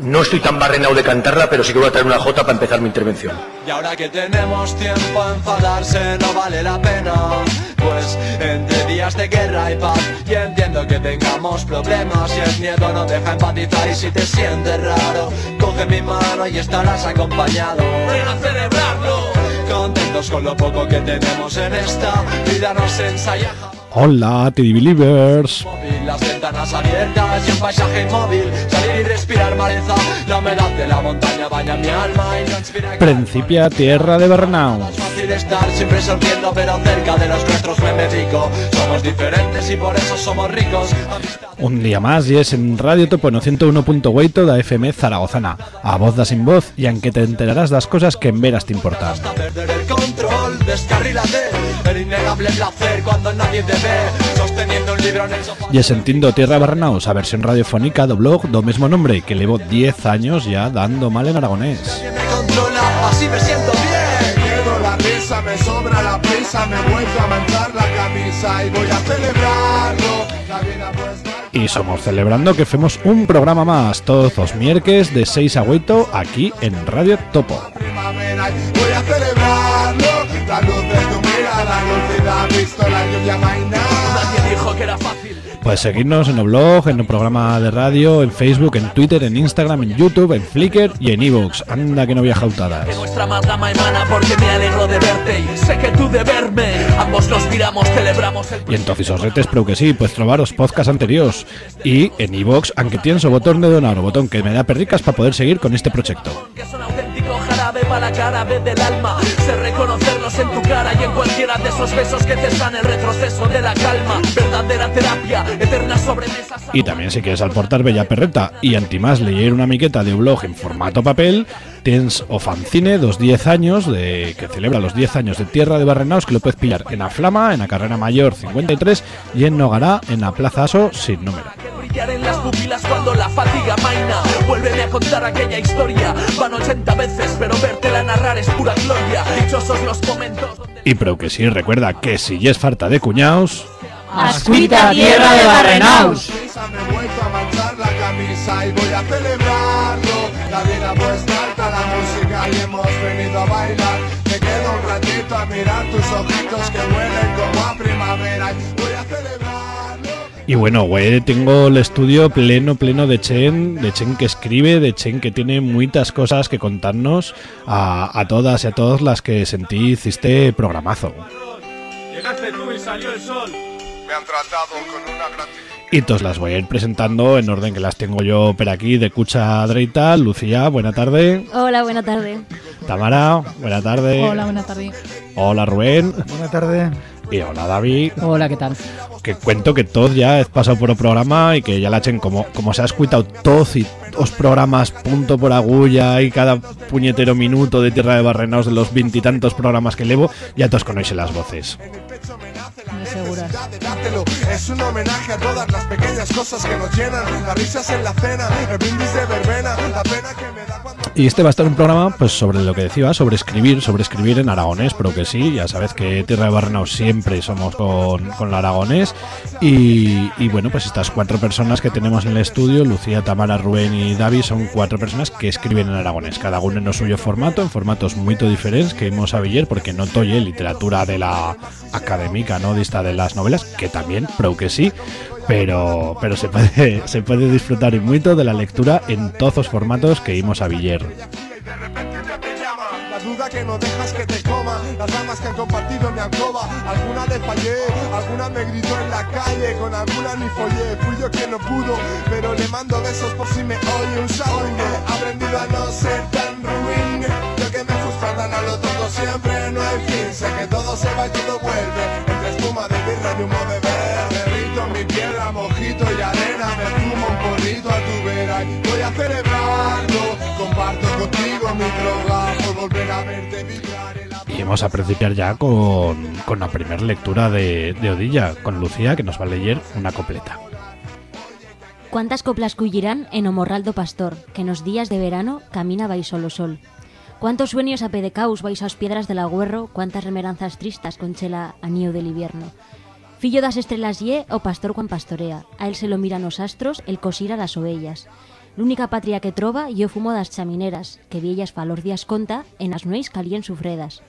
No estoy tan barrenado de cantarla, pero sí que voy a traer una jota para empezar mi intervención. Y ahora que tenemos tiempo a enfadarse no vale la pena. Pues entre días de guerra y paz Y entiendo que tengamos problemas. Y el miedo no deja empatizar y si te sientes raro Coge mi mano y estarás acompañado. Ven a celebrarlo. Contentos con lo poco que tenemos en esta vida nos ensaya. Hola, TD Believers. móvil, ventanas abiertas y un paisaje inmóvil Salir y respirar maleza La humedad de la montaña baña mi alma y no inspira Principia tierra de Barrenau. es fácil estar siempre sonriendo pero cerca de los nuestros me medico Somos diferentes y por eso somos ricos Amistad Un día más y es en Radio Topo no 101.8 da FM Zaragozana. A voz da sin voz y aunque te enterarás das cosas que en veras te importan. hasta perder el control Descarrílate El innegable placer cuando nadie te ve Sosteniendo un libro en el sofá Y es en Tindo Tierra Barrenau, a versión radiofónica do blog do mismo nombre que llevo 10 años ya dando mal en aragonés. Me controla, así me siento bien Quiero la risa, me sobra la prisa, me he vuelto a manchar la camisa y voy a celebrarlo. La vida pues Y somos celebrando que hacemos un programa más todos los miércoles de 6 a 8 aquí en Radio Topo. voy a celebrarlo. La luz de tu mirada, visto la lluvia mainar. Nadie dijo que era fácil Puedes seguirnos en el blog, en el programa de radio, en Facebook, en Twitter, en Instagram, en YouTube, en Flickr y en Evox. Anda que no había jautadas. Que nuestra amalgama emana porque me alegro de verte Y sé que tú de verme Ambos nos miramos, celebramos el Y entonces os retes, pero que sí, pues trobaros podcast anteriores. Y en Evox, aunque tienes o botón de donar o botón que me da perricas para poder seguir con este proyecto. que son auténtico y también si quieres aportar bella perreta y antimás leer una miqueta de blog en formato papel, tienes o fanzine dos 10 años de que celebra los 10 años de Tierra de Barrenaos que lo puedes pillar en la Flama, en la Carrera Mayor 53 y en Nogará en la Plaza Aso sin número. Brillar en las pupilas cuando la fatiga maina Vuélveme a contar aquella historia Van 80 veces pero vértela narrar es pura gloria Dichosos los momentos donde Y pero que sí, recuerda que si ya es falta de cuñaos, Ascuita tierra de Barrenaus. Prisa, me he vuelto a manchar la camisa y voy a celebrarlo. La vida alta, la música y hemos venido a bailar. Me quedo un ratito a mirar tus ojitos que huelen como a primavera Y bueno, güey, tengo el estudio pleno, pleno de Chen, de Chen que escribe, de Chen que tiene muchas cosas que contarnos a, a todas y a todas las que sentís este programazo. Llegaste tú y salió el sol Me han tratado con una gratitud. Y todas las voy a ir presentando en orden que las tengo yo por aquí, de Cucha Dreita, Lucía, buena tarde, Hola, buena tarde. Tamara, buena tarde, Hola, buena tarde. hola Rubén, Buena tarde. y hola David, Hola, ¿qué tal? que cuento que todos ya he pasado por el programa y que ya la Chen, como, como se ha escuchado todos y los programas punto por agulla y cada puñetero minuto de Tierra de Barrenaos de los veintitantos programas que levo, ya todos conocen las voces. Dátelo, es un homenaje a todas las pequeñas cosas que nos llenan. Las risas en la cena, el brindis de verbena, la pena que me da cuando. Y este va a estar un programa pues sobre lo que decía, sobre escribir, sobre escribir en aragonés, pero que sí, ya sabes que Tierra de Barrenaos siempre somos con, con el aragonés. Y, bueno, pues estas cuatro personas que tenemos en el estudio, Lucía, Tamara, Rubén y David, son cuatro personas que escriben en aragonés, cada uno en suyo formato, en formatos muy diferentes que hemos a ver porque no toye literatura de la académica, no dista de las novelas, que también, pero que sí, pero, pero se, puede, se puede disfrutar y mucho de la lectura en todos los formatos que íbamos a Viller. Duda que no dejas que te coma. Las damas que han compartido mi alcoba. Alguna le fallé, alguna me gritó en la calle. Con alguna ni follé. Fui yo quien no pudo, pero le mando besos por si me oye un saúl. He aprendido a no ser tan ruin. Yo que me frustra tan a lo tonto siempre no hay fin. Sé que todo se va y todo vuelve. Y vamos a principiar ya con, con la primera lectura de, Odilla, con Lucía, que nos va a leer una completa. ¿Cuántas coplas cullirán en o morral do pastor, que nos días de verano camina vai solo sol? ¿Cuántos sueños apedecaus vais aos piedras del agüerro, cuántas remeranzas tristas con chela anío del invierno? Fillo das estrelas ye o pastor cuan pastorea, a él se lo miran os astros, el cosir a las ovellas. L'única patria que troba yo fumo das chamineras, que viellas fa días conta en as nueis calien sufredas.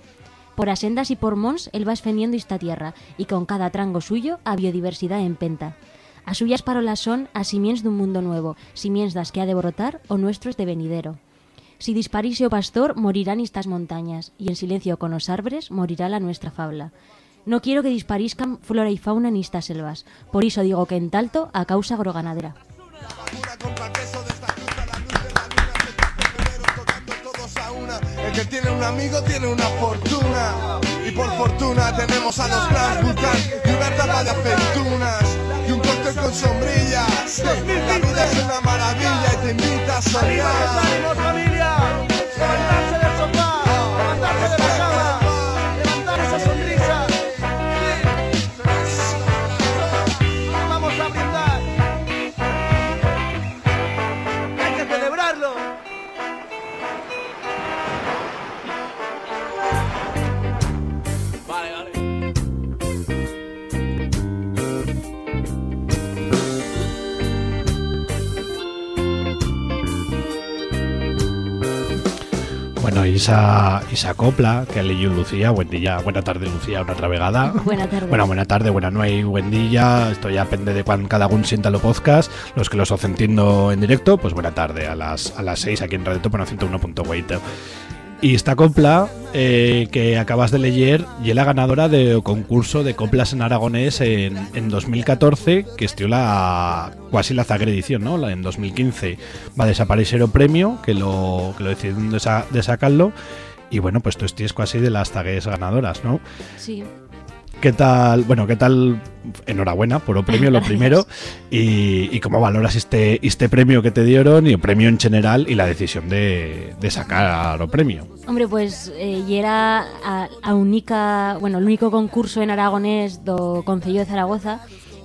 Por asendas y por mons él va esfendiendo esta tierra, y con cada trango suyo a biodiversidad en penta. As suyas parolas son as simiens dun mundo nuevo, simiens das que ha de brotar o nuestro es de venidero. Si disparise o pastor, morirán estas montañas, y en silencio con los árboles morirá la nuestra fabla. No quiero que dispariscan flora y fauna en estas selvas, por eso digo que en Talto a causa agroganadera. El que tiene un amigo tiene una fortuna. Y por fortuna tenemos a los Grand Vulcan y una tapa de aceitunas. Y un cóctel con sombrillas. La vida es una maravilla y te invita a soñar. familia! Bueno, y esa, esa copla que leyó Lucía, buen día, buena tarde Lucía, una otra vegada. Buena tarde. Bueno, buena tarde, buena noche, buen día. Esto ya depende de cuando cada uno sienta lo podcast. Los que los entiendo en directo, pues buena tarde a las, a las 6 aquí en Radio Topo 101.8. Y esta copla eh, que acabas de leer y la ganadora del concurso de coplas en aragonés en, en 2014, que estuvo la casi la zaguera edición, ¿no? La en 2015 va a desaparecer el premio, que lo, que lo decidieron de, sa- de sacarlo. Y bueno, pues tú estés casi de las zagues ganadoras, ¿no? Sí. ¿Qué tal? Bueno, ¿qué tal? Enhorabuena por el premio, lo primero. Y, y cómo valoras este, este premio que te dieron y el premio en general y la decisión de, de sacar el premio. Hombre, pues eh, y era a, a única, bueno, el único concurso en aragonés do Concello de Zaragoza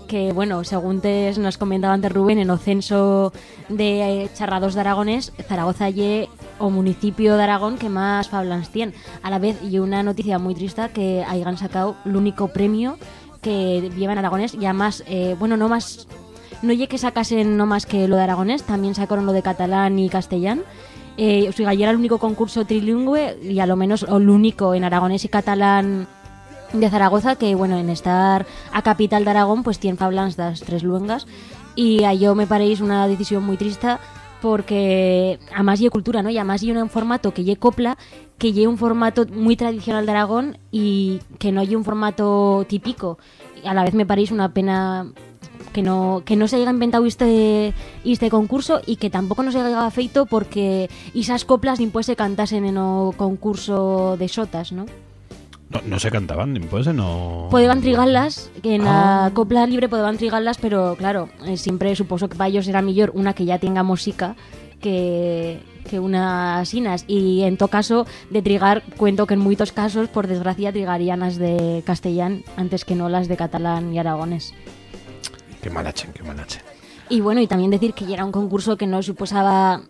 que, bueno, según te nos comentaba antes Rubén, en o censo de eh, charrados de aragonés, Zaragoza lle o municipio de Aragón que más fablans tiene. A la vez, y una noticia muy triste que hayan sacado el único premio que llevan aragonés y además, eh, bueno, no más no lle que sacasen no más que lo de aragonés, también sacaron lo de catalán y castellán. Eh, o sea, ayer era el único concurso trilingüe y a lo menos o el único en aragonés y catalán de Zaragoza que, bueno, en estar a capital de Aragón, pues tiene fablans das tres luengas y a yo me paréis una decisión muy triste porque además lle cultura, ¿no? Y además lle un formato que lle copla, que lle un formato muy tradicional de Aragón y que no lle un formato típico. Y a la vez me paréis una pena que no que no se haya inventado este este concurso y que tampoco no se haya feito porque esas coplas ni pues se cantasen en o concurso de sotas, ¿no? No, no se cantaban, pues no. Podían trigarlas, que en la Ah. copla libre podían trigarlas, pero claro, eh, siempre supuso que para ellos era mejor una que ya tenga música que, que una sinas. Y en todo caso, de trigar, cuento que en muchos casos, por desgracia, trigarían las de castellán antes que no las de catalán y aragones. Qué malachen, qué malachen. Y bueno, y también decir que ya era un concurso que no suposaba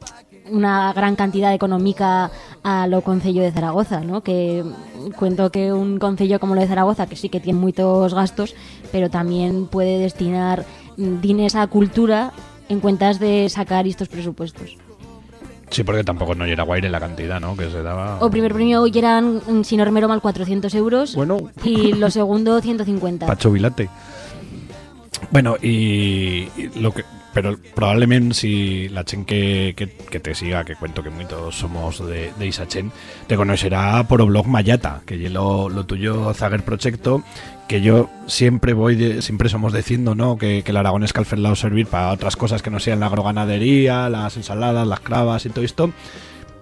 una gran cantidad económica a lo Concello de Zaragoza, ¿no? Que cuento que un concello como lo de Zaragoza, que sí que tiene muchos gastos, pero también puede destinar dinero a cultura en cuentas de sacar estos presupuestos. Sí, porque tampoco no era guaire la cantidad, ¿no? Que se daba. O primer premio hoy eran, mm, si no remero mal, 400 euros Bueno. y lo segundo 150. Pacho Vilate. Bueno, y lo que. Pero probablemente si la chen que, que, te siga, que cuento que muchos somos de, de esa chen, te conocerá por o blog Mayata, que ye lo, lo tuyo Zager Proyecto, que yo siempre voy, de- siempre somos diciendo, ¿no? Que, que el Aragón es calferlado servir para otras cosas que no sean la agroganadería, las ensaladas, las cravas y todo esto.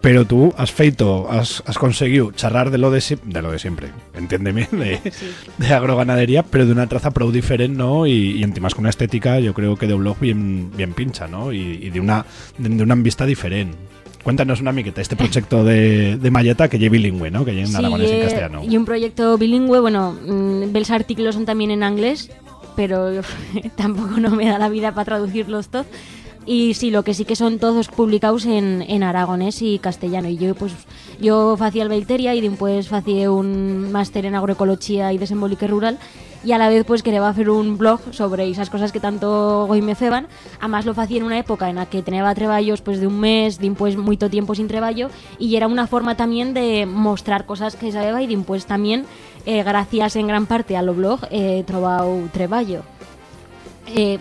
Pero tú has feito, has, has conseguido charrar de lo de, si- de lo de siempre, entiéndeme, de, de agroganadería, pero de una traza pro diferente, ¿no? Y, y encima con una estética, yo creo que de un blog bien, bien pincha, ¿no? Y, y de una de, de una vista diferente. Cuéntanos una miqueta este proyecto de, de Mayeta que lleve bilingüe, ¿no? Que lleve en Sí, aragonés y en eh, castellano. Y un proyecto bilingüe, bueno, mm, los artículos son también en inglés, pero tampoco no me da la vida para traducirlos todos. Y sí, lo que sí que son todos publicados en, en aragonés y castellano. Y yo, pues, yo hacía el Belteria y después hacía un máster en agroecología y desembolique rural. y a la vez pues quería hacer un blog sobre esas cosas que tanto hoy me feban. Además lo hacía en una época en la que tenía treballos pues de un mes, de pues mucho tiempo sin treballo y era una forma también de mostrar cosas que sabía y de pues también eh, gracias en gran parte a lo blog he trobado treballo. Eh,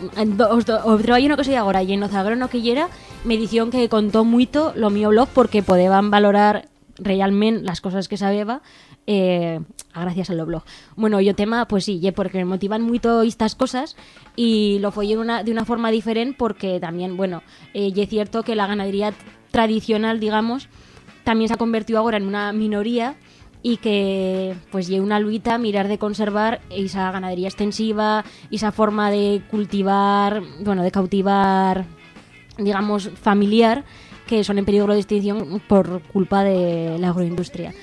os traballo no que soy agora e no Zagrano no que llera me dicieron que contó mucho lo mío blog porque podeban valorar realmente las cosas que sabía eh, gracias al blog. Bueno, yo tema, pues sí, porque me motivan mucho estas cosas y lo fue una, de una forma diferente porque también, bueno, eh, y es cierto que la ganadería tradicional, digamos, también se ha convertido ahora en una minoría y que pues lleva una luita mirar de conservar esa ganadería extensiva, esa forma de cultivar, bueno, de cautivar, digamos, familiar, que son en peligro de extinción por culpa de la agroindustria.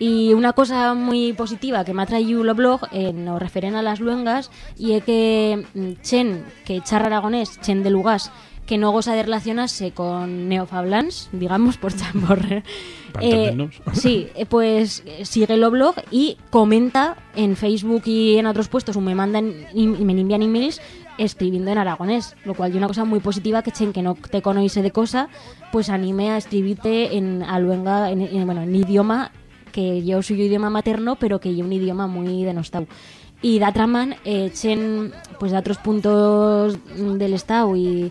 Y una cosa muy positiva que me ha traído el blog en lo referente a las luengas y es que mm, Chen, que charra aragonés, Chen de Lugas, que no goza de relacionarse con neofablans, digamos, por Para eh, sí, eh, pues eh, sigue el blog y comenta en Facebook y en otros puestos, o me mandan y me envían emails escribiendo en aragonés, lo cual es una cosa muy positiva que chen que no te conoce de cosa, pues anime a escribirte en aluenga, en, en- bueno, en idioma que yo soy idioma materno, pero que es un idioma muy denostado. Y d'Atraman, eh, chen, pues de otros puntos del estado y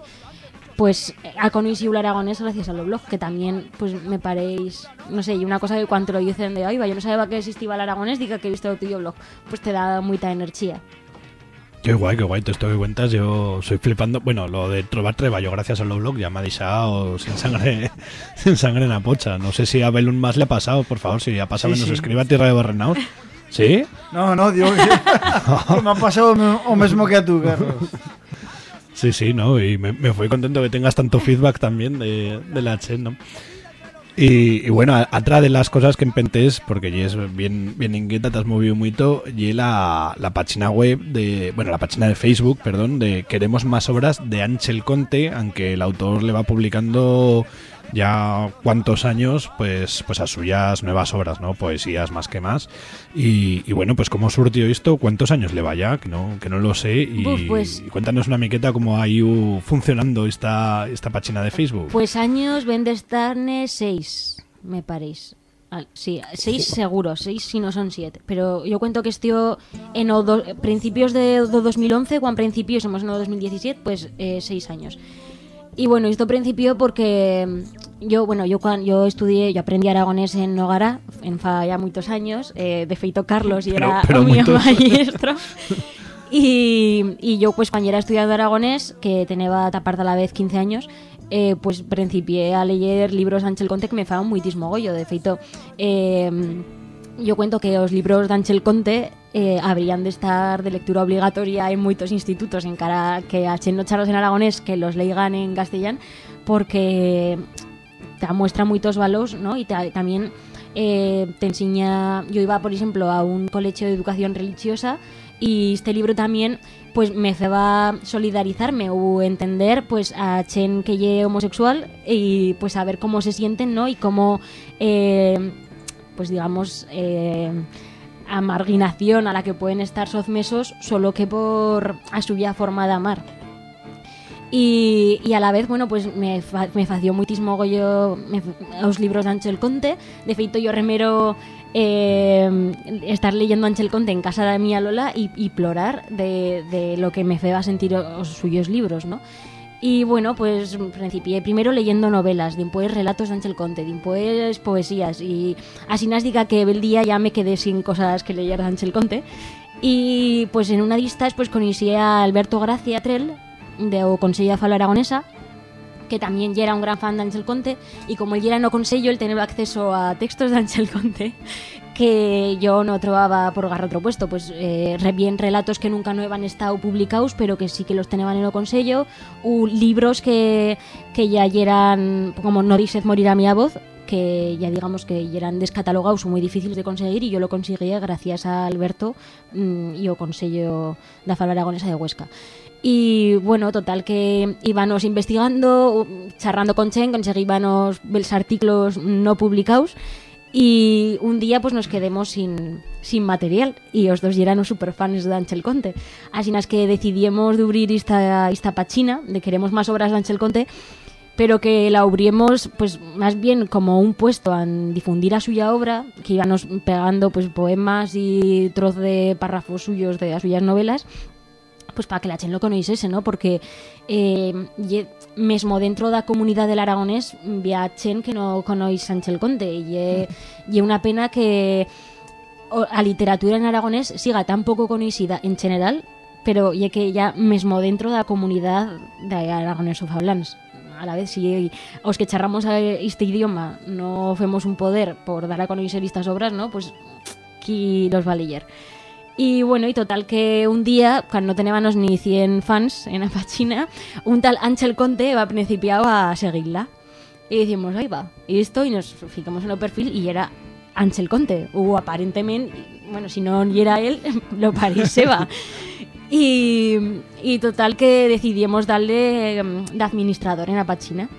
pues ha conocido el aragonés gracias al blog, que también pues me paréis, no sé, y una cosa que cuando lo dicen de, ay, va, yo no sabía que existía el aragonés, diga que he visto el tuyo blog, pues te da mucha energía. Qué guay, qué guay, te esto que cuentas, yo soy flipando. Bueno, lo de trobar treballo gracias a los blog ya me ha sin sangre, sin sangre en la pocha. No sé si a Belun más le ha pasado, por favor, si ha pasado, Sí, nos sí. escriba a Tierra de Barrenaos. ¿Sí? No, no, digo que, me ha pasado o mismo que a tú, Carlos. Sí, sí, ¿no? Y me, me fui contento que tengas tanto feedback también de, de la Chen, ¿no? Y, y bueno, otra de las cosas que empentes, porque ya es bien, bien inquieta, te has movido mucho, y la, la página web de, bueno, la página de Facebook, perdón, de Queremos más obras de Ángel Conte, aunque el autor le va publicando ya cuántos años, pues, pues a suyas nuevas obras, ¿no? Poesías más que más. Y, y bueno, pues cómo surtió esto, cuántos años le va ya, que no, que no lo sé, y, pues- y cuéntanos una miqueta cómo ha ido funcionando esta, esta página de Facebook. Pues años ven de estarne seis, me parece. Sí, seis seguro, seis si no son siete. Pero yo cuento que estoy en o do- principios de do 2011, cuando principios somos en o 2017, pues eh, seis años. Y bueno, esto principio porque mm, yo, bueno, yo cuando yo estudié, yo aprendí aragonés en Nogara, en fa ya muchos años, eh, de feito Carlos y Pero- era pero mi maestro. Y, y yo, pues, cuando era estudiando aragonés, que tenía tapar a la vez 15 años, eh, pues principié a leer libros de Ángel Conte que me faban muitísimo gollo. De feito, eh, yo cuento que los libros de Ángel Conte eh, habrían de estar de lectura obligatoria en muchos institutos en cara que a chen no charlos en aragonés que los leigan en castellano porque te muestra muchos valores, ¿no? Y te- también eh, te enseña... Yo iba, por ejemplo, a un colegio de educación religiosa y este libro también pues me hacía solidarizarme o entender pues a Chen que ye homosexual y pues saber cómo se sienten, ¿no? Y cómo, eh, pues digamos, eh, a marginación a la que pueden estar sozmesos solo que por a su forma de amar. Y, y a la vez, bueno, pues me, fa, me fació muitísimo gollo me, os libros de Ángel Conte. De feito, yo remero eh, estar leyendo Ángel Conte en casa de mi Lola y, y plorar de, de lo que me feba sentir os suyos libros, ¿no? Y bueno, pues principié primero leyendo novelas, después relatos de Ángel Conte, después poesías y así nas diga que el día ya me quedé sin cosas que leer de Ángel Conte. Y pues en una de estas pues conocí a Alberto Gracia Trell de o Consello de Fala Aragonesa que también ya era un gran fan de Ángel Conte y como ya era no consello, él tenía acceso a textos de Ángel Conte que yo no trovaba por garra otro puesto, pues eh, bien relatos que nunca no habían estado publicados, pero que sí que los tenían en el consello, u libros que, que ya eran, como No dices morir a mi voz, que ya digamos que eran descatalogados o muy difíciles de conseguir y yo lo conseguía gracias a Alberto mm, y o Consello da Fala Aragonesa de Huesca. Y bueno, total que íbamos investigando, charrando con Chen, conseguíbamos los artículos no publicados y un día pues nos quedemos sin, sin material y os dos ya éramos superfans de Ángel Conte. Así es que decidimos de abrir esta, esta pachina, de queremos más obras de Ángel Conte, pero que la abriemos pues más bien como un puesto a difundir a suya obra, que íbamos pegando pues poemas y trozos de párrafos suyos de las suyas novelas, pues para que la chen lo conociese, ¿no? Porque eh, ye- mesmo dentro da comunidad del aragonés via chen que no conois Ángel Conte y ye, ye una pena que a literatura en aragonés siga tan poco conocida en general pero ye que ya mesmo dentro da comunidad de aragonés of hablans a la vez si os que charramos a este idioma no femos un poder por dar a conocer estas obras no pues qui los va a leer y bueno, y total que un día, cuando no teníamos ni 100 fans en la página, un tal Ángel Conte va principiado a seguirla. Y decimos, ahí va. Y esto, y nos fijamos en el perfil y era Ángel Conte. O aparentemente, bueno, si no era él, lo parís se va. Y, y total que decidimos darle em, de administrador en la página.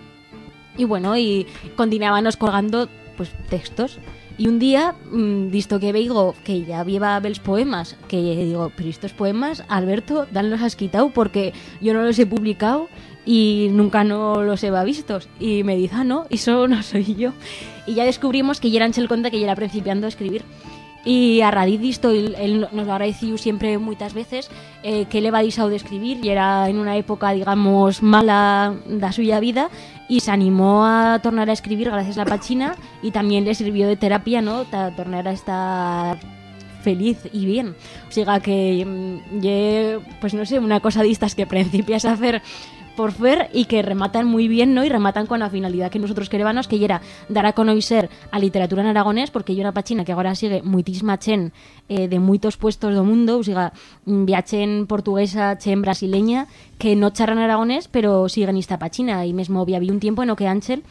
Y bueno, y continuábamos colgando pues textos. Y un día, mm, visto que veigo que ya lleva los poemas, que digo, pero estos poemas, Alberto, dan los has quitado porque yo no los he publicado y nunca no los he vistos. Y me dice, ah, no, eso no soy yo. Y ya descubrimos que ya era Ángel Conte que ya era principiando a escribir. Y a raíz de esto, él, él nos lo agradeció siempre muchas veces, eh, que le va disado de y era en una época, digamos, mala de suya vida y se animó a tornar a escribir gracias a la pachina y también le sirvió de terapia, ¿no? A tornar a estar feliz y bien. O sea que, mm, ye, pues no sé, una cosa de estas que principias a hacer por fer y que rematan muy bien, ¿no? Y rematan con la finalidad que nosotros queríamos, que era dar a conocer a literatura en aragonés, porque hay una pachina que ahora sigue muitísima chen eh, de muchos puestos do mundo, o sea, mm, chen portuguesa, chen brasileña, que no charran aragonés, pero siguen esta pachina, y mesmo había un tiempo en el que Ángel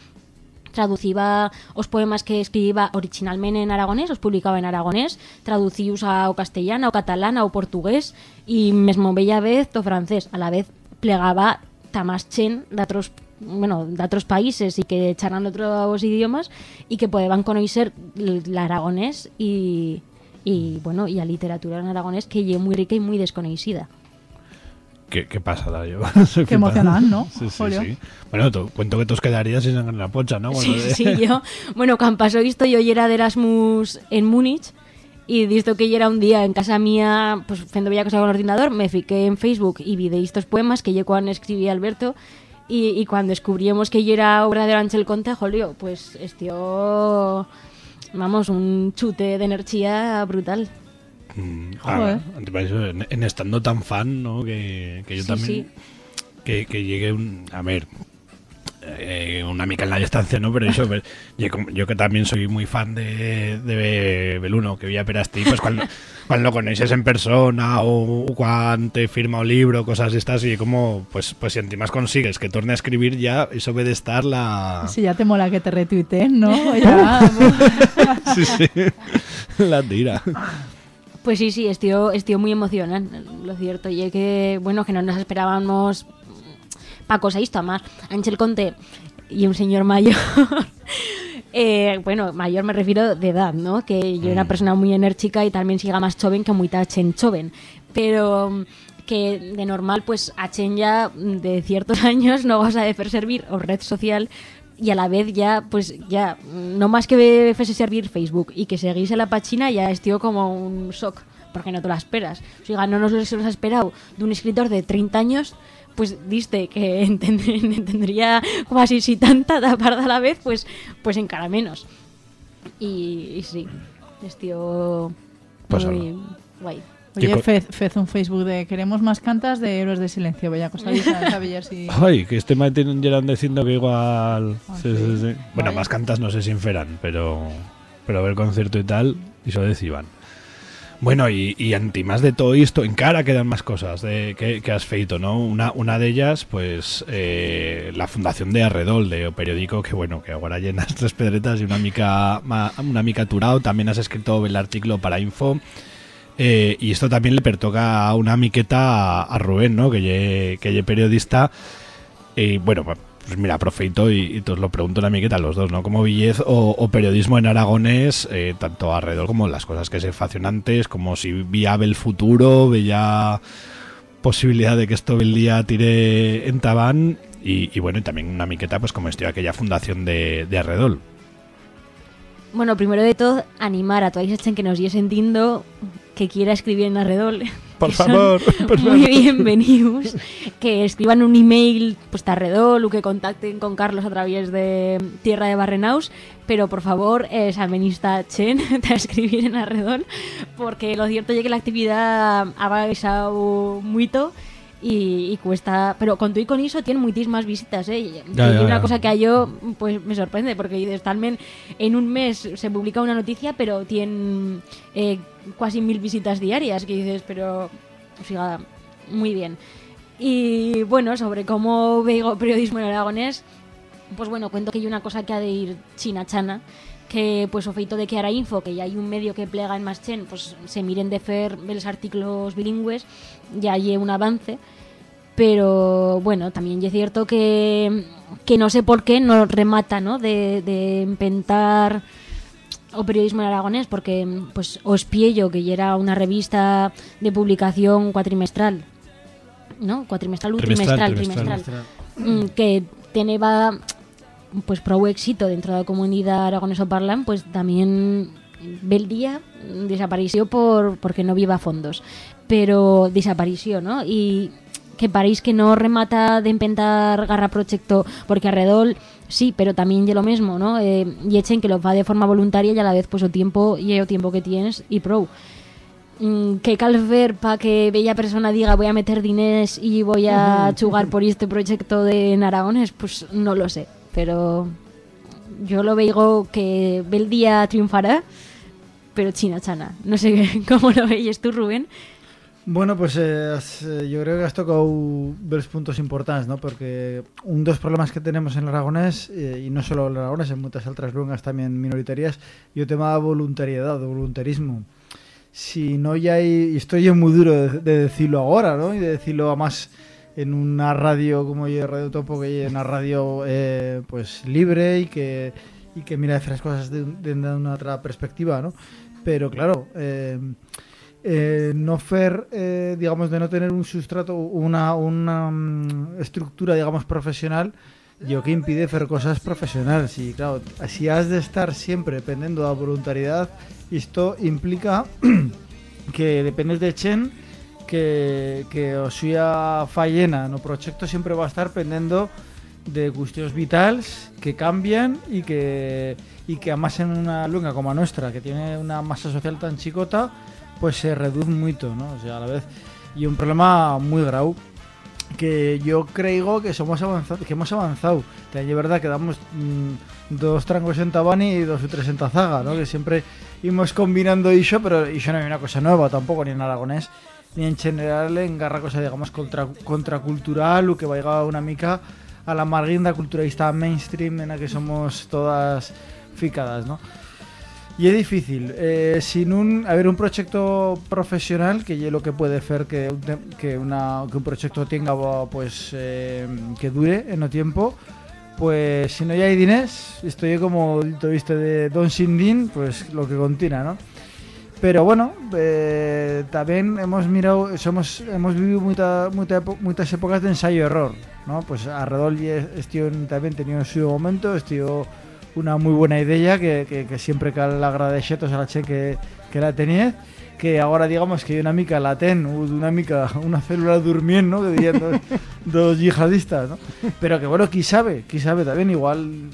traduciba os poemas que escribía originalmente en aragonés, os publicaba en aragonés, traducíos ao castellano, ao catalán, ao portugués y mesmo bella vez o francés, a la vez plegaba tamás chen de otros bueno, de otros países y que charlan otros idiomas y que podían conocer el aragonés y, y bueno, y a literatura en aragonés que lle muy rica y muy desconocida. ¿Qué, qué pasa, Dayo? Qué emocionante, ¿no? Sí, sí, Julio. sí. Bueno, tú- cuento que te os quedarías sin sangre en la pocha, ¿no? Bueno, Sí, de- sí, yo. Bueno, cuando pasó esto, yo era de Erasmus en Múnich y visto que yo era un día en casa mía, pues haciendo bella cosa con el ordenador, me fiqué en Facebook y vi de estos poemas que yo cuando escribí Alberto y, y cuando descubrimos que yo era obra de Ángel Conte, jolio, pues estió, vamos, un chute de energía brutal. Mm, Joder. ah, en, en estando tan fan, ¿no? Que, que yo Sí, también. sí. Que, que llegue un. A ver. Eh, una mica en la distancia, ¿no? Pero eso, pues, yo, que también soy muy fan de, de Beluno, que voy a Perasti, pues cuando, cuando lo conoces en persona o cuando te firma un libro, cosas de estas, y como, pues, pues si más consigues que torne a escribir ya, eso debe de estar la... Si ya te mola que te retuiteen, ¿no? Ya, Sí, sí. La tira. Pues sí, sí, estoy, estoy muy emocionante, lo cierto. Y es que, bueno, que no nos esperábamos esto, más. Ángel Conte y un señor mayor. eh, bueno, mayor me refiero de edad, ¿no? Que yo era una persona muy enérgica y también siga más joven que muy tachen joven. Pero mm, que de normal, pues a Chen ya mm, de ciertos años no vas a deber servir o red social y a la vez ya, pues ya, mm, no más que fuese servir Facebook y que seguís en la pachina ya estío como un shock, porque no te la esperas. O sea, no nos lo ha esperado de un escritor de 30 años, pues diste que entend- tendría casi si tanta da parda a la vez, pues, pues encara menos. Y, y sí, estío Pues muy guay. Oye, fez, fez un Facebook de queremos más cantas de Héroes de Silencio. Bella cosa, a ver si... Ay, que este me tienen llegan diciendo que igual. Ah, sí, sí. sí, sí. Bueno, más cantas no sé si enferan, pero. Pero a ver concierto y tal, y eso decían. Bueno, y, y anti más de todo esto, en cara quedan más cosas de, que, que has feito, ¿no? Una, una de ellas, pues, eh, la fundación de Arredol, de o periódico, que bueno, que ahora llenas tres pedretas y una mica, una mica turao. También has escrito el artículo para Info. Eh, y esto también le pertoca a una miqueta a, a Rubén, ¿no? Que ye, que ye periodista. Y bueno, pues mira, aproveito y, y os lo pregunto a mí qué tal los dos, ¿no? Como billez o, periodismo en aragonés, eh, tanto alrededor como las cosas que se facen antes, como si viable el futuro, veía posibilidad de que esto el día tire en tabán y, y bueno, y también una miqueta pues como estoy aquella fundación de, de Arredol. Bueno, primero de todo, animar a toda gente que nos lle sentindo que quiera escribir en Arredol. Por favor, por muy favor. bienvenidos. Que escriban un email pues, a Arredol o que contacten con Carlos a través de Tierra de Barrenaus. Pero por favor, eh, salmenista Chen, a escribir en Arredol. Porque lo cierto es que la actividad ha baixado mucho. Y, y cuesta, pero con tú y con eso tiene muchísimas visitas, ¿eh? Y ya, una ya. cosa que a yo pues me sorprende porque dices, talmen en un mes se publica una noticia pero tiene eh, casi mil visitas diarias que dices pero o sea muy bien y bueno sobre cómo veo periodismo en aragonés pues bueno cuento que hay una cosa que ha de ir china chana que pues o feito de que ahora info que ya hay un medio que plega en Maschen pues se miren de fer los artículos bilingües ya hay un avance pero bueno, también es cierto que, que no sé por qué no remata, ¿no? De, de empentar o periodismo en aragonés, porque pues os piello que ya era una revista de publicación cuatrimestral, ¿no? Cuatrimestral Trimestral, trimestral, trimestral. trimestral, mm, que pues pro éxito dentro de la comunidad aragoneso parlan, pues también Bel día desapareció por porque no viva fondos, pero desapareció, ¿no? Y que parís que no remata de empentar Garra Proyecto porque alrededor sí, pero también ya lo mismo, ¿no? Eh, y echen que lo va de forma voluntaria y a la vez pues o tiempo y o tiempo que tienes y pro. Mm, que cal ver para que bella persona diga voy a meter dinés y voy a chugar por este proyecto de Naragones, pues no lo sé, pero yo lo veo que el día triunfará, pero china chana. No sé cómo lo veis tú, Rubén. Bueno, pues eh, eh, yo creo que has tocado varios puntos importantes, ¿no? Porque un dos problemas que tenemos en el aragonés, eh, y no solo en el aragonés, en muchas otras lenguas también minoritarias, y el tema de voluntariedad, voluntarismo. Si no ya hay, y esto ya es muy duro de, de decirlo ahora, ¿no? Y de decirlo además en una radio como yo, Radio Topo, que es una radio eh, pues libre y que, y que mira las cosas de una otra perspectiva, ¿no? Pero claro, eh, eh, no fer, eh, digamos, de no tener un sustrato, una, una mm, estructura, digamos, profesional, yo que impide hacer cosas profesionales. Y claro, si has de estar siempre dependiendo de la voluntariedad, esto implica que dependes de Chen, que, que o fallena no proyecto siempre va a estar pendiendo de cuestiones vitales que cambian y que, y que además en una lunga como la nuestra, que tiene una masa social tan chicota, pues se reduce mucho, ¿no? O sea, a la vez y un problema muy grave que yo creo que somos avanzados, que hemos avanzado. Que es verdad que damos mm, dos trangos en Tabani y dos o tres en Tazaga, ¿no? Que siempre íbamos combinando eso, pero eso no hay una cosa nueva tampoco, ni en aragonés, ni en general en garra cosa, digamos, contra, contracultural o que vaya una mica a la marguinda culturalista mainstream en la que somos todas ficadas, ¿no? Y es difícil. Eh, sin un, a un proyecto profesional que es lo que puede hacer que, que, una, que un proyecto tenga pues eh, que dure en el tiempo, pues si no ya hay dinés, estoy como viste de Don Sindin, pues lo que continúa, ¿no? Pero bueno, eh, hemos mirado, somos, hemos vivido epo- muchas épocas de ensayo-error, ¿no? Pues alrededor estoy también tenido su momento, estoy una muy buena idea que, que, que siempre que la agradecemos a la che que, que la tenía que ahora digamos que hay una mica la ten una mica una célula durmiendo ¿no? que dirían dos, dos yihadistas ¿no? pero que bueno qui sabe qui sabe también igual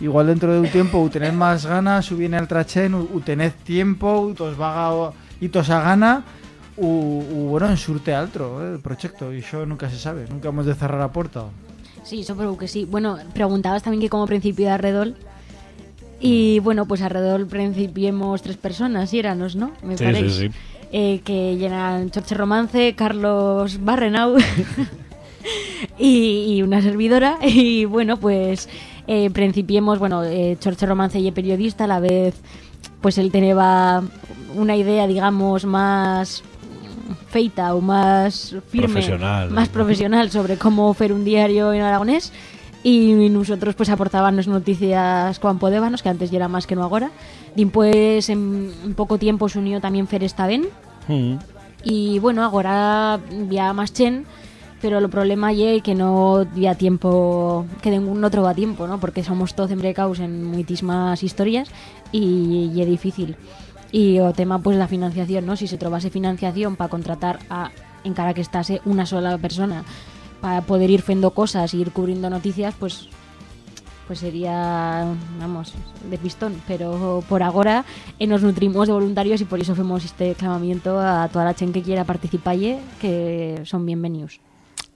igual dentro de un tiempo u tener más ganas u viene al trachen u, u tened tiempo u tos vaga y tos a gana u, u bueno en surte altro ¿eh? el proyecto y eso nunca se sabe nunca hemos de cerrar la puerta Sí, eso creo que sí. Bueno, preguntabas también que como principio de Arredol. Y bueno, pues Arredol principiemos tres personas, y éramos, ¿no? Me Sí, parece. sí, sí. Eh, que llenan Chorche Romance, Carlos Barrenau y, y una servidora. Y bueno, pues eh, principiemos, bueno, eh, Chorche Romance y periodista, a la vez pues él tenía una idea, digamos, más feita o más firme, Profesional, más profesional sobre cómo hacer un diario en aragonés. y nosotros pues aportábamos noticias cuando podíamos, que antes ya era más que no ahora. Después en, en poco tiempo se unió también Fer Estaben Mm. y bueno, ahora ya más chen, pero el problema es que no había tiempo, que ningún no trova tiempo, ¿no? Porque somos todos embrecados en muchísimas historias y, y es difícil. Y o tema pues la financiación, ¿no? Si se trobase financiación para contratar a en cara que estase una sola persona para poder ir haciendo cosas y ir cubriendo noticias, pues pues sería, vamos, de pistón. Pero por ahora eh, nos nutrimos de voluntarios y por eso hacemos este clamamiento a toda la gente que quiera participar, que son bienvenidos.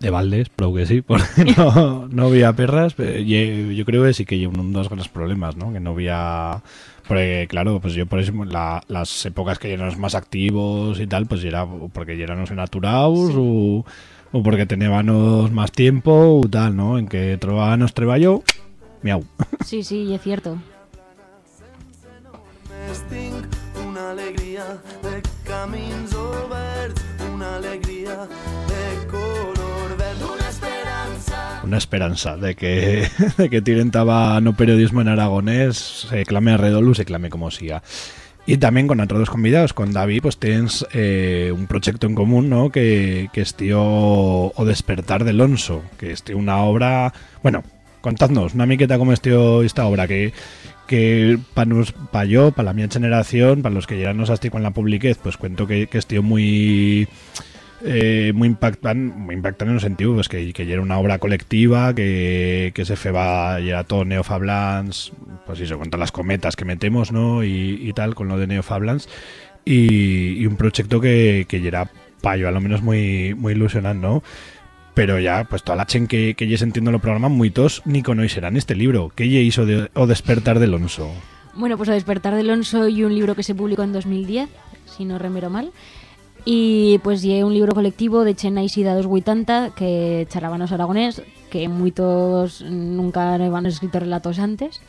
De Valdes, pero que sí, porque no, no había perras. pero ye- yo creo que sí que hay un dos grandes problemas, ¿no? Que no había... Porque, claro, pues yo por eso la- las épocas que éramos más activos y tal, pues era porque ya éramos enaturados o, o porque teníamos más tiempo o tal, ¿no? En que trobábamos treballo, miau. Sí, sí, y es cierto. Una Una esperanza de que, de que tiren taba no periodismo en aragonés, se clame a Redolu, se clame como siga. Y también con otros dos convidados, con David, pues tienes eh, un proyecto en común, ¿no? Que, que es tío O Despertar del Onso, que es una obra... Bueno, contadnos una miqueta cómo es tío esta obra, que, que para pa yo, para la mi generación, para los que nos hasta con la publiquez, pues cuento que, que es tío muy eh, muy impactan muy en el sentido pues, que, que era una obra colectiva que, que se feba ya era todo Neofablans pues eso con todas las cometas que metemos no y, y tal con lo de Neofablans y, y un proyecto que, que era payo a lo menos muy muy ilusionante no pero ya pues toda la chen que, que ya entiendo lo programa muitos ni conocerán este libro. Que ya hizo de, o despertar del onso Bueno, pues a despertar de Alonso y un libro que se publicó en 2010, si no remero mal. Y pues lle un libro colectivo de Chena y Sida 280 que charabanos aragonés, que muchos nunca han escrito relatos antes.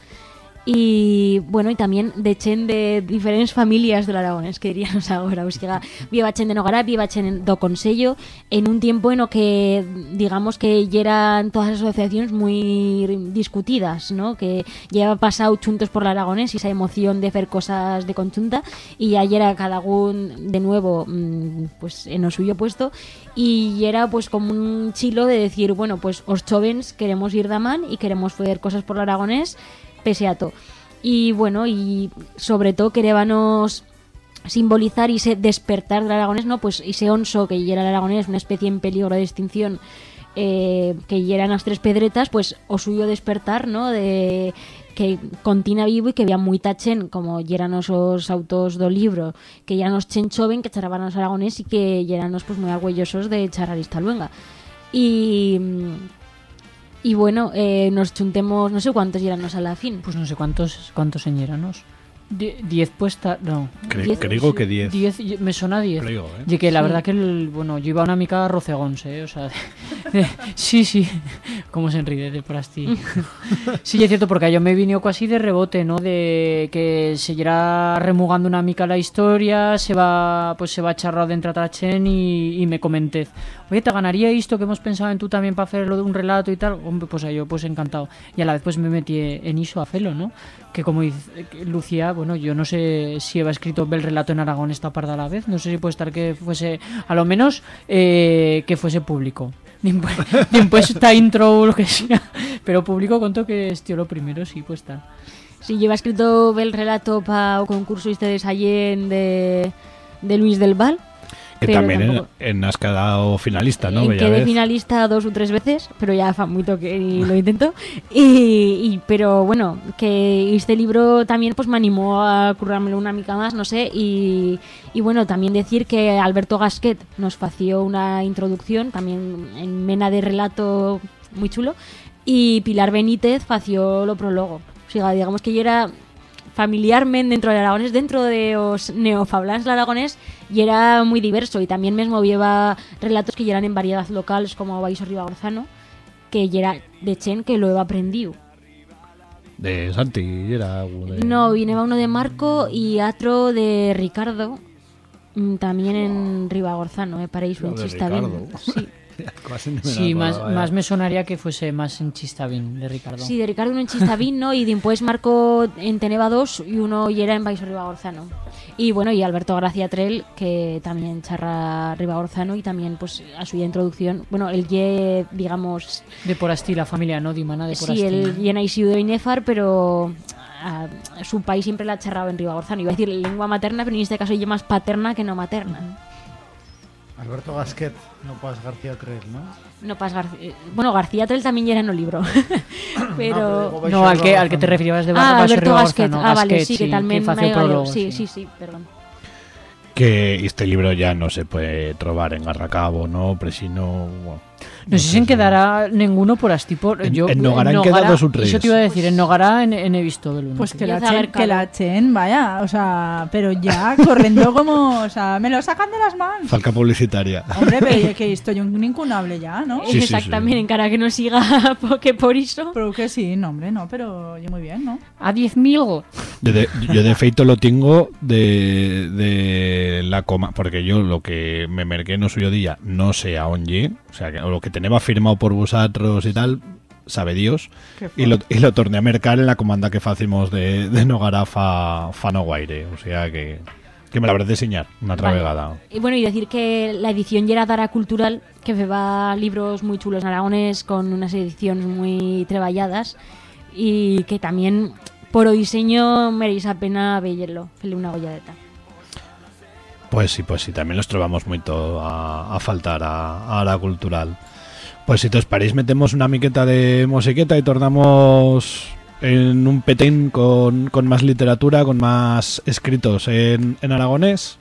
Y bueno, y también de Chen de diferentes familias del Aragonés, que diríamos ahora. O sea, viva Chen de Nogará, viva Chen do Consello, en un tiempo en lo que, digamos que ya eran todas las asociaciones muy discutidas, ¿no? Que ya pasado chuntos por el Aragonés y esa emoción de hacer cosas de conjunta, y ya era cada uno de nuevo, mm, pues en lo suyo puesto, y era pues como un chilo de decir, bueno, pues os jóvenes queremos ir de man y queremos hacer cosas por el Aragonés, pese a todo. Y bueno, y sobre todo queríamos simbolizar y ese despertar del aragonés, ¿no? Pues ese onso que era el aragonés, una especie en peligro de extinción, eh, que eran las tres pedretas, pues o suyo despertar, ¿no? De que continua vivo y que había muy tachen, como eran esos autos do libro, que ya nos chen choven, que charaban los aragonés y que eran pues muy orgullosos de charar esta luenga. Y... Y bueno, eh, nos chuntemos, no sé cuántos lleganos a la fin. Pues no sé cuántos cuántos señeranos. Die- Diez puesta, no. Cre- Diez- creo que 10 Diez, y- me suena diez. Creo, ¿eh? Y que la Sí. verdad que, el- bueno, yo iba a una mica rocegons, ¿eh? O sea, de- de- sí, sí, como se enríe de por así. sí, es cierto, porque yo me vine casi de rebote, ¿no? De que se irá remugando una mica la historia, se va, pues se va charrado de entre Trachen y, y me comenté, oye, ¿te ganaría esto que hemos pensado en tú también para hacerlo de un relato y tal? Hombre, pues a yo, pues encantado. Y a la vez, pues me metí en iso a hacerlo, ¿no? Que como dice Lucía, bueno, yo no sé si había escrito el relato en Aragón esta parda a la vez, no sé si puede estar que fuese, a lo menos, eh, que fuese público. Después, después esta intro o lo que sea, pero público conto que estío lo primero, sí, pues está. Si lleva escrito el relato para o concurso este de de, de Luis del Val. Que pero también en, en has quedado finalista no quedé finalista dos o tres veces, pero ya fa mucho que lo intento. Y, y- pero bueno, que este libro también pues me animó a currármelo una mica más, no sé. Y, y bueno, también decir que Alberto Gasquet nos fació una introducción, también en mena de relato muy chulo. Y Pilar Benítez fació lo prólogo. O sea, digamos que yo era familiarmente dentro del Aragonés, dentro de los neofablans del Aragonés, y era muy diverso. Y también mismo lleva relatos que eran en variedad locales, como Baiso Ribagorzano, que era de Chen, que lo he aprendido. de Santi era algo de- No, viene uno de Marco y otro de Ricardo, mm, también en Ribagorzano, me chiste Ricardo. bien. Sí. Sí, más, más me sonaría que fuese más en Chistavín de Ricardo. Sí, de Ricardo uno en Chistavín, ¿no? Y después marcó en Teneba 2 y uno y era en Baixo Ribagorzano. Y bueno, y Alberto Gracia Trell, que también charra Ribagorzano y también pues a su introducción, bueno, el ye, digamos, De Porastí, la familia, ¿no? Dimana de Porastí. sí, el ye nacido de Inefar, pero a, su país siempre la ha charrado en Ribagorzano. Iba a decir lengua materna, pero en este caso ye más paterna que no materna. Alberto Gasquet, no pas García Trell, ¿no? No pas García. Bueno, García Trell también ya era en el libro. pero. digo, No, al que, al que te referías de Ah, Alberto Gasquet. Ribagorzano, Ah, vale, Gasquet, sí, que también facía me prólogo, Sí, sí, sí, perdón. Que este libro ya no se puede trobar en Garracabo, ¿no? Presino... bueno, No sé si en quedará ninguno por Asti. Por, En- yo, en Nogará en queda dos o tres. Eso te iba a decir, en Nogará en, en he visto del uno. Pues que la, echen, que la echen, vaya, o sea, pero ya corriendo como, o sea, me lo sacan de las manos. Falca publicitaria. Hombre, pero ya que estoy un incunable ya, ¿no? Sí, sí, Exactamente, sí. en cara que no siga porque por eso. Pero que sí, no, hombre, no, pero yo muy bien, ¿no? A 10.000. Yo de, yo de feito lo tengo de, de la coma, porque yo lo que me merqué no suyo día no sé a onye, o sea, que lo que tenía firmado por vosotros y tal, sabe Dios, y lo, y lo torné a mercar en la comanda que facimos de, de Nogara fa, fa no guaire, o sea que, que me la habré de enseñar una otra Vale. vegada. Y bueno, y decir que la edición ya era Dara Cultural, que va libros muy chulos en aragones con unas ediciones muy treballadas y que también por o diseño meréis la pena verlo, fele una golladeta. Pues sí, pues sí, también los trovamos mucho a, a faltar a, a la cultural. Pues si te os paréis, metemos una miqueta de musiqueta y tornamos en un petén con, con más literatura, con más escritos en, en aragonés.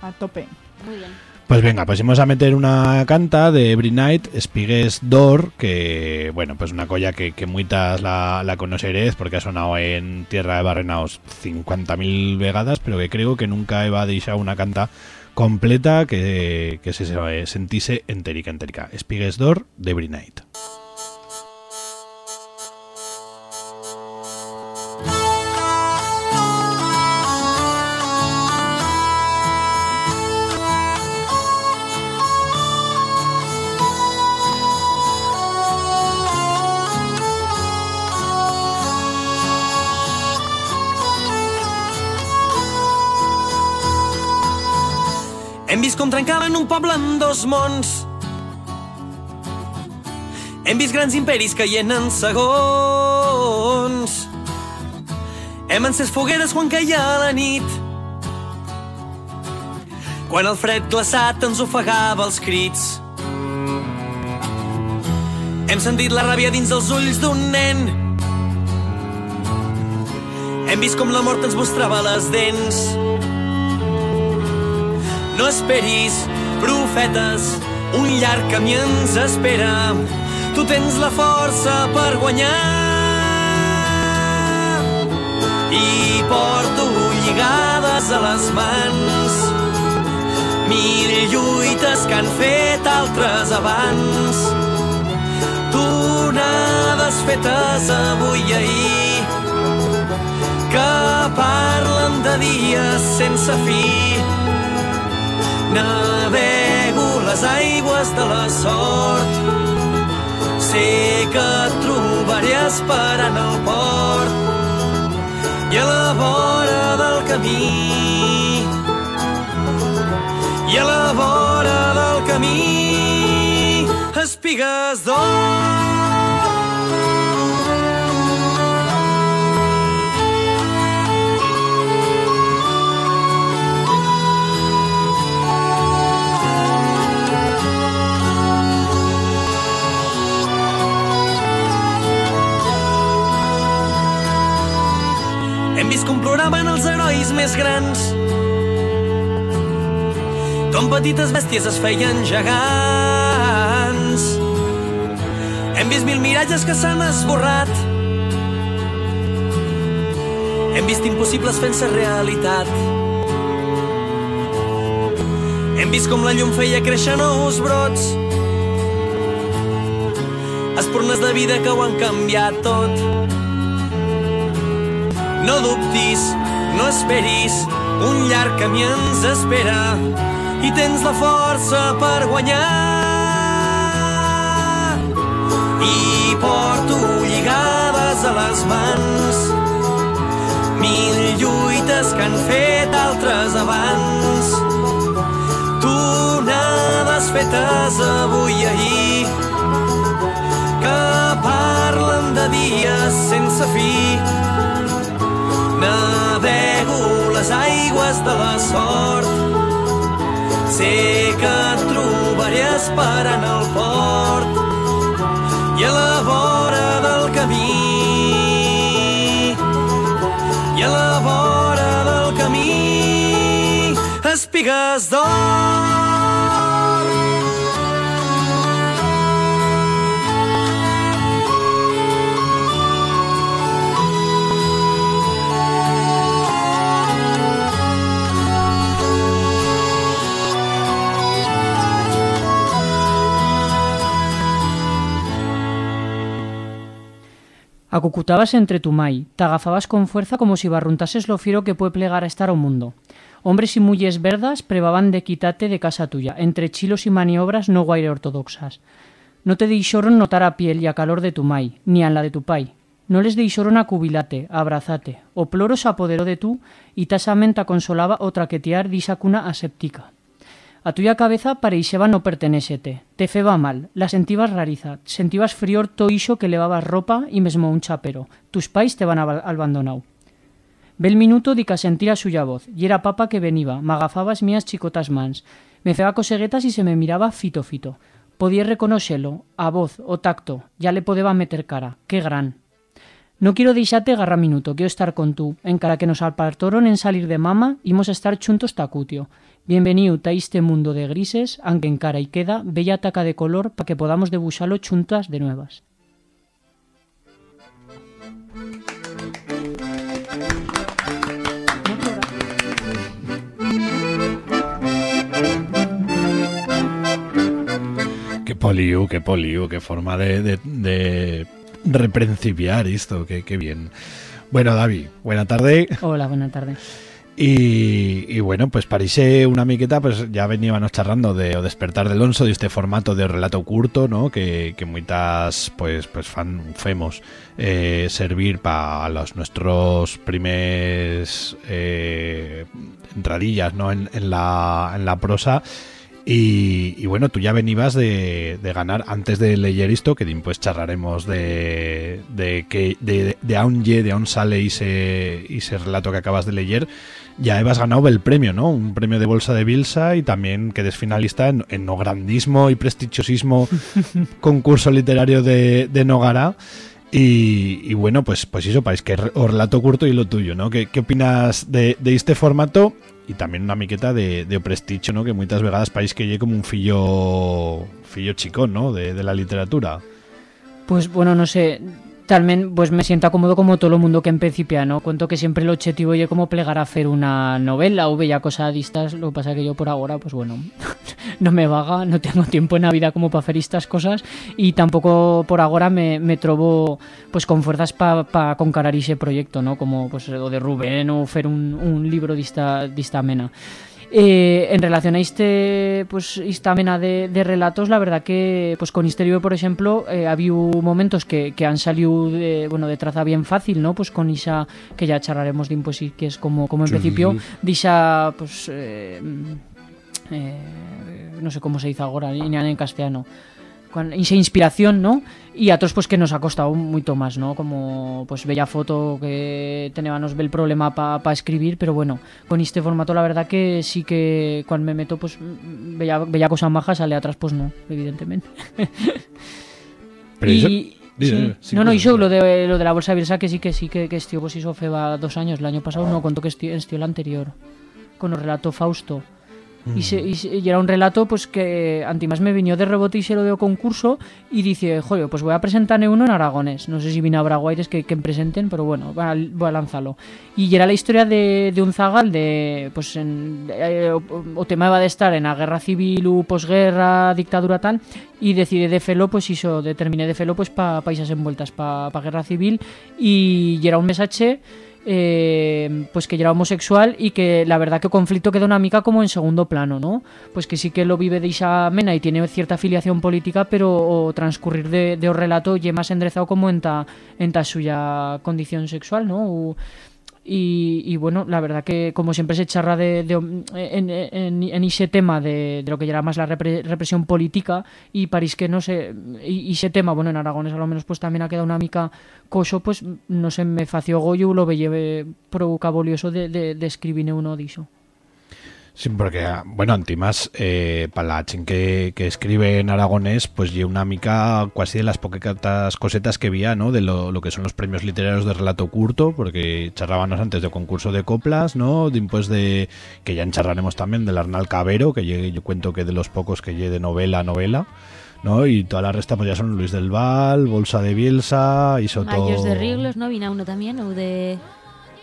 A tope. Muy bien. Pues venga, pues vamos a meter una canta de Every Night, Spigues Door, que, bueno, pues una colla que, que muitas la, la conoceréis porque ha sonado en Tierra de Barrenaos 50.000 vegadas, pero que creo que nunca he deixado una canta completa que, que se, se sentise enterica. Spigues Door de Every vist com trencaven un poble en dos mons. Hem vist grans imperis caient en segons. Hem encès fogueres quan caia la nit. Quan el fred glaçat ens ofegava els crits. Hem sentit la ràbia dins els ulls d'un nen. Hem vist com la mort ens mostrava les dents. No esperis, profetes, un llarg camí ens espera. Tu tens la força per guanyar. I porto lligades a les mans mil lluites que han fet altres abans. Tornades fetes avui i ahir que parlen de dies sense fi. Navego les aigües de la sort. Sé que et trobaré esperant al port i a la vora del camí. I a la vora del camí espigues d'or. Vist com ploraven els herois més grans com petites bèsties es feien gegants. Hem vist mil miratges que s'han esborrat. Hem vist impossibles fent-se realitat. Hem vist com la llum feia créixer nous brots. Espurnes de vida que ho han canviat tot. No dubtis, no esperis, un llarg camí ens espera i tens la força per guanyar. i porto lligades a les mans mil lluites que han fet altres abans tonades fetes avui i ahir que parlen de dies sense fi navego les aigües de la sort. Sé que et trobaré esperant al port i a la vora del camí. I a la vora del camí espigues d'or Acucutabas entre tu mai, te agafabas con fuerza como si barruntases lo fiero que puede plegar a estar o mundo. Hombres y mulles verdas prevaban de quitate de casa tuya, entre chilos y maniobras no guaire ortodoxas. No te deixoron notar a piel y a calor de tu mai, ni a la de tu pai. No les deixoron a cubilate, a abrazate. O ploro se apoderó de tú y tasamente consolaba o traquetear disa cuna aséptica. A tuya cabeza pareixeba no pertenésete. Te feba mal, la sentivas rariza, sentivas frior to ixo que levabas ropa y mesmo un chapero. Tus pais te van ab- abandonau. Bel minuto di que sentir a suya voz, y era papa que veniva, m'agafaba as mías chicotas mans. Me feba coseguetas y se me miraba fito fito. Podía reconocerlo, a voz, o tacto, ya le podeba meter cara. Qué gran. No quiero deixarte garra minuto, quiero estar con tú. Encara que nos apartoron en salir de mama, imos a estar chuntos tacutio. Bienvenido a este mundo de grises, aunque encara y queda bella taca de color para que podamos debuxalo chuntas de nuevas. Qué poliu, qué poliu, qué forma de reprencipiar esto, qué, qué bien. Bueno, David, buena tarde. Hola, buena tarde. Y, y bueno, pues parece una miqueta, pues ya veníamos charrando de o despertar del onso, de este formato de relato curto, ¿no? Que, que muitas, pues, pues fan femos eh, servir para los nuestros primeros eh, entradillas, ¿no? En, en la, en la prosa. Y, y bueno, tú ya venibas de, de ganar antes de leer esto, que después charlaremos de, de que de, de aún ye, de aún sale ese, ese relato que acabas de leer. Ya habas ganado el premio, ¿no? Un premio de bolsa de Bilsa y también quedes finalista en, en no grandismo y prestigiosismo concurso literario de, de Nogara. Y, bueno, pues, pues eso, país que o relato curto y lo tuyo, ¿no? ¿Qué, qué opinas de, este formato? Y también una miqueta de, de prestigio, ¿no? Que muchas vegadas país que llegue como un fillo fillo chicón, ¿no? De, de la literatura. Pues bueno, no sé, pues me siento cómodo como todo el mundo que en principio, ¿no? Cuento que siempre el objetivo es como plegar a hacer una novela o bella cosa distas, lo que pasa que yo por ahora, pues bueno, no me vaga, no tengo tiempo en la vida como para hacer estas cosas y tampoco por ahora me, me trobo pues con fuerzas para pa concarar ese proyecto, ¿no? Como pues o de Rubén o hacer un, libro dista, dista mena. Eh, en relación a este pues esta mena de, de, relatos, la verdad que pues con Histerio, por exemplo, eh, había momentos que, que han salido de, bueno, de traza bien fácil, ¿no? Pues con Isa, que ya charlaremos de imposible, que es como, como en sí, principio, de Isa, pues... Eh, eh, no sé como se dice agora, ni en castellano. Con esa inspiración, ¿no? Y a otros pues que nos ha costado mucho más, ¿no? Como pues bella foto que teníamos el problema para escribir, pero bueno, con este formato la verdad que sí que cuando me meto pues bella, bella cosa maja sale atrás pues no, evidentemente. Pero y eso- sí. Dile, dile, sí, no, no, y yo lo de, lo de la bolsa Birsa que sí que sí que, que estío pues hizo feba dos años, el año pasado no, contó que estío, estío el anterior, con el relato Fausto. Y, se- y, se- y era un relato pues que antimás me vino de rebote y se lo dio concurso y dice, joder, pues voy a presentar uno en aragonés. No sé si vine a Braguaires que, que presenten, pero bueno, voy a, voy a lanzarlo. Y era la historia de, de un zagal de, pues en, eh, o, o tema iba de estar en la guerra civil u posguerra, dictadura tal, y decide de felo, pues hizo, determiné de felo pues para países envueltas, para pa guerra civil, y, y era un mensaje eh, pues que ya era homosexual y que la verdad que o conflicto queda una mica como en segundo plano, ¿no? Pues que sí que lo vive de esa mena y tiene cierta afiliación política, pero o transcurrir de, de o relato más enderezado como en ta, en ta suya condición sexual, ¿no? Y, y bueno, la verdad que como siempre se charra de, de- en, en- en ese tema de, de lo que era más la repre- represión política y París que no sé, y, ese tema, bueno, en Aragones a lo menos pues también ha quedado una mica coso, pues no sé, me fació goyo lo veía provocabolioso de, de, de escribir uno. Sí, porque, ah, bueno, antimás, eh, para la chen que, que escribe en aragonés, pues lleva una mica casi de las poquitas cosetas que había, ¿no? De lo, lo que son los premios literarios de relato curto, porque charrábamos antes de concurso de coplas, ¿no? Después de, que ya encharraremos también del Arnal Cabero, que llegue- yo cuento que de los pocos que llegue de novela a novela, ¿no? Y toda la resta pues ya son Luis del Val, Bolsa de Bielsa, Isoto... Mayos de Riglos, ¿no? Vina uno también, o de...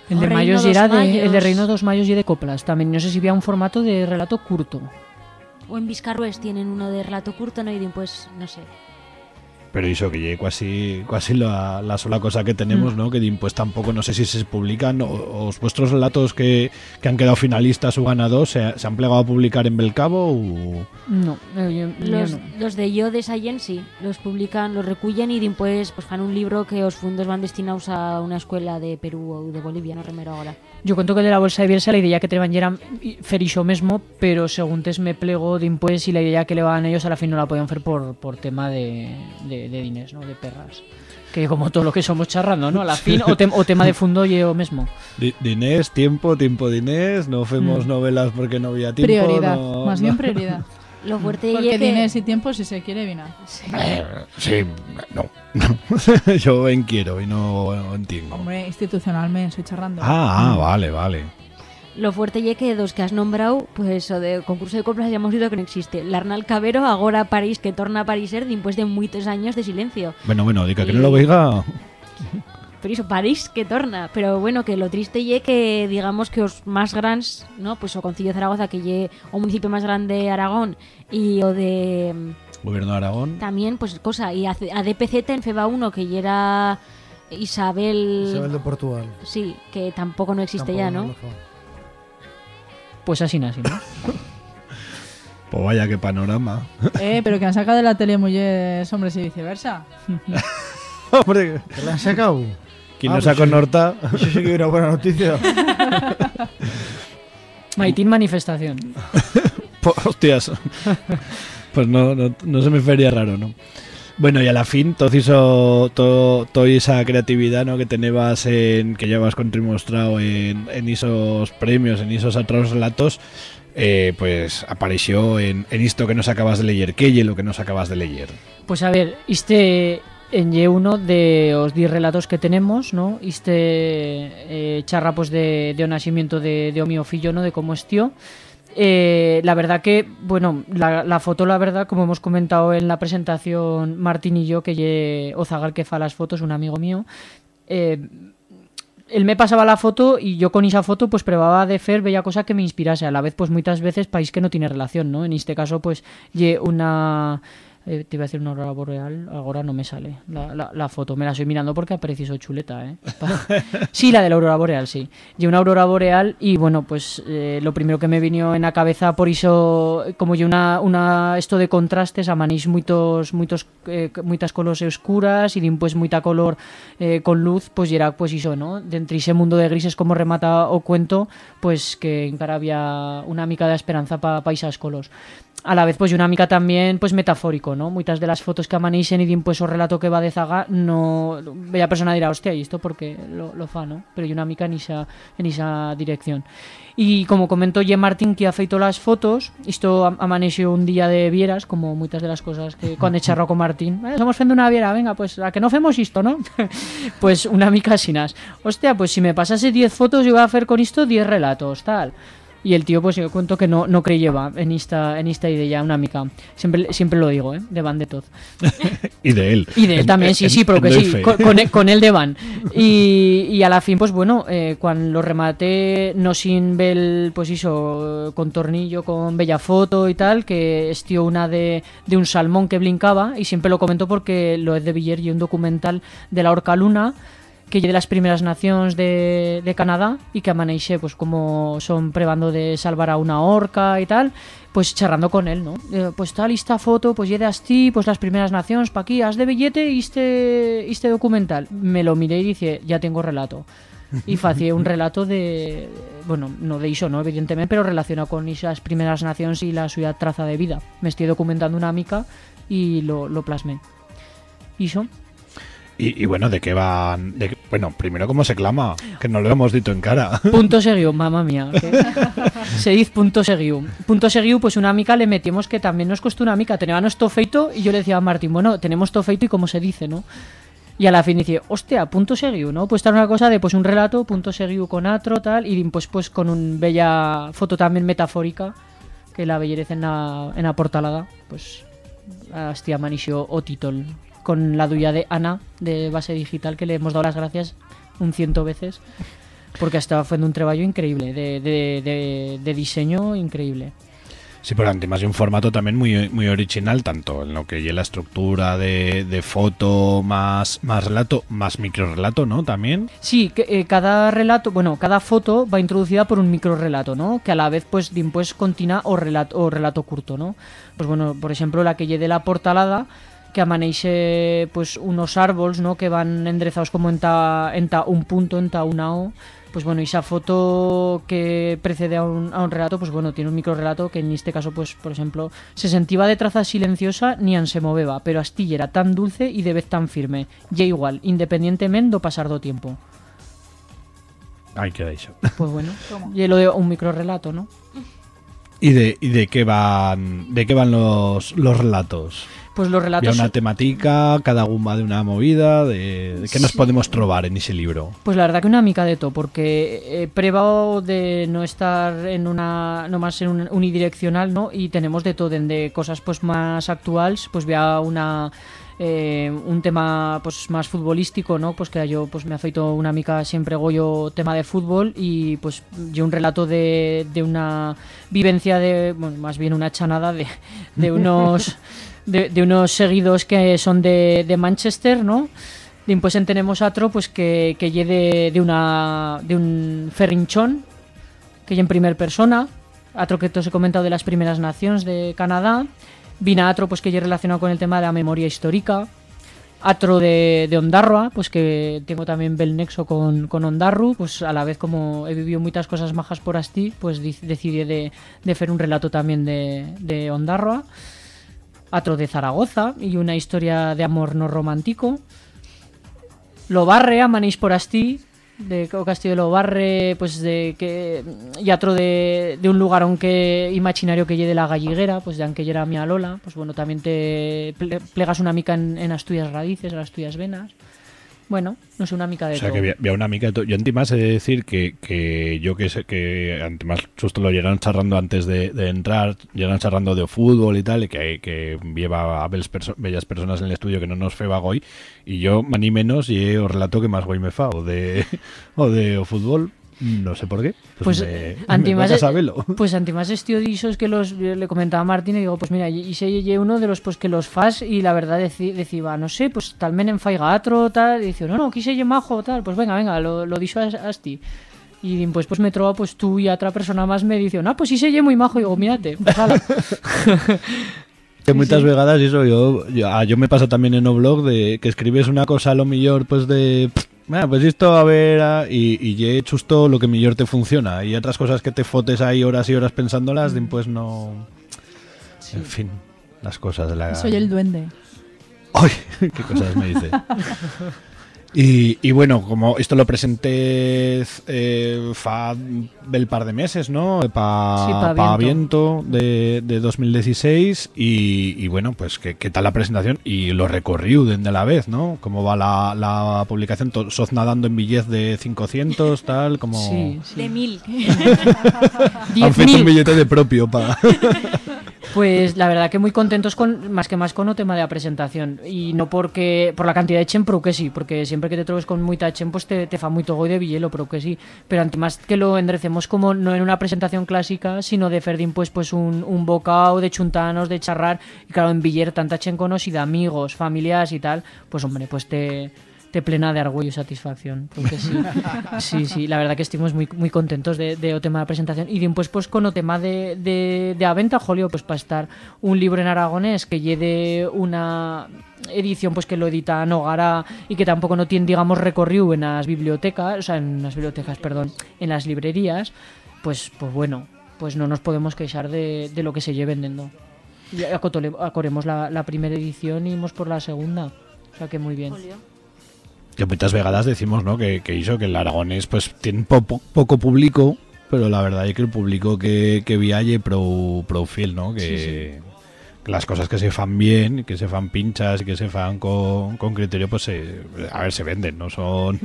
El de Reino Mayos dos era de, el de. Reino dos Mayos y de coplas. También no sé si había un formato de relato curto. O en Vizcarrués tienen uno de relato curto, ¿no? Y pues, no sé. Pero eso, que llegue casi, casi la, la sola cosa que tenemos, ¿no? Que pues tampoco, no sé si se publican, o, o os vuestros relatos que, que han quedado finalistas o ganados, ¿se, se han plegado a publicar en Belcabo o...? No, yo- yo Los, no. los de Yo de Sallent sí, los publican, los recullen y después pues fan un libro que os fondos van destinados a una escuela de Perú o de Bolivia, no remero ahora. Yo cuento que el de la bolsa de Bielsa la idea que treban era fer iso mesmo, pero según tes me plego de impuestos y la idea que le van ellos a la fin no la podían hacer por, por tema de, de, de diners, ¿no? De perras. Que como todo lo que somos charrando, ¿no? A la fin o, tem- o tema de fundo yo mesmo. Di- Dinés, tiempo, tiempo dinés, no fuimos Mm. novelas porque no había tiempo. Prioridad, no- más no- bien prioridad. Lo fuerte Porque y que... tienes y tiempo si se quiere vina. Eh, Sí, no. No. Yo en quiero y no entiendo. Hombre, institucionalmente soy charrando. Ah, ah, vale, vale. Lo fuerte y que dos que has nombrado, pues o de concurso de coplas ya hemos dicho que no existe. L'arnal Cabero, agora París, que torna a Pariser después de muchos años de silencio. Bueno, bueno, diga que no lo oiga. Pero eso, París que torna. Pero bueno, que lo triste ye que digamos que os más grandes, ¿no? Pues o Concilio de Zaragoza, que ye o municipio más grande de Aragón, y o de mm, Gobierno de Aragón. también, pues cosa, y a, a DPZ en FEBA 1, que ya era Isabel... Isabel de Portugal. Sí, que tampoco no existe ya, ¿no? Pues así, así, ¿no? Pues vaya qué panorama. Eh, pero que han sacado de la tele mujeres hombres y viceversa. Hombre, ¿Que la han sacado? quien Ah, nos pues sacó sí. Norta. Eso sí que una buena noticia. Maitín manifestación. Po- Hostias. Pues no, no, no se me fería raro, ¿no? Bueno, y a la fin, todo hizo todo, toda esa creatividad ¿no? que tenías en, que llevas contrimostrado en, en esos premios, en esos otros relatos, eh, pues apareció en, en esto que nos acabas de leer. ¿Qué y lo que nos acabas de leer? Pues a ver, este en Y1 de os 10 relatos que tenemos, ¿no? Este eh, charra pues de, de nacimiento de, de o mío fillo, ¿no? De cómo es tío. Eh, la verdad que, bueno, la, foto, la verdad, como hemos comentado en la presentación Martín y yo, que lle Ozagal que fa las fotos, un amigo mío, eh, él me pasaba la foto y yo con esa foto pues probaba de hacer bella cosa que me inspirase. A la vez pues muchas veces país que no tiene relación, ¿no? En este caso pues lle una... eh, te iba a decir una aurora boreal, ahora no me sale la, la- la foto. Me la estoy mirando porque ha parecido chuleta, ¿eh? sí, la de la aurora boreal, sí. Y una aurora boreal y bueno, pues eh, lo primero que me vino en la cabeza por eso, como yo una, una esto de contrastes, amanís muitos, muitos, eh, colores oscuras y pues muita color eh, con luz, pues era pues iso, ¿no? Dentro ese mundo de grises como remata o cuento, pues que encara había una mica de esperanza para pa esas colos a la vez pues y una mica también pues metafórico, ¿no? Muchas de las fotos que amaneixen y din pues o relato que va de zaga no bella persona dirá, hostia, y esto porque lo, lo fa, ¿no? Pero y una mica en esa, en esa dirección. Y como comentó Ye Martín que ha feito las fotos, esto am- amaneció un día de vieras, como muchas de las cosas que cuando he charrado con Martín, "Eh, somos fendo una viera, venga, pues a que no femos esto, ¿no? pues una mica sinas. Hostia, pues si me pasase 10 fotos yo iba a hacer con esto 10 relatos, tal. Y el tío, pues yo cuento que no, no creyeva en esta, en esta idea, una mica. Siempre, siempre lo digo, ¿eh? De Van de Toz. Y de él. Y de él En- también, sí, sí, pero en que sí, con, con él, con de van. Y, y a la fin, pues bueno, eh, cuando lo rematé, no sin ver, pues eso, con tornillo, con bella foto y tal, que estió una de, de un salmón que blincaba, y siempre lo comento porque lo es de Villar y un documental de la Orca Luna, que lle de las primeras naciones de, de Canadá y que amaneixe pues como son probando de salvar a una orca y tal pues charrando con él, ¿no? Eh, pues tal esta foto, pues lle de asti, pues las primeras naciones pa aquí, haz de billete y este, este documental. Me lo miré y dice, ya tengo relato. Y facie un relato de, bueno, no de iso, ¿no? Evidentemente, pero relacionado con esas primeras naciones y la suya traza de vida. Me estoy documentando una mica y lo, lo plasmé. Iso. Y, bueno, ¿de qué van? Bueno, primero, ¿cómo se clama? Que no lo hemos dicho en cara. Punto seguido, mamá mía. que Se dice punto seguido. Punto seguido, pues una mica le metimos que también nos costó una mica. Teníamos todo feito y yo le decía a Martín, bueno, tenemos todo feito y cómo se dice, ¿no? Y a la fin dice, hostia, punto seguido, ¿no? Pues estar una cosa de pues un relato, punto seguido con atro, tal, y pues pues con un bella foto también metafórica que la bellerece en la, en la portalada, pues hostia manixo o títol con la duya de Ana de base digital que le hemos dado las gracias un ciento veces porque estaba haciendo un trabajo increíble de, de, de, de diseño increíble. Sí, pero además de un formato también muy, muy original, tanto en lo que lleva la estructura de, de foto más, más relato, más microrelato, ¿no? También. Sí, que, eh, cada relato, bueno, cada foto va introducida por un microrelato, ¿no? Que a la vez, pues, pues continúa o relato, o relato curto, ¿no? Pues bueno, por ejemplo, la que lle de la portalada, que amaneixe pues unos árboles, ¿no? Que van endrezados como en ta, en ta un punto, en ta una O. Pues bueno, esa foto que precede a un, a un relato, pues bueno, tiene un microrelato que en este caso, pues, por ejemplo, se sentiva de traza silenciosa ni an se moveba, pero Astilla era tan dulce y de vez tan firme. Ya igual, independientemente do pasar do tiempo. Ay, queda eso. Pues bueno, y lo de un microrelato, ¿no? ¿Y de, y de qué van de qué van los, los relatos? Pues los Había relatos... una temática, cada uno va de una movida, de, qué nos Sí. podemos trobar en ese libro. Pues la verdad que una mica de todo, porque he probado de no estar en una, no más en un unidireccional, ¿no? Y tenemos de todo, de cosas pues más actuales, pues vea una eh, un tema pues más futbolístico, ¿no? Pues que yo pues me afeito una mica siempre goyo tema de fútbol y pues yo un relato de, de una vivencia de, bueno, más bien una chanada de, de unos de, unos seguidos que son de, de Manchester, ¿no? En tenemos otro pues que, que lle de, de un ferrinchón que lle en primer persona, otro que os he comentado de las primeras naciones de Canadá, vina otro pues que lle relacionado con el tema de la memoria histórica, otro de, de Ondarroa, pues que tengo también bel nexo con, con Ondarru, pues a la vez como he vivido muchas cosas majas por asti, pues decidí de, de hacer un relato también de, de Ondarroa, otro de Zaragoza y una historia de amor no romántico, lo barre a Manís por Asti, de Castillo de lo barre, pues de que y otro de, de un lugar aunque imaginario que lle de la galliguera, pues de aunque era mi Lola, pues bueno, también te ple- plegas una mica en, en las tuyas raíces, en las tuyas venas. Bueno, no sé, una mica de O sea, todo. que había, una mica de to- Yo antes he de decir que, que yo que sé que antes justo lo llegaron charlando antes de, de entrar, llegaron charlando de fútbol y tal, y que, que lleva a perso- bellas personas en el estudio que no nos feba goy, y yo, ni menos, y os relato que más goy me fa, o de, o de o fútbol, no sé por qué. Pues, me, antimás, me saberlo. pues antimás disos que los le comentaba a Martín y digo, pues mira, y se lle uno de los pues que los fas y la verdad deci- decía, no sé, pues tal men en faiga atro, tal, y dice, no, no, quise lle majo, tal, pues venga, venga, lo, lo dicho a, esti. Y pues, pues me trova pues tú y otra persona más me dice, no, pues sí se lle muy majo, y digo, mírate, pues ala. Que muchas vegadas eso yo, yo, ah, yo me pasa también en un blog de que escribes una cosa a lo mejor pues de "Ah, pues esto a ver ah", y, y ye justo lo que mejor te funciona y otras cosas que te fotes ahí horas y horas pensándolas pues no en fin las cosas de la Soy el duende. ¡Ay! ¿Qué cosas me dice? Y, y bueno, como esto lo presenté eh, fa bel par de meses, ¿no? Pa, Sí, pa pa Viento. Viento de, de 2016 y, y bueno, pues ¿qué, qué tal la presentación y lo recorrió de la vez, ¿no? ¿Cómo va la, la publicación? Sos nadando en billete de 500, tal, como... Sí, sí. De mil. Han feito un 10.000. billete de propio para... Pues la verdad que muy contentos con más que más con el tema de la presentación. Y no porque por la cantidad de chen, pero que sí, porque siempre que te troves con mucha chen pues te, te fa muy togo de billelo, pero que sí, pero más que lo endrecemos como no en una presentación clásica, sino de Ferdín pues pues un, un bocao de chuntanos, de charrar. Y claro, en biller tanta chen conocida, amigos, familias y tal, pues hombre, pues te te plena de orgullo y satisfacción. Porque sí, sí, sí, la verdad que estuvimos muy, muy contentos de, de o tema de presentación. Y después, pues, con o tema de, de, de a venta, jolio, pues para estar un libro en aragonés que lleve una edición pues que lo edita Nogara y que tampoco no tiene, digamos, recorrido en las bibliotecas, o sea, en las bibliotecas, perdón, en las librerías, pues, pues bueno, pues no nos podemos queixar de, de lo que se lleve vendiendo. Acoremos la, la primera edición y íbamos por la segunda. O sea que muy bien. Que muchas vegadas decimos, ¿no? Que, que hizo que el aragonés pues tiene po- po- poco público, pero la verdad es que el público que, que viaje pro, pro fiel, ¿no? Que, que las cosas que se fan bien, que se fan pinchas y que se fan con, con criterio, pues se, a ver, se venden, no son...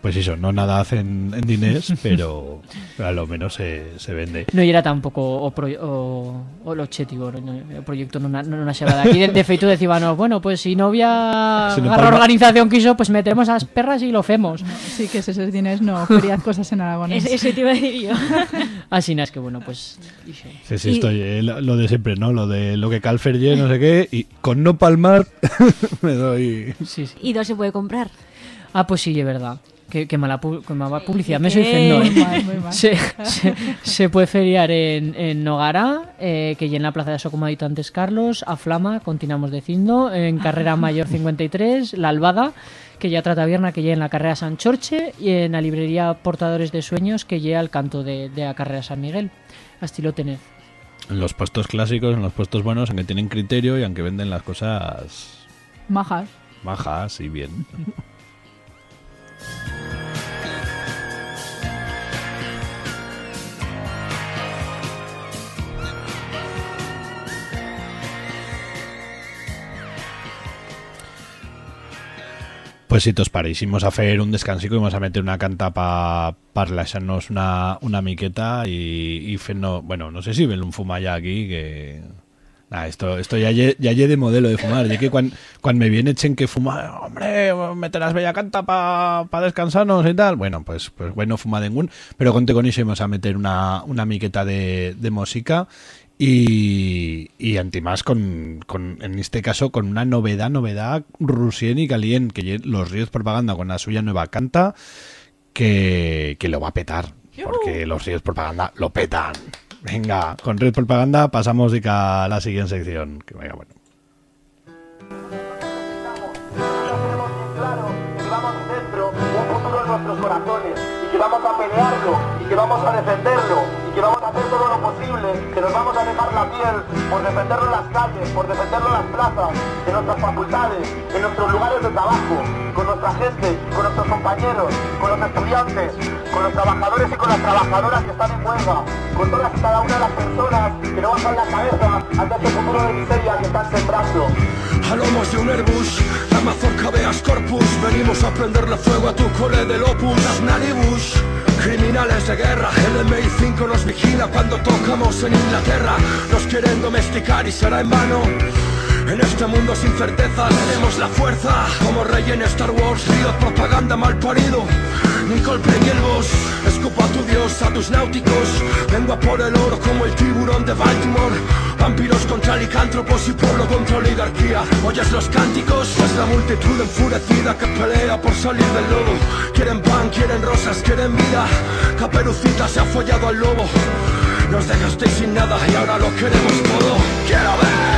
Pues eso, no nada hacen en dinés, pero, pero a lo menos se, se vende. No era tampoco o, pro, o, o el objetivo, no, el proyecto no, na- no naixeba de aquí. De, de feito decíbanos, bueno, pues si no había Si no la palma- organización quiso, pues metemos a las perras y lo hacemos. Sí, que esos diners no ferias cosas en aragonés. Ese- ese te iba a decir yo. Así no, es que bueno, pues... Sí, sí, Y- estoy, eh, lo lo de siempre, ¿no? Lo de lo que calferye, no sé qué, y con no palmar me doy... Sí, sí. ¿Y dónde se puede comprar? Ah, pues sí, es verdad. Qué, qué mala, pu- qué mala publicidad. Me estoy diciendo. Muy ¿eh? mal, muy mal. Se, se, se puede feriar en, en Nogara, eh, que ya en la Plaza de So, como ha dicho antes Carlos, a Flama, continuamos diciendo, en Carrera Mayor 53, La Albada, que ya trata vierna, que ya en la Carrera San Chorche, y en la librería Portadores de Sueños, que ya al canto de, de la Carrera San Miguel. A estilo tened. En los puestos clásicos, en los puestos buenos, en que tienen criterio y aunque venden las cosas Majas. bajas y bien. Pues si tos pare, hicimos a hacer un descansico y vamos a meter una canta para pa relaxarnos una, una miqueta y, bueno, no sé si ven un fuma ya aquí que... Nah, esto, esto ya lle, ya de modelo de fumar. Ya que cuando me viene echen que fuma, hombre, meterás bella canta para pa descansarnos y tal. Bueno, pues, pues bueno, fuma ningún. Pero conte con eso vamos a meter una, una miqueta de, de música y, y antimás con, con, en este caso, con una novedad, novedad rusien y calien, que los ríos propaganda con la suya nueva canta, que, que lo va a petar. Porque los ríos propaganda lo petan. Venga, con Red Propaganda pasamos de a la siguiente sección. Que venga, bueno. que vamos dentro un futuro en nuestros corazones y que vamos a pelearlo y que vamos a defenderlo piel por defenderlo en las calles, por defenderlo en las plazas, en nuestras facultades, en nuestros lugares de trabajo, con nuestra gente, con nuestros compañeros, con los estudiantes, con los trabajadores y con las trabajadoras que están en huelga, con todas y cada una de las personas que no bajan la cabeza ante este futuro de miseria que están sembrando. A lomos de un Airbus, la mazorca veas corpus Venimos a prenderle fuego a tu cole del opus Nanibus, criminales de guerra. El MI5 nos vigila cuando tocamos en Inglaterra. Nos quieren domesticar y será en vano. En este mundo sin certeza tenemos la fuerza. Como rey en Star Wars, río propaganda mal parido. Nicole Preguelvos, escupo a tu dios, a tus náuticos. Vengo a por el oro como el tiburón de Baltimore. Vampiros contra licántropos y pueblo contra oligarquía. Oyes los cánticos, es la multitud enfurecida que pelea por salir del lodo Quieren pan, quieren rosas, quieren vida. Caperucita se ha follado al lobo. Nos dejasteis sin nada y ahora lo queremos todo. Quiero ver,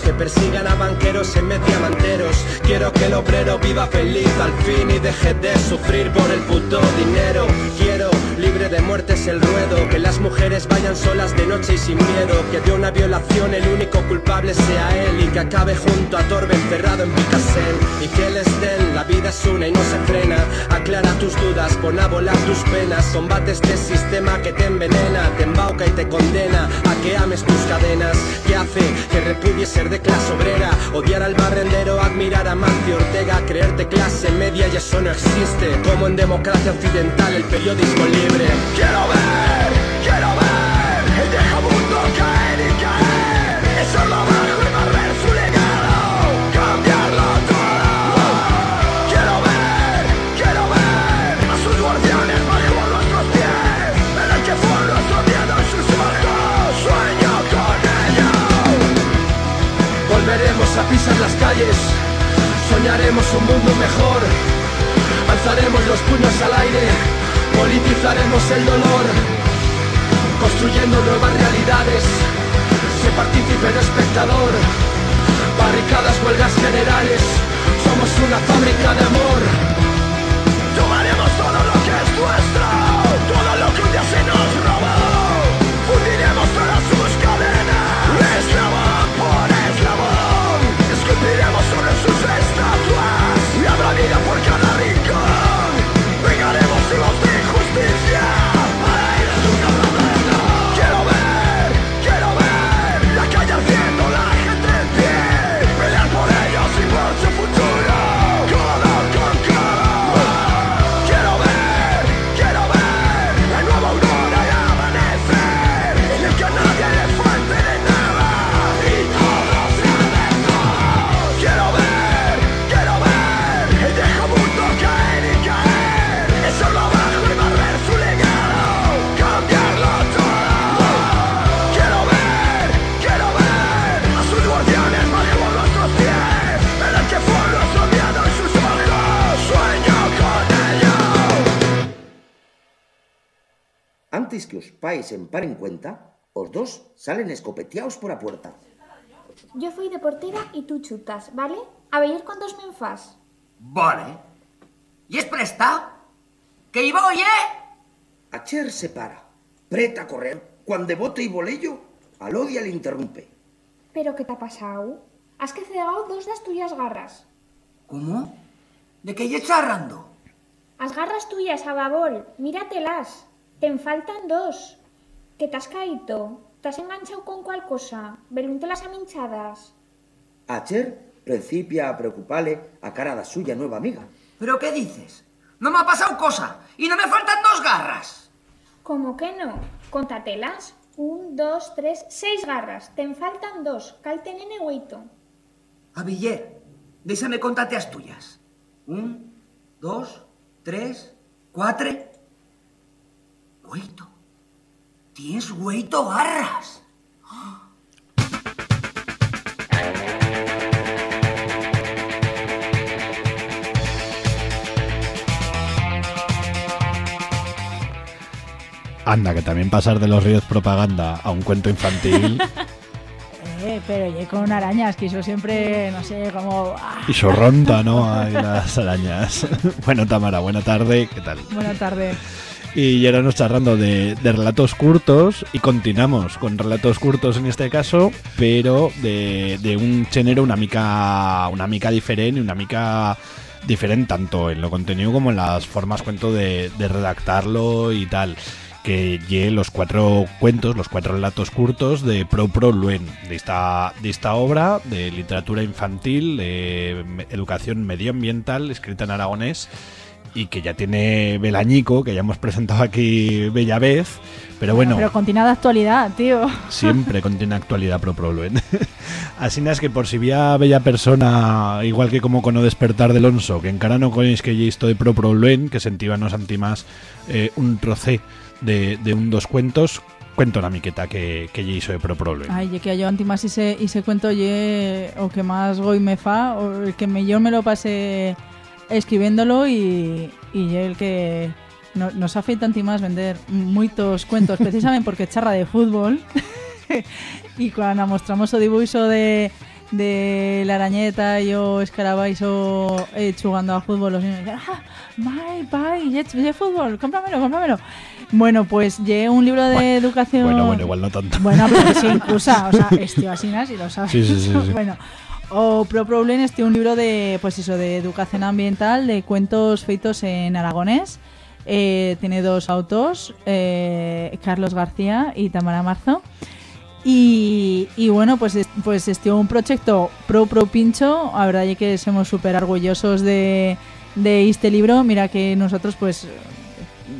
Quiero persigan a banqueros en vez diamanteros. Quiero que el obrero viva feliz al fin y deje de sufrir por el puto dinero. Quiero libre de muertes el ruedo, que las mujeres vayan solas de noche y sin miedo, que de una violación el único culpable sea él y que acabe junto a Torbe encerrado en Picasso y que les den la vida es una y no se frena. Aclara tus dudas, pon a volar tus penas, combate este sistema que te envenena, te embauca y te condena a que ames tus cadenas, que hace que repudies ser de clase odiar al barrendero, admirar a Mancio Ortega, creerte clase media y eso no existe, como en democracia occidental el periodismo libre. Quiero ver, a pisar las calles, soñaremos un mundo mejor, alzaremos los puños al aire, politizaremos el dolor, construyendo nuevas realidades, sé partícipe no espectador, barricadas, huelgas generales, somos una fábrica de amor. Tomaremos todo lo que es nuestro, Antes que os paes en par en cuenta, os dos salen escopeteados por la puerta. Yo fui de portera y tú chutas, ¿vale? A ver cuántos me enfas. Vale. ¿Y es prestado? ¡Que hi voy, eh! Acher se para, preta a correr, cuando bote y bolello, Alodia le interrumpe. ¿Pero qué te ha pasado? Has que cegado dos das tuyas garras. ¿Cómo? ¿De qué ye charrando? As garras tuyas, Ababol, míratelas. Te faltan dos. ¿Que te has caído? ¿Te has enganchado con cual cosa? Velúntelas aminchadas. Acher principia a preocuparle a cara da suya nueva amiga. ¿Pero qué dices? No me ha pasado cosa y no me faltan dos garras. ¿Cómo que no? Contatelas. Un, dos, tres, seis garras. Te faltan dos. Cal tenene hueito. Aviller, déjame contarte as tuyas. Un, dos, tres, cuatro. Hueito. Tienes hueito garras. Anda, que también pasar de los ríos propaganda a un cuento infantil Eh, pero y con arañas, que eso siempre, no sé, como... ah, y sorronta, ¿no? Hay las arañas. bueno, Tamara, buena tarde, ¿qué tal? Buena tarde. Y ahora nos charlando de, de relatos curtos y continuamos con relatos curtos en este caso, pero de, un género una mica, una mica diferente, una mica diferente tanto en lo contenido como en las formas cuento de, redactarlo y tal. Que lle los cuatro cuentos, los cuatro relatos curtos de Pro Pro Luen, de esta, de esta obra de literatura infantil, de educación medioambiental, escrita en aragonés, y que ya tiene Belañico, que ya hemos presentado aquí bella vez, pero bueno, Pero continúa de actualidad, tío. siempre contiene actualidad Pro Pro Luen. Así es que por si vía bella persona, igual que como con o despertar del onso, que encara no conéis que lle esto de Pro Pro Luen, que sentíbanos antimás eh, un trocé de, de un dos cuentos, cuento la miqueta que, que lle hizo de Pro Pro Luen. Ay, que yo antimás ese, ese cuento ye o que más goy me fa, o el que mejor me lo pasé escribiéndolo y, y el que no- nos ha feito antimás vender muchos cuentos, precisamente porque charra de fútbol y cuando mostramos o dibuixo de de la arañeta y o escarabajo eh, jugando a fútbol, los niños decían, ah, bye, ye, ye fútbol, cómpramelo, cómpramelo. Bueno, pues lle un libro de educación... Bueno, bueno, igual no tanto. Bueno, pero sí, incluso, o sea, este así, y lo sabes. Sí, sí, sí. bueno, o Pro Problem este un libro de, pues eso, de educación ambiental, de cuentos feitos en aragonés. Eh, tiene dos autores, eh, Carlos García y Tamara Marzo. Y, bueno, pues, es- pues este un proyecto pro pro pincho, a verdad es que somos súper orgullosos de, este libro. Mira que nosotros pues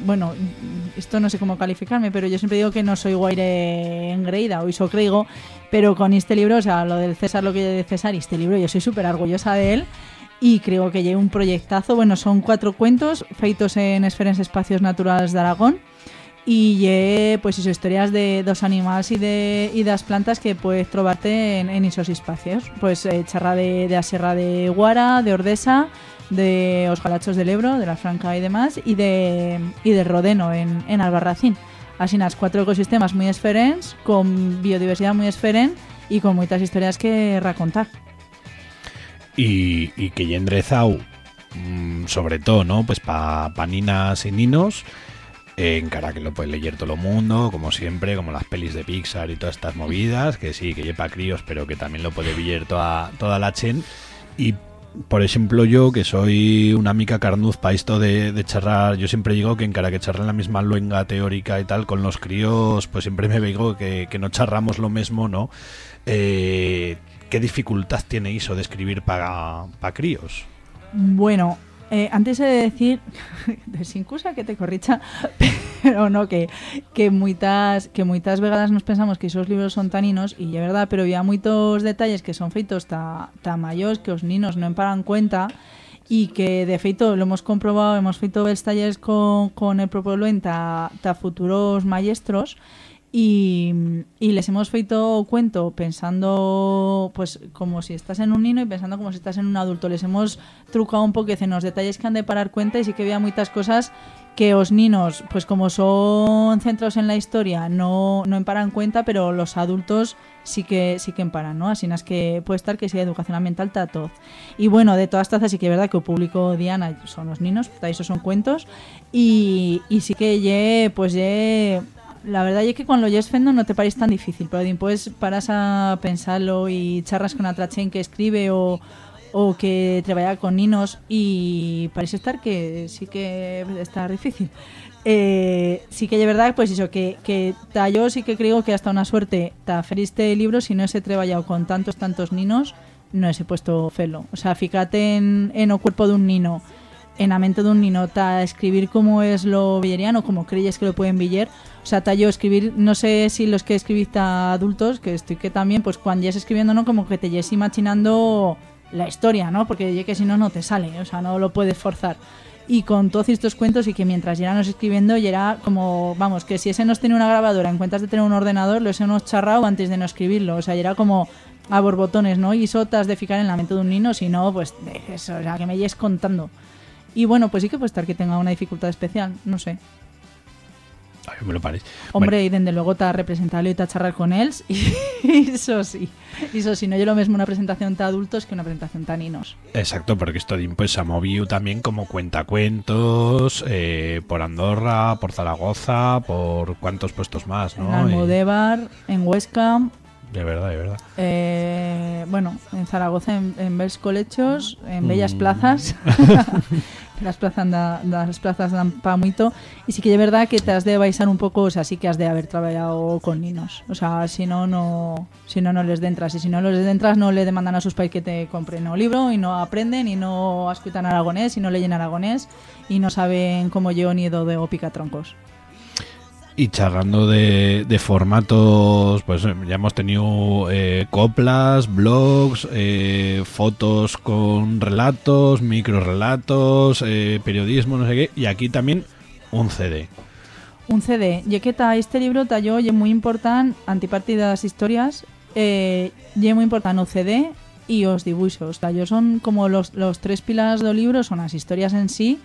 bueno, esto no sé cómo calificarme, pero yo siempre digo que no soy guaire engreída, o iso creo, pero con este libro, o sea, lo del César, lo que de César, y este libro, yo soy súper orgullosa de él y creo que lleva un proyectazo. Bueno, son cuatro cuentos feitos en esferas espacios naturales de Aragón y lle, pues iso, historias de dos animales y de y das plantas que puedes trovarte en, en esos espacios. Pues eh, charra de, de la Sierra de Guara, de Ordesa, de los Galachos del Ebro, de la Franca y demás, y de y del Rodeno en, en Albarracín. Así las cuatro ecosistemas muy esferens, con biodiversidad muy esferen y con muchas historias que racontar. y, y que ya endrezao mm, sobre todo, ¿no? Pues para pa ninas y ninos, eh, en cara que lo puede leer todo el mundo, como siempre, como las pelis de Pixar y todas estas movidas, que sí, que lleva críos, pero que también lo puede leer toda, toda la chen. Y, por ejemplo, yo, que soy una mica carnuz para esto de, de charrar, yo siempre digo que en cara que charran la misma luenga teórica y tal, con los críos, pues siempre me digo que, que no charramos lo mismo, ¿no? Eh, ¿Qué dificultad tiene eso de escribir para críos? Bueno, eh, antes he de decir, de sin cusa que te corricha, pero no, que, que muitas, que muitas vegadas nos pensamos que esos libros son taninos, y es verdad, pero había muchos detalles que son feitos ta, ta mayores que os ninos no emparan cuenta, y que de feito lo hemos comprobado, hemos feito los talleres con, con el propio Luen ta, ta futuros maestros, y, y les hemos feito cuento pensando pues como si estás en un niño y pensando como si estás en un adulto. Les hemos trucado un en los detalles que han de parar cuenta y sí que había muchas cosas que os niños, pues como son centrados en la historia, no, no emparan cuenta, pero los adultos sí que sí que emparan, ¿no? Así es que puede estar que sea educación ambiental tato. Y bueno, de todas tazas sí que es verdad que el público Diana son los niños, esos son cuentos, y, y sí que ye, pues ye la verdad es que cuando lo lleves fendo no te parece tan difícil, pero después paras a pensarlo y charras con otra chen que escribe o, o que trabaja con ninos y parece estar que sí que está difícil. Eh, sí que de verdad, pues eso, que, que ta, yo sí que creo que hasta una suerte ta hacer este libro, si no he trabajado con tantos, tantos ninos, no he puesto felo. O sea, fíjate en, en el cuerpo de un nino, en la mente de un nino, ta escribir cómo es lo villeriano, como creyes que lo pueden villar. O sea, ta yo escribir, no sé si los que escribís ta adultos, que estoy que también, pues cuando ya escribiendo, ¿no? Como que te lleves imaginando la historia, ¿no? Porque ya que si no, no te sale, o sea, no lo puedes forzar. Y con todos estos cuentos y que mientras ya nos escribiendo, ya era como, vamos, que si ese nos tiene una grabadora en cuentas de tener un ordenador, lo hemos charrado antes de no escribirlo. O sea, ya era como a borbotones, ¿no? Y sotas de ficar en la mente de un niño, si no, pues eso, o sea, que me llegues contando. Y bueno, pues sí que puede estar que tenga una dificultad especial, no sé. Me lo parece. Hombre, y desde luego te representarlo y te charrar con él, y eso sí. Eso sí, no yo lo mismo una presentación de adultos que una presentación de ninos. Exacto, porque esto pues se ha movido también como cuentacuentos eh, por Andorra, por Zaragoza, por cuántos puestos más, En ¿no? Almodévar, en Huesca, de verdad, de verdad. eh, bueno, en Zaragoza, en, en Bells Colechos, en Bellas Mm. Plazas. las plazas plazas dan pa mucho y sí que es verdad que te has de baisar un poco, o sea, sí que has de haber trabajado con niños. O sea, si no, no, si no, no les dentras. Y si no les dentras, no le demandan a sus pais que te compren un libro y no aprenden y no escuchan aragonés y no leyen aragonés y no saben cómo yo ni do de o picatroncos. Y charlando de, formatos, pues eh, ya hemos tenido eh, coplas, blogs, eh, fotos con relatos, microrelatos, periodismo, no sé qué, y aquí también un CD. Un CD. Y que este libro ta yo es muy importante, antipartidas historias, eh, y muy importante un CD y os dibujos. Ta, yo son como los, los tres pilares del libro, son las historias en sí,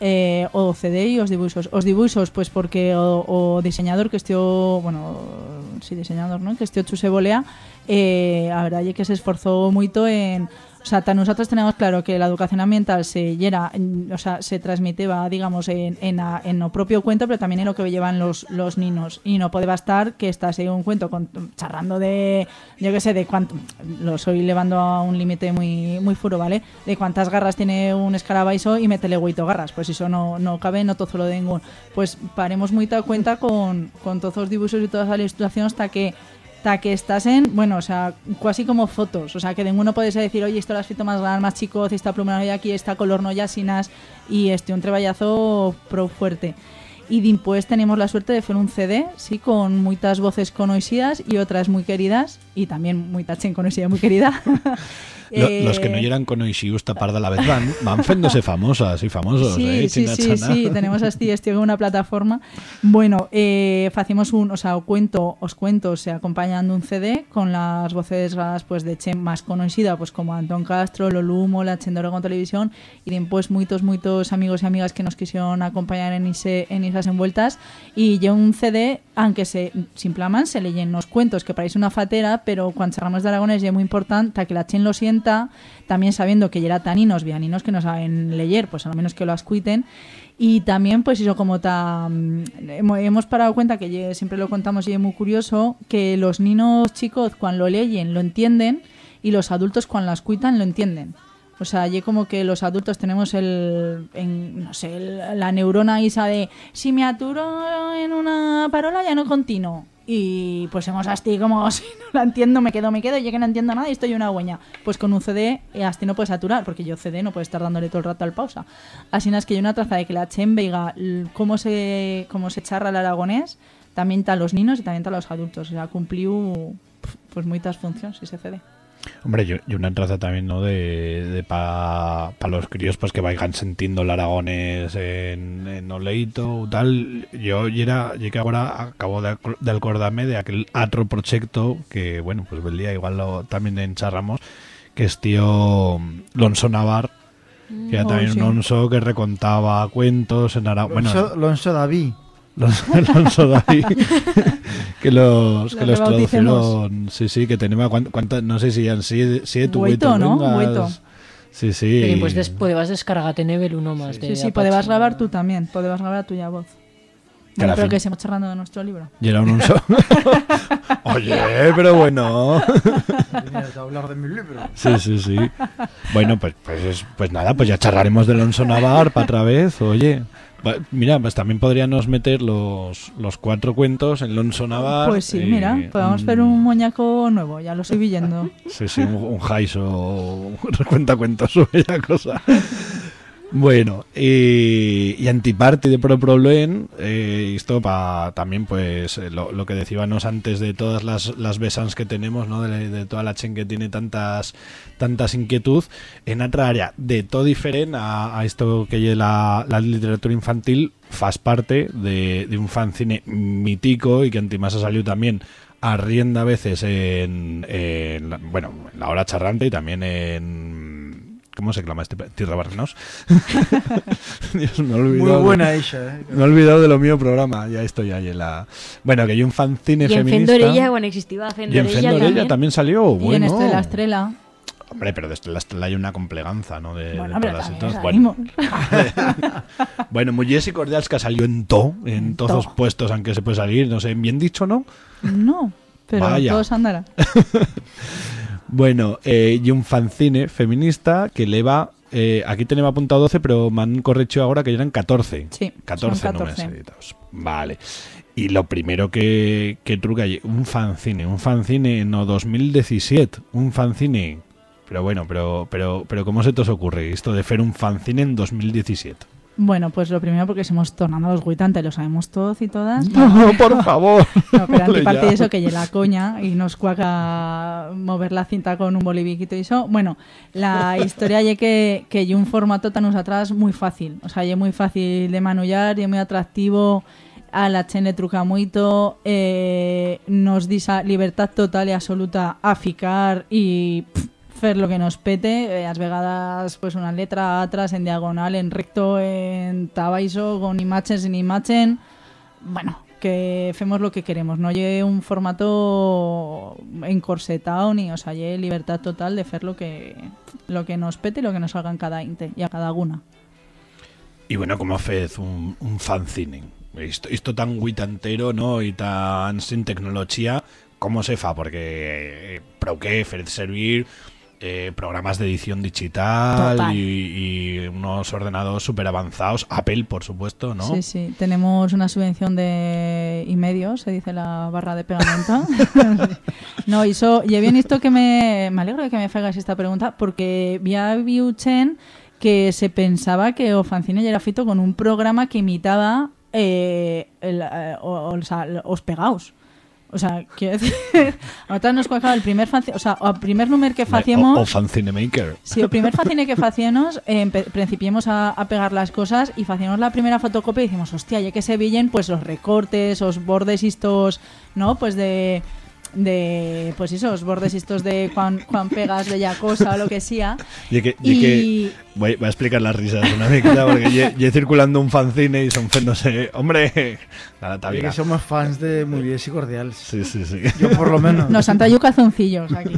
eh, o CD e os dibuixos. Os dibuixos, pois porque o, o diseñador que esteo, bueno, si sí, diseñador, non? Que esteo Chuse Bolea, eh, a verdade é que se esforzou moito en O sea, nosotros tenemos claro que la educación ambiental se llera, mm, o sea, se transmiteba, digamos, en, en, a- en lo propio cuento, pero también en lo que llevan los, los niños. Y no puede bastar que estás en un cuento con, charrando de, yo qué sé, de cuánto, lo estoy elevando a un límite muy, muy furo, ¿vale? De cuántas garras tiene un escarabajo y métele huito garras. Pues eso no, no cabe, no todo lo de ningún. Pues paremos muy cuenta con, con todos los dibujos y todas las ilustraciones hasta que hasta que estás en, bueno, o sea, casi como fotos, o sea, que ninguno puede decir, oye, esto lo has más grande, más chico, esta pluma no hay aquí, esta color no ya sinas, y este un treballazo pro fuerte. Y después tenemos la suerte de hacer un CD, sí, con muchas voces conocidas y otras muy queridas, y también muy tachen conocida muy querida. Lo- Los que no Eh, llegan con Oishius tapar de la vez van, van féndose famosas y famosos, Sí, eh, sí, sí, sí, tenemos así, estoy en una plataforma. Bueno, eh, hacemos un, o sea, o cuento, os cuento, se acompañando un CD con las voces grabadas, pues de Chen más conocida, pues como Antón Castro, Lolumo, la Chen de Oregon Televisión, y después muchos, muchos amigos y amigas que nos quisieron acompañar en, ese, en esas envueltas, y yo un CD, aunque se, simplemente se leyen los cuentos, que parece una fatera, pero cuando charlamos de Aragones es muy importante que la Chen lo sienta, también sabiendo que ya era taninos, vianinos que no saben leer, pues a lo menos que lo ascuiten. Y también, pues eso, como ta, hemo- hemos parado cuenta que siempre lo contamos y es muy curioso, que los niños chicos cuando lo leyen lo entienden y los adultos cuando lo escuitan lo entienden. O sea, ye como que los adultos tenemos el, en, no sé, el- la neurona esa de si me aturo en una parola ya no continuo. Y pues hemos así como si no la entiendo, me quedo, me quedo, ya que no entiendo nada y estoy una hueña. Pues con un CD eh, así no puedes saturar, porque yo CD no puedo estar dándole todo el rato al pausa. Así es que hay una traza de que la Chen veiga cómo se, cómo se charra el aragonés, también está los niños y también está los adultos. O sea, cumplió pues muchas funciones ese CD. Hombre, yo- y una traza también, ¿no? De, de para los críos, pues que vayan sintiendo el aragones en, en Oleito o tal. Yo ya era, yo que ahora acabo de, acor- de acordarme de aquel otro proyecto que, bueno, pues el día igual lo, también encharramos, que es tío Lonso Navar, que era Mm. también Oh, sí. un onso que recontaba cuentos en Aragón. Bueno, Lonso David. Los Alonso David que los que Lo los rebauticemos. tradujeron sí sí que tenemos cuántas cuántas no sé si han siete siete hueito, ¿no? Hueito. sí sí Pero pues des, podebas descargarte Nebel uno más de Sí, sí, podebas grabar tú también, podebas grabar a tuya voz. Bueno, pero que estamos charlando de nuestro libro. y era un onso oye pero bueno Venías a hablar de mi libro. sí sí sí bueno pues pues es- pues nada pues ya charlaremos del Alonso Navar para otra vez oye Mira, pues también podríamos meter los, los cuatro cuentos en Alonso Navar. Pues sí, eh, mira, podemos ver un moñaco nuevo, ya lo estoy viendo. Sí, sí, un, un jaiso, un cuenta cuentos la cosa. Bueno, y, y antiparte de Pro Problem, eh, esto para también, pues, eh, lo, que decíamos antes de todas las, las besans que tenemos, ¿no? De, de toda la chen que tiene tantas tantas inquietud, en otra área de todo diferente a, esto que es la, la literatura infantil, fas parte de, de un fanzine mítico y que antimás ha salido también a rienda a veces en, en bueno, en la hora charrante y también en ¿Cómo se llama este? Tierra Barrenos. Dios, me he olvidado. Muy buena ella, eh. Me he olvidado de lo mío programa. Ya estoy ahí en la. Bueno, que hay un fanzine Y en feminista. Fendorella, bueno, existía y en Fendorella Fendorella también. también salió. Y en Bueno. Estrella Estrella. Hombre, pero desde la estrella hay una compleganza, ¿no? De, Bueno, de todas salimos. Bueno, bueno Mujeres y Cordiales que salió en to, en todos to. los puestos, aunque se puede salir, no sé, bien dicho, ¿no? No, pero Vaya. todos andará. Bueno, eh, y un fanzine feminista que le va. eh, aquí tenemos apuntado 12, pero me han corregido ahora que eran 14. Sí, 14 son números 14. editados. Vale. Y lo primero que, que truca allí, un fanzine, un fanzine no 2017, un fanzine. Pero bueno, pero, pero, pero ¿cómo se te os ocurre esto de hacer un fanzine en 2017? Bueno, pues lo primero porque somos tornando los guitantes, lo sabemos todos y todas. No, por favor. No, pero Ole antiparte ya. de eso que lleva la coña y nos cuaca mover la cinta con un boliviquito y eso. Bueno, la historia es que, que hay un formato tan atrás muy fácil. O sea, es muy fácil de manullar, es muy atractivo. A la chen le truca eh, nos disa libertad total y absoluta a ficar y pff, fer lo que nos pete, eh, as vegadas pues una letra atrás en diagonal, en recto, en tabaiso, con imagen sin imagen. Bueno, que femos lo que queremos, no lle un formato encorsetado ni, o sea, lle libertad total de fer lo que lo que nos pete y lo que nos salga en cada inte y a cada una. Y bueno, como fez un, un fanzine? Esto, esto tan huitantero, ¿no? Y tan sin tecnología, ¿cómo se fa? Porque eh, pro que fer servir eh, programas de edición digital y, y unos ordenadores súper avanzados, Apple, por supuesto, ¿no? Sí, sí, tenemos una subvención de y medio, se dice la barra de pegamento. no, hizo, y bien esto que me, me alegro de que me hagas esta pregunta, porque vi a Viuchen que se pensaba que o fanzine era fito con un programa que imitaba eh, el, eh, o, o sea, os pegaos. O sea, quiero decir, a nos cuajaba el primer fanzine, o sea, o el primer número que facíamos... O, o fanzine maker. Si o primer facine que facíamos, eh, empe- principiemos a, a pegar las cosas y facíamos la primera fotocopia y decimos, hostia, ya que se veían pues los recortes, los bordes estos, ¿no? Pues de de pues esos bordes estos de cuan, cuan pegas bella cosa o lo que sea Y que, y Y- que voy, voy a explicar las risas una miqueta porque lle circulando un fanzine y son no sé, hombre, nada, bien. que somos fans de muy bien y cordiales. Sí, sí, sí. Yo por lo menos. nos han traído calzoncillos aquí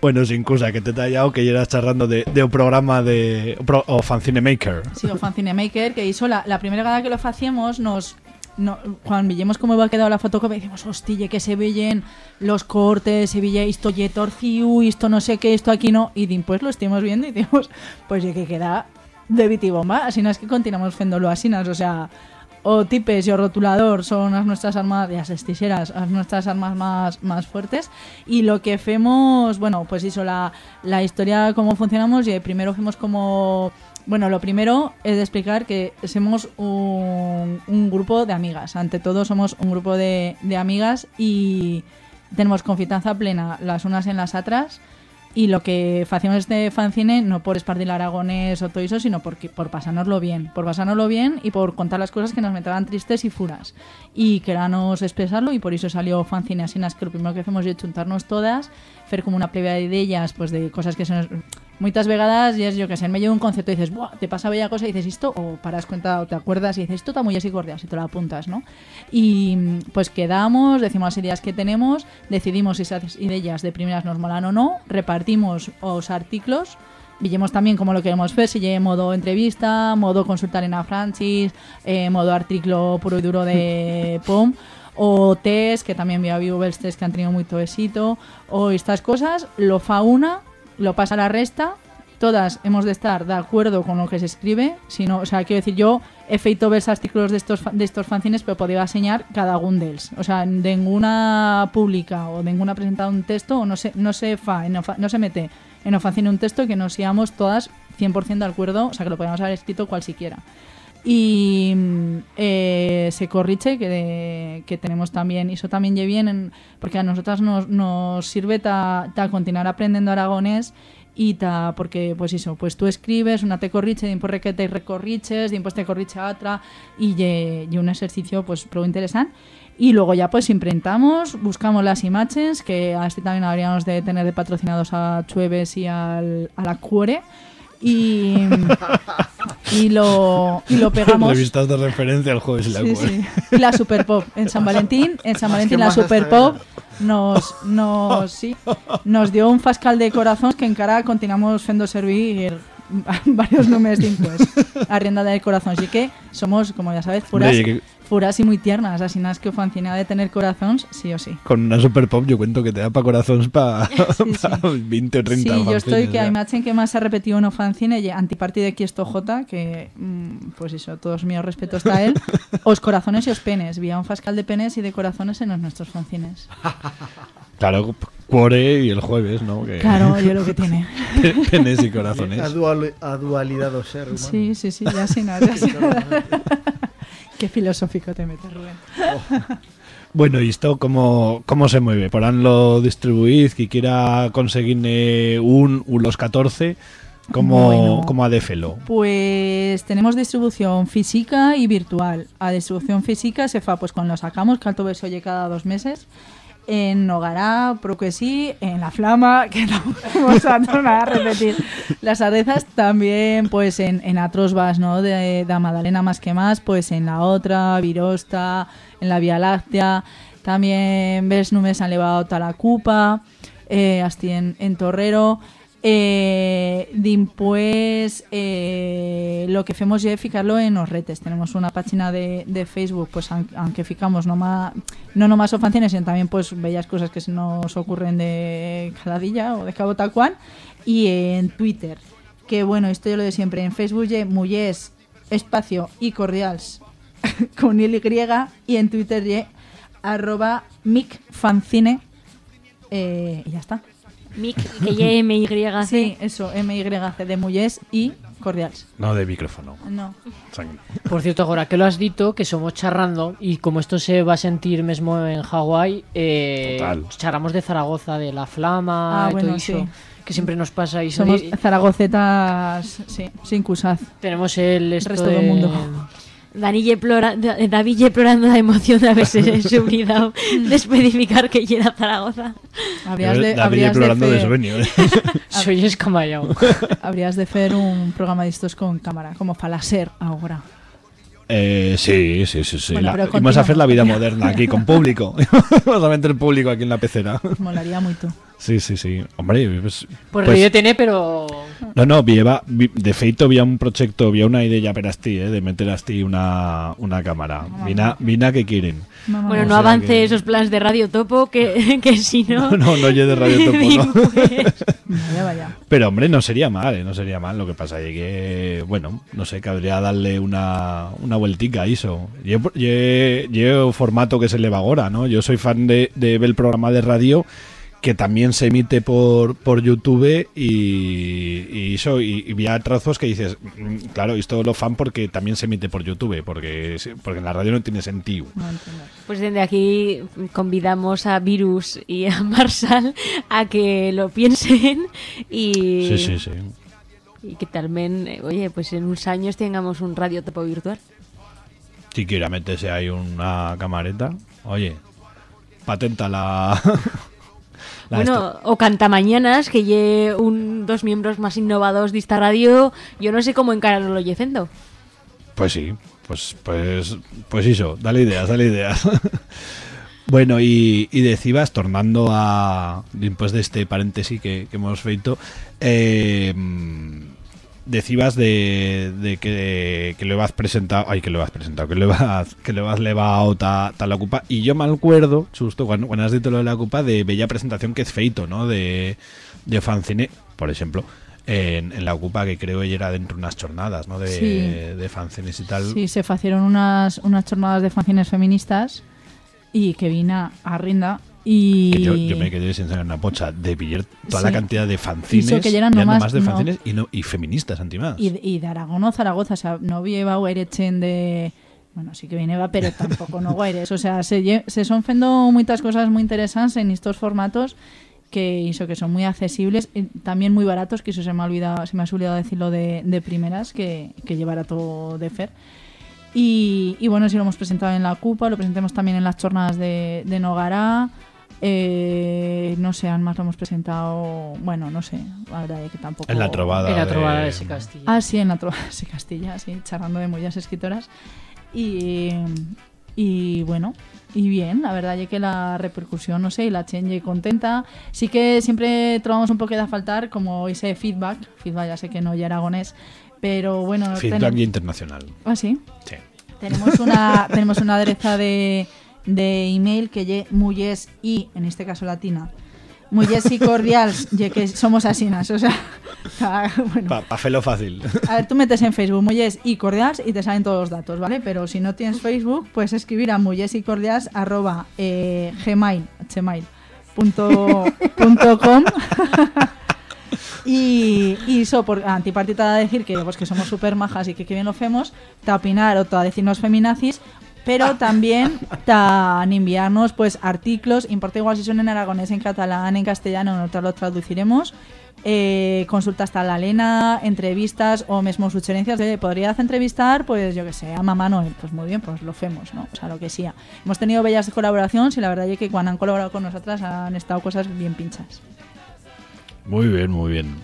Bueno, sin cosa, que te he tallado que ya eras charlando de, de un programa de o o fanzine maker. Sí, o Fan Cinemaker, que hizo la, la primera vez que lo hacíamos, nos, no, cuando villemos cómo iba quedado la fotocopia, decimos, hostia, que se veían los cortes, se veía esto ye torciu, esto no sé qué, esto aquí no, y después lo estuvimos viendo y decimos, pues ya que queda de bitibomba, así no es que continuamos haciéndolo así, ¿no? o sea, o tipes y o rotulador son las nuestras armas, las estijeras, las nuestras armas más, más fuertes. Y lo que hacemos, bueno, pues eso, la, la historia, cómo funcionamos, y primero hacemos como... Bueno, lo primero es de explicar que somos un, grupo de amigas. Ante todo somos un grupo de, amigas y tenemos confianza plena las unas en las otras. Y lo que hacemos este fanzine no por espardir aragonés o todo eso, sino porque, por pasárnoslo bien. Por pasárnoslo bien y por contar las cosas que nos metaban tristes y furas. Y queramos expresarlo y por eso salió fanzine así, que lo primero que hacemos es juntarnos todas, hacer como una plebea de ellas, pues de cosas que se nos... Muchas vegadas y es yo que sé, en medio de un concepto dices, Buah, te pasa bella cosa y dices esto, o paras cuenta o te acuerdas y dices, esto está muy así cordial, si te lo apuntas, ¿no? Y pues quedamos, decimos las ideas que tenemos, decidimos si esas ideas de primeras nos molan o no, repartimos los artículos, Villemos también como lo queremos ver, si lleve modo entrevista, modo consultar en a Francis, eh, modo artículo puro y duro de POM, o test, que también había habido els test que han tenido mucho éxito, o estas cosas, lo fa una, lo pasa a la resta, todas hemos de estar de acuerdo con lo que se escribe, sino, o sea, quiero decir, yo he feito ver artículos de estos, de estos fanzines, pero podía enseñar cada un dels. O sea, ninguna pública o ninguna presentado un texto, o no se, no se fa, no, no se mete en o fanzine un texto que nos seamos todas 100% de acuerdo, o sea, que lo podemos haber escrito cual siquiera. Y mm, eh, se corriche que, que tenemos también, y eso también lle bien, en- porque a nosotras nos, nos sirve ta, ta continuar aprendiendo aragonés y ta, porque pues eso, pues tú escribes, una te corriche, después que te recorriches, después te corriche a otra y, y un ejercicio pues pro interesante. Y luego ya pues imprintamos, buscamos las imágenes, que a este también habríamos de tener de patrocinados a Chueves y al, a la Cuore. Y, y, lo, y lo pegamos. Revistas de referencia al jueves y la Sí, cual. sí. Y la Super Pop en San Valentín, en San Valentín la Super Pop nos nos sí, nos dio un fascal de corazones que encara continuamos fendo servir varios números después a rienda del corazón, así que somos, como ya sabes, furas, furas y muy tiernas, así nada es que fancinea de tener corazones, sí o sí. Con una super pop yo cuento que te da para corazones para 20 o 30 Sí, yo estoy que hay imagen que más se ha repetido en fanzine y antiparti de Quiesto J, que mm, pues eso, todos míos respetos a él. Os corazones y os penes. Vía un fascal de penes y de corazones en los nuestros fanzines. Claro, cuore y el jueves, ¿no? Que- Claro, yo lo que tiene. Penes y corazones. A, dual, a dualidad do ser humano. Sí, sí, sí, ya sin nada. Qué filosófico te metes, Rubén. Bueno, ¿y esto cómo, cómo se mueve? ¿Por lo distribuís? Que quiera conseguir eh, un, un los 14, ¿cómo, Bueno. cómo? Pues tenemos distribución física y virtual. A distribución física se fa pues cuando lo sacamos, que alto beso oye cada dos meses. En Nogará, pero que sí, en La Flama, que no vamos a a repetir. Las arezas, también pues en, en Atros vas, ¿no? De, de Madalena más que más, pues en la otra, Virosta, en la Vía Láctea, también ves només han levado a la Cupa, eh, hasta en, en Torrero, eh, dimpués eh, lo que hacemos es fijarlo en los retes. Tenemos una página de, Facebook, pues aun- aunque ficamos no, ma, no nomás o fanzines, sino también pues bellas cosas que se nos ocurren de cada día o de cabo tal cual. Y en Twitter, que bueno, esto yo lo de siempre, en Facebook ye Mullés, espacio y cordials con Y y en Twitter ye arroba micfancine eh, y ya está. Mic, que ye MY. Sí, eso, MYC de Mullés y cordials. No de micrófono. No. Por cierto, ahora que lo has dicho, que somos charrando y como esto se va a sentir mismo en Hawái, eh, Total. charramos de Zaragoza, de la Flama Ah, y bueno, todo eso, sí. que siempre nos pasa y Somos y- zaragocetas, sí, sin cusaz. tenemos el, El esto resto del de- mundo. Dani ye plora- Da- David plorando de emoción de haberse olvidado de especificar que llega a Zaragoza. Habrías de, David habrías de explorando de fer- sueño, ¿eh? Soy escamayado. habrías de hacer un programa de estos con cámara, como falaser ahora. Eh, sí, sí, sí, sí. Bueno, La- pero vamos a hacer la vida moderna aquí con público. vamos a meter público aquí en la pecera. Molaría mucho. Sí, sí, sí. Hombre, pues, Pues, pues- tiene, pero... No, no, vieva, vi- de feito había un proyecto, había una idea para ti, eh, de meter a ti una, una cámara. Vina, vina que quieren. Mamá. Bueno, O no avance que- esos planes de Radio Topo, que, que si no... No, no, no de Radio Topo, no. Vaya, vaya. Pero hombre, no sería mal, eh, no sería mal. Lo que pasa es que, bueno, no sé, cabría darle una, una vueltica a eso. Yo, yo, yo formato que se le va ahora, ¿no? Yo soy fan de, de ver el programa de radio que también se emite por, por YouTube y, y eso, y, y había trozos que dices, mm, claro, esto lo fan porque también se emite por YouTube, porque, porque en la radio no tiene sentido. No. Pues desde aquí convidamos a Virus y a Marsal a que lo piensen y, Sí, sí, sí. y que también, eh, oye, pues en unos años tengamos un Radio Topo virtual. Si quiera meterse ahí una camareta, oye, patenta la... la bueno, esto. o Cantamañanas, que lle un dos miembros más innovados de esta radio, yo no sé cómo encararlo yecendo. Pues sí, pues, pues, pues eso, dale ideas, dale ideas. bueno, y, y decibas, tornando a, después de este paréntesis que, que hemos feito, eh, decibas de, de que, que lo vas presentado, ay, que lo vas presentado, que lo vas, que lo vas levado ta, ta la ocupa, y yo me acuerdo, justo cuando, cuando has dicho lo de la ocupa, de bella presentación que es feito, ¿no? De, de fanzine, por ejemplo, en, en la ocupa que creo que era dentro de unas jornadas, ¿no? De, Sí. de fanzines y tal. Sí, se facieron unas, unas jornadas de fanzines feministas y que vine a Rinda y... Que yo, yo me quedé sin saber una pocha de pillar toda la cantidad de fanzines, Hizo que eran nomás- más de no. fanzines y, no, y feministas, antimás. y, y de Aragón o Zaragoza, o sea, no lleva Guairechen de... Bueno, sí que viene va, pero tampoco no Guaires. O sea, se, se son fendo muchas cosas muy interesantes en estos formatos que hizo que son muy accesibles y también muy baratos, que eso se me ha olvidado, se me ha olvidado decirlo de, de primeras, que, que llevará todo de Fer. Y, y bueno, sí lo hemos presentado en la CUPA, lo presentemos también en las jornadas de, de Nogará. Eh, no sé, más lo hemos presentado. Bueno, no sé, la verdad es que tampoco. En la trovada En la de- trovada de ese Castilla. Ah, sí, en la trovada de Castilla, sí, charlando de muchas escritoras. Y, y bueno, y bien, la verdad es que la repercusión, no sé, y la change contenta. Sí que siempre trovamos un poco de a faltar, como ese feedback. Feedback ya sé que no ya aragonés, pero bueno. Feedback tenem- internacional. Ah, sí. Sí. Tenemos una, tenemos una adereza de, de email que ye muyes y, en este caso latina, muyes y cordials, ye que somos asinas, o sea, está- bueno. Pa, pa hacerlo fácil. A ver, tú metes en Facebook muyes y cordials y te salen todos los datos, ¿vale? Pero si no tienes Facebook, puedes escribir a muyes y cordials arroba eh, gmail, gmail punto, punto com y, y eso por antipartita a decir que pues que somos súper majas y que, que bien lo hacemos, te opinar o te a decirnos feminazis pero también tan enviarnos pues artículos, importa igual si son en aragonés, en catalán, en castellano, nosotros los traduciremos. Eh, consultas tal la Lena, entrevistas o mismo sugerencias de podrías entrevistar, pues yo que sé, a Mamá Noel, pues muy bien, pues lo hacemos, ¿no? O sea, lo que sea. Hemos tenido bellas colaboraciones y la verdad es que cuando han colaborado con nosotras han estado cosas bien pinchas. Muy bien, muy bien.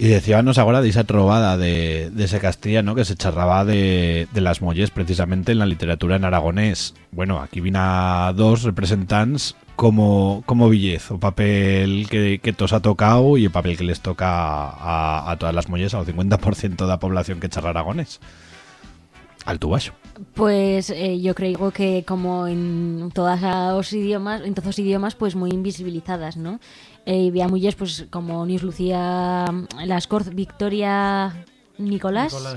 Y decíamos ahora de esa trovada de, de ese castellano que se charraba de, de las molles precisamente en la literatura en aragonés. Bueno, aquí vino dos representantes como, como Villez, o papel que, que tos ha tocado y el papel que les toca a, a todas las molles, al 50% de la población que charra aragonés. Al tubacho. Pues eh, yo creo que como en todos los idiomas, en todos los idiomas, pues muy invisibilizadas, ¿no? Eh, y había mujeres, pues como Nis Lucía Lascorz, Victoria Nicolás, Nicolás.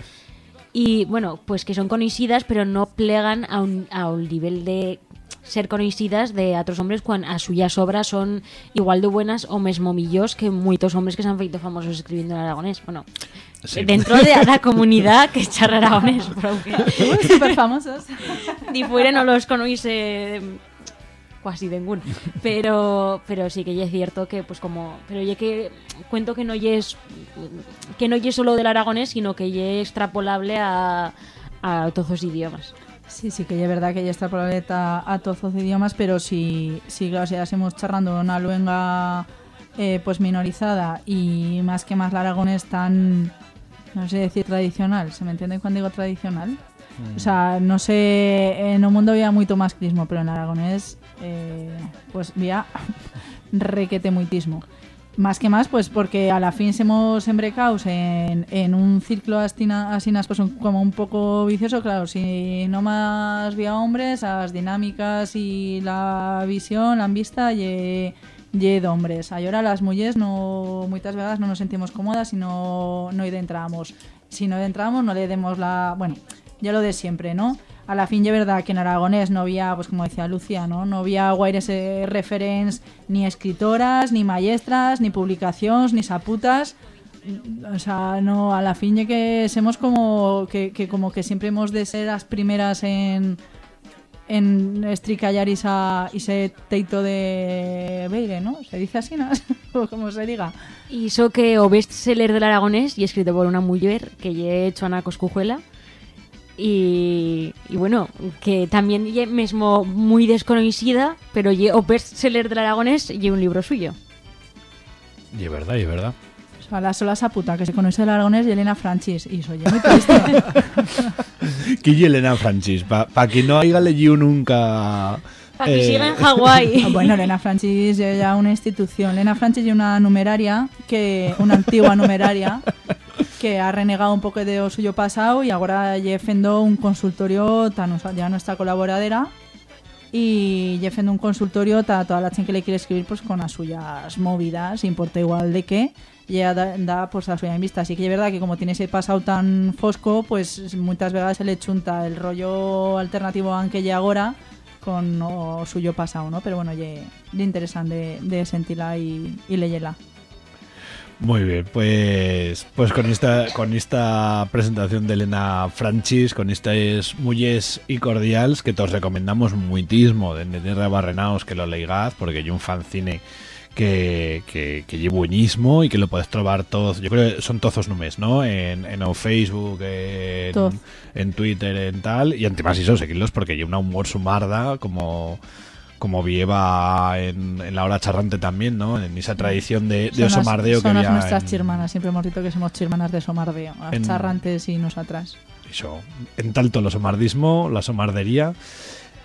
y bueno, pues que son conocidas, pero no plegan a un, a un nivel de ser conocidas de otros hombres cuando a suyas obras son igual de buenas o mesmo millós que muchos hombres que se han feito famosos escribiendo en aragonés. Bueno, Sí. dentro de la comunidad que charra aragonés, pero que Súper famosos. ni fuera no los conoce casi ninguno. Pero, pero sí que ya es cierto que, pues como. Pero ya que cuento que no es que no es solo del aragonés, sino que ya es extrapolable a, a todos los idiomas. Sí, sí, que es verdad que ya está por a, todos los idiomas, pero si, si claro, si hacemos charrando una luenga eh, pues minorizada y más que más la aragonés tan, no sé decir tradicional, ¿se me entiende cuando digo tradicional? O sea, no sé, en el mundo había mucho más crismo, pero en aragonés eh, pues había requete muitismo. Más que más, pues porque a la fin hemos embrecados en, en un ciclo asinas, pues un- como un poco vicioso, claro, si no más vía hombres, las dinámicas y la visión, la vista, y de hombres. Ahora las mujeres no, muchas veces no nos sentimos cómodas y no, no entramos. Si no entramos, no le demos la... Bueno, ya lo de siempre, ¿no? A la fin, de verdad que en aragonés no había, pues como decía Lucia, ¿no? No había guaires eh, referents, ni escritoras, ni maestras, ni publicaciones, ni saputas. O sea, no, a la fin ya que somos como que, que como que siempre hemos de ser las primeras en en estricallar esa, ese teito de Beire, ¿no? Se dice así, ¿no? o como se diga. Y eso que o bestseller del aragonés y escrito por una mujer que lle hecho Ana Coscujuela. Y, y bueno, que también lle mesmo muy desconocida, pero lle o bestseller del aragonés y un libro suyo. Y es verdad, y es verdad. O sea, la sola saputa que se conoce el aragonés y Elena Francis. Y soy muy triste. Quille Elena Francis, para pa que no haya leído nunca. Pa que eh, siga en Hawái. Bueno, Elena Francis es ya una institución. Elena Francis es una numeraria, que una antigua numeraria, que ha renegado un poco de suyo pasado y ahora lle un consultorio tan ya nuestra colaboradora y lle un consultorio a toda la gente que le quiere escribir pues con las suyas movidas, importa igual de qué, ya da, da pues la suya en vista. Así que es verdad que como tiene ese pasado tan fosco, pues muchas veces se le chunta el rollo alternativo aunque ya ahora con suyo pasado, ¿no? Pero bueno, ye, ye interesante de, de sentirla y, y leyela. Muy bien, pues pues con esta con esta presentación de Elena Francis, con estas muelles y cordiales que todos recomendamos muitismo de Neterra Barrenaos que lo leigaz porque hay un fanzine que, que, que lle buenísimo y que lo puedes trobar todos, yo creo que son todos números, ¿no? En, en o Facebook, en, Twitter, en tal, y además eso, seguirlos porque hay una humor sumarda como como vieva en, en la hora charrante también, ¿no? En esa tradición de, de Son las- osomardeo que son las había nuestras en- chirmanas, siempre hemos dicho que somos chirmanas de somardeo, las En- charrantes y nosotras. Eso, en tanto lo somardismo, la somardería.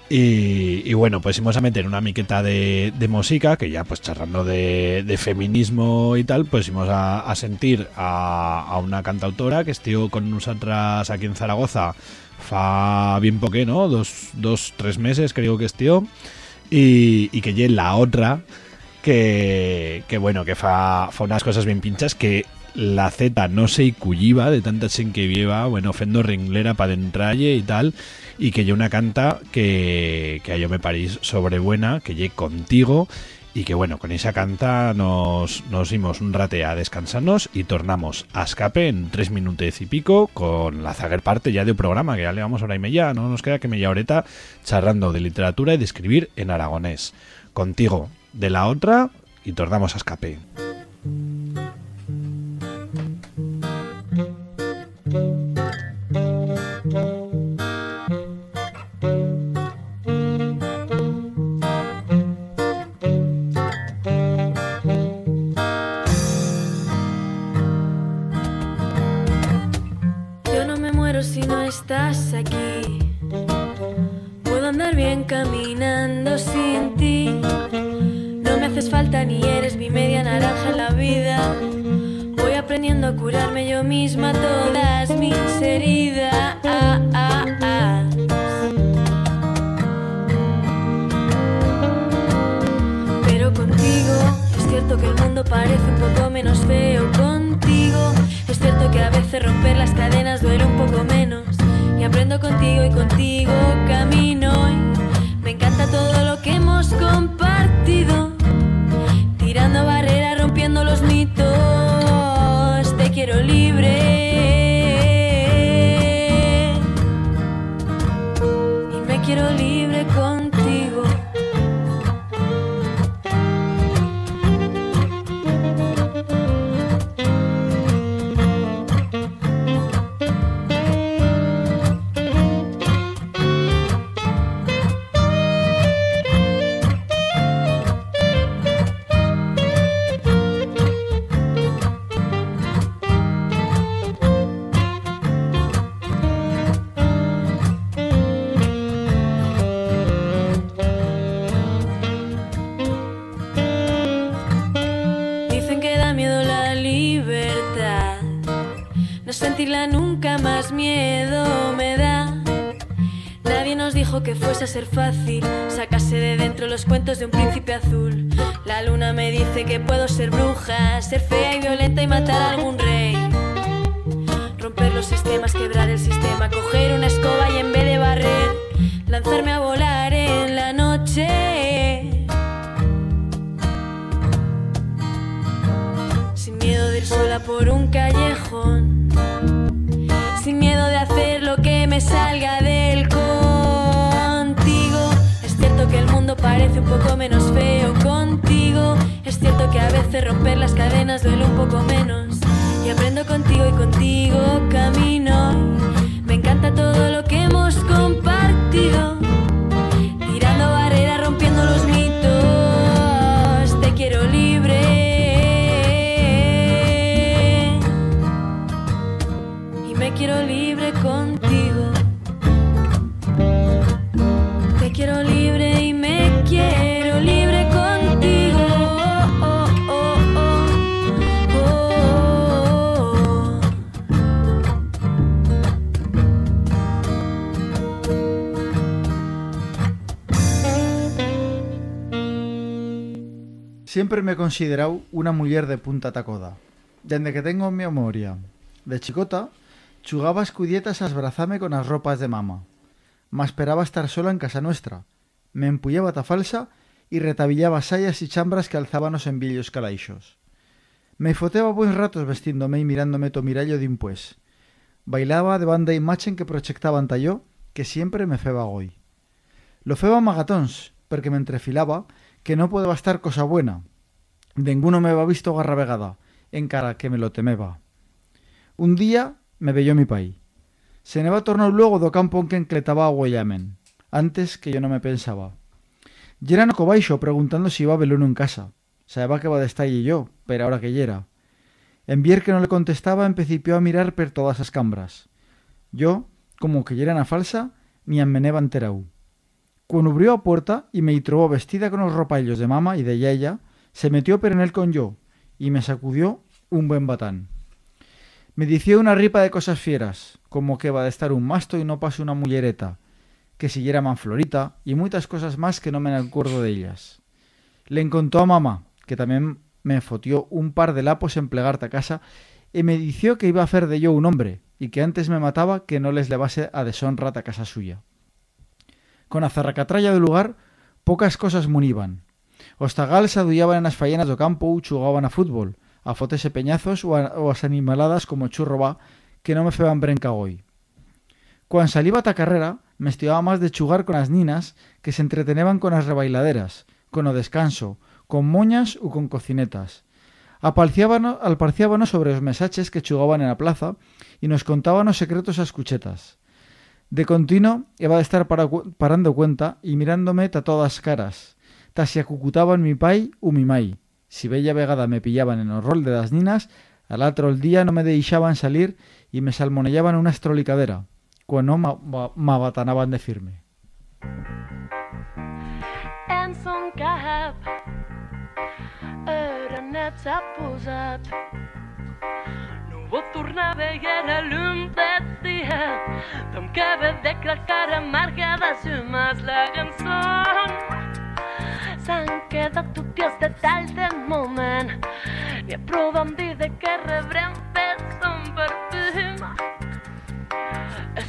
Y, y bueno, pues íbamos a meter una miqueta de, de música, que ya pues charlando de, de feminismo y tal, pues íbamos a, a sentir a, a una cantautora que estuvo con nosotras aquí en Zaragoza fa bien poqué, ¿no? Dos, dos, tres meses creo que estuvo. Y, que ye la otra que, que bueno, que fa, fa unas cosas bien pinchas que la Z no se iculliva de tanta gente que lleva, bueno, fendo ringlera para entralle y tal, y que yo una canta que, que a yo me parís sobrebuena, que lle contigo, y que bueno, con esa canta nos, nos dimos un rate a descansarnos y tornamos a escape en tres minutos y pico con la zaguer parte ya de un programa que ya le vamos hora y media, no nos queda que media horeta charlando de literatura y de escribir en aragonés. Contigo de la otra y tornamos a escape. Estás aquí. Puedo andar bien caminando sin ti. No me haces falta ni eres mi media naranja en la vida. Voy aprendiendo a curarme yo misma todas mis heridas. Pero contigo es cierto que el mundo parece un poco menos feo contigo. Es cierto que a veces romper las cadenas duele un poco menos. Aprendo contigo y contigo camino. Me encanta todo lo que hemos compartido. Tirando barreras, rompiendo los mitos. Te quiero libre. Y me quiero libre nunca más miedo me da. Nadie nos dijo que fuese a ser fácil sacarse de dentro los cuentos de un príncipe azul. La luna me dice que puedo ser bruja, ser fea y violenta y matar a algún rey. Romper los sistemas, quebrar el sistema, coger una escoba y en vez de barrer, lanzarme a volar en la noche. Sin miedo de ir sola por un callejón. Sin miedo de hacer lo que me salga del contigo. Es cierto que el mundo parece un poco menos feo contigo. Es cierto que a veces romper las cadenas duele un poco menos. Y aprendo contigo y contigo camino. Me encanta todo lo que hemos compartido. Siempre me he una mujer de punta tacoda. Desde que tengo memoria. De chicota, chugaba escudietas a esbrazame con las ropas de mama. Ma esperaba estar sola en casa nuestra. Me empullaba ta falsa y retabillaba sayas y chambras que alzábanos en villos calaixos. Me foteaba buen ratos vestíndome y mirándome to mirallo de pues. Bailaba de banda y machen que proyectaban talló, que siempre me feba goy. Lo feba magatons, porque me entrefilaba que no puede bastar cosa buena. Ninguno me va visto garra vegada, en cara que me lo temeba. Un día me veyó mi pai. Se ne va tornar luego do campo en que encletaba a Guayamen, antes que yo no me pensaba. Yera no cobaixo preguntando si iba a veluno en casa. Sabía que va de estar y yo, pero ahora que yera. En vier que no le contestaba, empecipió a mirar per todas las cambras. Yo, como que yera na falsa, ni ammeneba enterau. Cuando abrió a puerta y me y trobó vestida con los ropallos de mama y de yaya, se metió per en él con yo y me sacudió un buen batán. Me dició una ripa de cosas fieras, como que va de estar un masto y no pase una mullereta, que siguiera manflorita y muchas cosas más que no me acuerdo de ellas. Le encontró a mamá, que también me fotió un par de lapos en plegarte a casa y me dició que iba a hacer de yo un hombre y que antes me mataba que no les levase a deshonra a casa suya. Con la zarracatralla del lugar, pocas cosas muniban. Os tagals adullaban nas fallenas do campo chugaban a fútbol, a fotese peñazos ou, a, ou as animaladas como churro va, que non me feban brenca goi. Cuan saliba ta carrera, me estivaba máis de chugar con as ninas que se entreteneban con as rebailaderas, con o descanso, con moñas ou con cocinetas. Apalciábano, alparciábanos sobre os mesaches que chugaban en a plaza e nos contaban os secretos ás cuchetas. De continuo, iba de estar para, parando cuenta e mirándome ta todas as caras, ta si acucutaban mi pai ou mi mai. Si bella vegada me pillaban en o rol de das ninas, al outro el día non me deixaban salir e me salmonellaban unha estrolicadera, cuando ma, m'abatanaban de firme. Vol tornar a veure llum de dia que ve de la cara amarga dels humans la cançó S'han quedat tupios de tal de moment. I aproven dir de que rebrem pes en perfum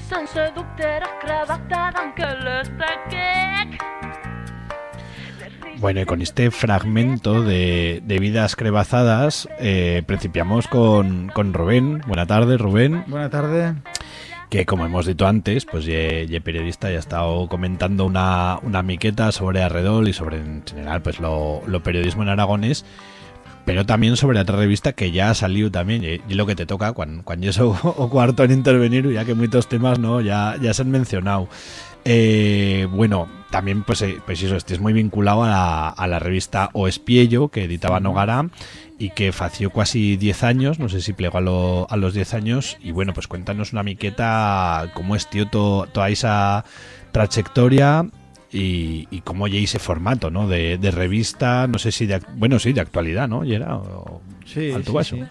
Sense dubte era cravata d'enque l'estaquec Bueno, y con este fragmento de, de vidas crebazadas, eh, principiamos con, con Rubén. Buenas tardes, Rubén. Buenas tardes. Que como hemos dicho antes, pues ye, ye periodista y ha estado comentando una, una miqueta sobre Arredol y sobre en general pues lo, lo periodismo en aragonés pero también sobre otra revista que ya ha salido también y, y lo que te toca cuando, cuando eso o cuarto en intervenir ya que muchos temas no ya, ya se han mencionado eh, bueno también pues, eh, pues eso estés muy vinculado a la, a la revista O Espiello que editaba Nogara y que fació casi 10 años, no sé si plegó a, lo- a los 10 años y bueno, pues cuéntanos una miqueta cómo es tío to- toda esa trayectoria y, y cómo ya ese formato, ¿no? De, de revista, no sé si de, bueno, sí, de actualidad, ¿no? Y era o- Sí, alto sí, vaso. sí.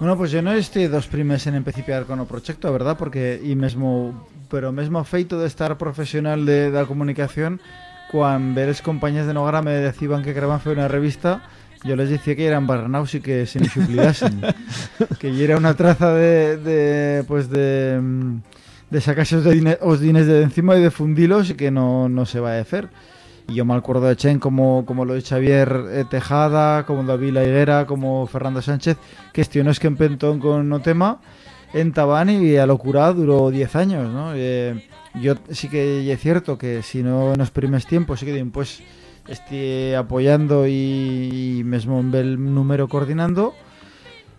Bueno, pues yo no este dos primes en empecipiar con o proxecto, a verdad, porque e mesmo, pero mesmo feito de estar profesional de, da comunicación, cuando veres compañías de Nogara me decían que querían hacer una revista, yo les decía que eran barranaus y que se me suplidasen. que era una traza de, de pues de, mm, de sacarse os, de dine- os dines de encima y de fundilos y que no, no se va a hacer. Y yo me acuerdo de Chen como, como lo de Xavier eh, Tejada, como David La Higuera, como Fernando Sánchez, que estiones que empentón con o tema en Tabán y a locura duró 10 años, ¿no? Eh, yo sí que es cierto que si no en los primeros tiempos sí que pues estoy apoyando y, y mesmo en el número coordinando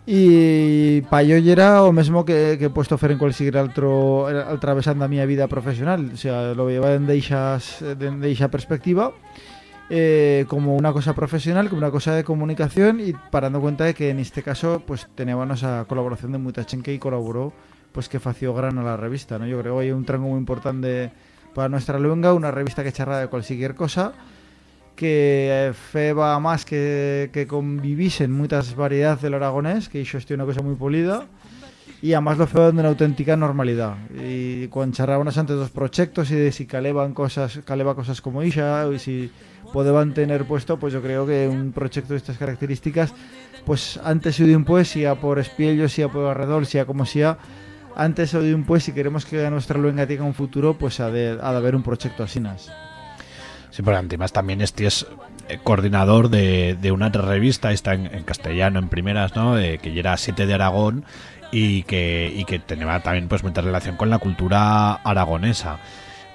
y pa yo era o mesmo que, que he puesto fer en cualquier otro atravesando a mi vida profesional o sea, lo lleva en deixas de esa perspectiva eh, como una cosa profesional, como una cosa de comunicación y parando cuenta de que en este caso pues teníamos a colaboración de mucha gente y colaboró pues que fació gran a la revista, ¿no? Yo creo que hay un trango muy importante para nuestra luenga, una revista que charra de cualquier cosa que eh, feba más que, que convivisen muchas variedades del aragonés, que iso este una cosa muy polida, y además lo feo de una auténtica normalidad. Y cuando charrábamos antes dos proyectos y de si caleban cosas, caleba cosas como Isha, y si podeban tener puesto, pues yo creo que un proyecto de estas características, pues antes o de un pues, sea por espiello, sea por alrededor, sea como sea, antes o de un pues, si queremos que nuestra luenga tenga un futuro, pues ha de, ha de haber un proyecto así. Sí, porque además también este es eh, coordinador de, de una revista, está en, castellano, en primeras, ¿no? Que era Siete de Aragón y que, y que tenía también pues mucha relación con la cultura aragonesa.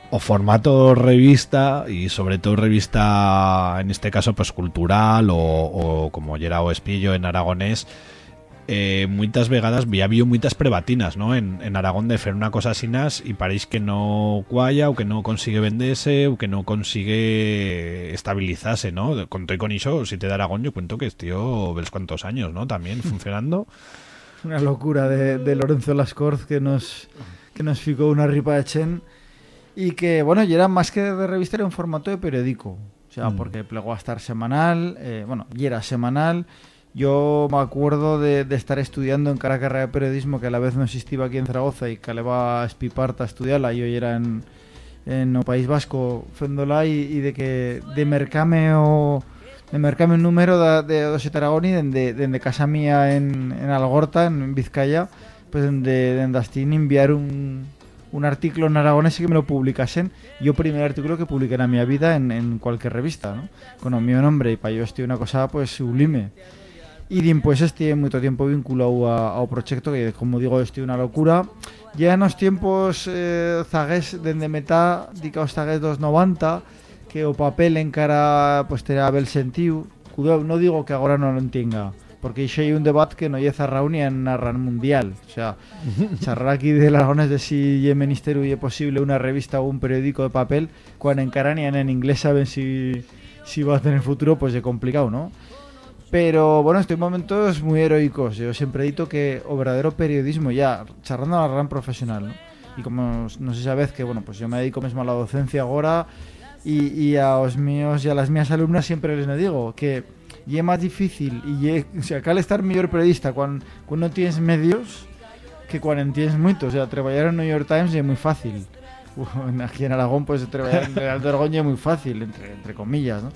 O formato revista y sobre todo revista, en este caso, pues cultural o, o como ya era o espillo en aragonés, eh, muchas vegadas había habido muchas prebatinas ¿no? en, en Aragón de hacer una cosa así y paréis que no cuaya o que no consigue venderse o que no consigue estabilizarse ¿no? con todo y con eso si te da Aragón yo cuento que es tío ves cuántos años ¿no? también funcionando Una locura de, de Lorenzo Lascorz que nos, que nos ficó una ripa de Chen y que, bueno, y era más que de revista, era un formato de periódico. O sea, Mm. porque plegó a estar semanal, eh, bueno, y era semanal. Yo me acuerdo de, estar estudiando en cara carrera de periodismo que a la vez no existía aquí en Zaragoza y que le va a espiparta a estudiarla y hoy era en, en País Vasco féndola y, de que de mercame o de mercame un número de, de dos Taragoni dende, casa mía en, en Algorta, en Vizcaya, pues dende, dende enviar un, un artículo en aragonés y que me lo publicasen. Yo primer artículo que publiqué en mi vida en, en cualquier revista, ¿no? Con el mío nombre y para yo estoy una cosa pues sublime. Y después estoy mucho tiempo vinculado a, a un proyecto que, como digo, estoy una locura. Ya en los tiempos eh, zagués dende metá, dica os zagués dos 90, que o papel encara pues terá bel sentiu. Cuidado, no digo que ahora no lo entienda, porque ixe hai un debate que no lle zarrao ni en narran mundial. O sea, charrar aquí de lagones de si lle ministerio y posible una revista o un periódico de papel, cuando encara ni en inglés saben si, si va a tener futuro, pues es complicado, ¿no? Pero bueno, estoy en momentos muy heroicos. Yo siempre he dicho que o verdadero periodismo, ya charlando a la gran profesional, ¿no? Y como no sé si sabes que, bueno, pues yo me dedico mismo a la docencia ahora y, y a los míos y a las mías alumnas siempre les digo que y es más difícil y ye- o sea, cal estar mejor periodista cuando, cuando no tienes medios que cuando tienes muchos. O sea, trabajar en New York Times es muy fácil. Aquí en Aragón, pues trabajar en Real de Aragón es muy fácil, entre, entre comillas, ¿no?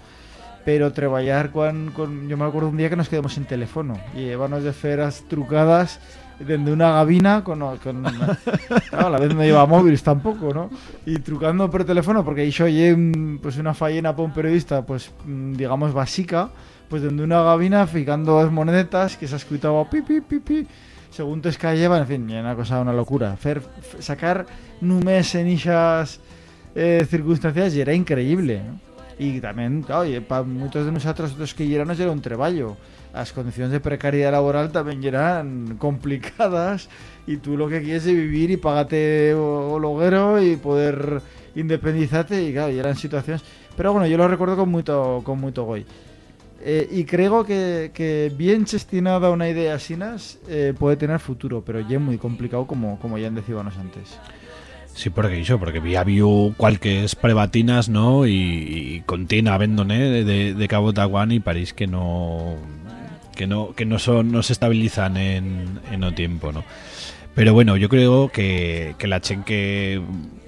Pero trabajar con, con- yo me acuerdo un día que nos quedamos sin teléfono y llevamos de feras trucadas desde una gabina con, con claro, la vez no lleva móviles tampoco no y trucando por teléfono porque yo oye mm, pues una fallena para un periodista pues mm, digamos básica pues desde una gabina ficando las monedas que se ha escuchado pi pi pi pi según te lleva en fin una cosa una locura Fer- sacar un mes en esas eh, circunstancias y era increíble ¿no? Y también, claro, para muchos de nosotros los que llegaron era un treballo. Las condiciones de precariedad laboral también eran complicadas y tú lo que quieres es vivir y pagarte o, o loguero y poder independizarte y claro, y eran situaciones... Pero bueno, yo lo recuerdo con mucho, con mucho goy. Eh, y creo que, que bien gestionada una idea así eh, puede tener futuro, pero ya es muy complicado como, como ya decíamos antes. Sí, porque iso, porque había habido cualques prebatinas, ¿no? Y, y contina vendone de, de, Cabo Taguán y París que no que no que no son no se estabilizan en, en o tiempo, ¿no? Pero bueno, yo creo que, que la chen que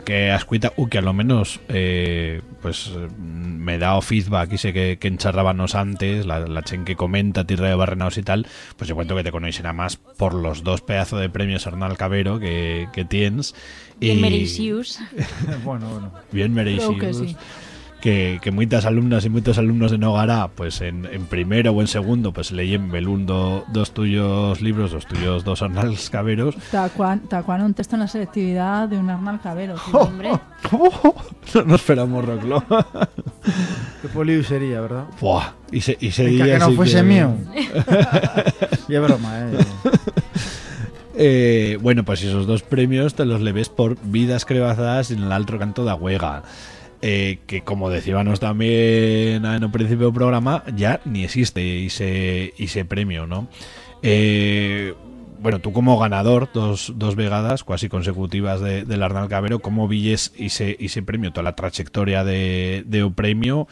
que ascuita, u que a lo menos eh, pues mm, me da o feedback y sé que, que encharrábamos antes, la, la chen que comenta Tierra de Barrenaos y tal, pues yo cuento que te conocen a más por los dos pedazos de premios Arnal Cabero que, que tienes. Bien y- merecius. bueno, bueno. Bien que sí. Que, que muchas alumnas y muchos alumnos de Nogará, pues en, en primero o en segundo, pues leyen belún do- dos tuyos libros, dos tuyos dos Arnals Caberos. Tacuán, tacuán un texto en la selectividad de un Arnal Cabero, tío, hombre. no, no esperamos Roclo. Qué poliu sería, ¿verdad? Buah, y se, y se que no fuese que- mío. Y es broma, eh. Eh, bueno, pues esos dos premios te los leves por Vidas Crebazadas en el Alto Canto da Huega. Eh, que como decíamos también en un principio del programa, ya ni existe ese, ese premio, ¿no? Eh, bueno, tú como ganador, dos, dos vegadas casi consecutivas de, del Arnal Cabero, ¿cómo villes ese, ese premio, toda la trayectoria de, de premio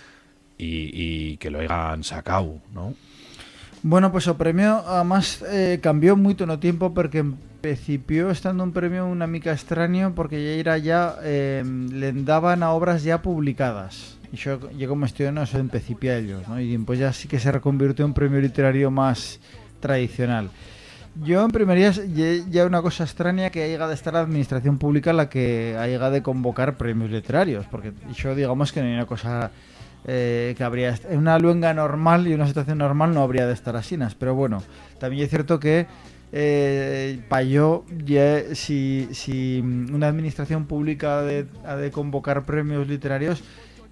y, que lo hayan sacado, ¿no? Bueno, pues o premio además eh, cambió mucho no tiempo porque principio estando un premio una mica extraño porque ya era ya eh, daban a obras ya publicadas y yo, yo como estudio no en principio ellos ¿no? y después ya sí que se reconvirtió en un premio literario más tradicional yo en primerías ya una cosa extraña que ha llegado a estar la administración pública la que ha llegado de convocar premios literarios porque yo digamos que no hay una cosa eh, que habría en una luenga normal y una situación normal no habría de estar así pero bueno también es cierto que eh, para yo ya, si, si una administración pública de- ha de convocar premios literarios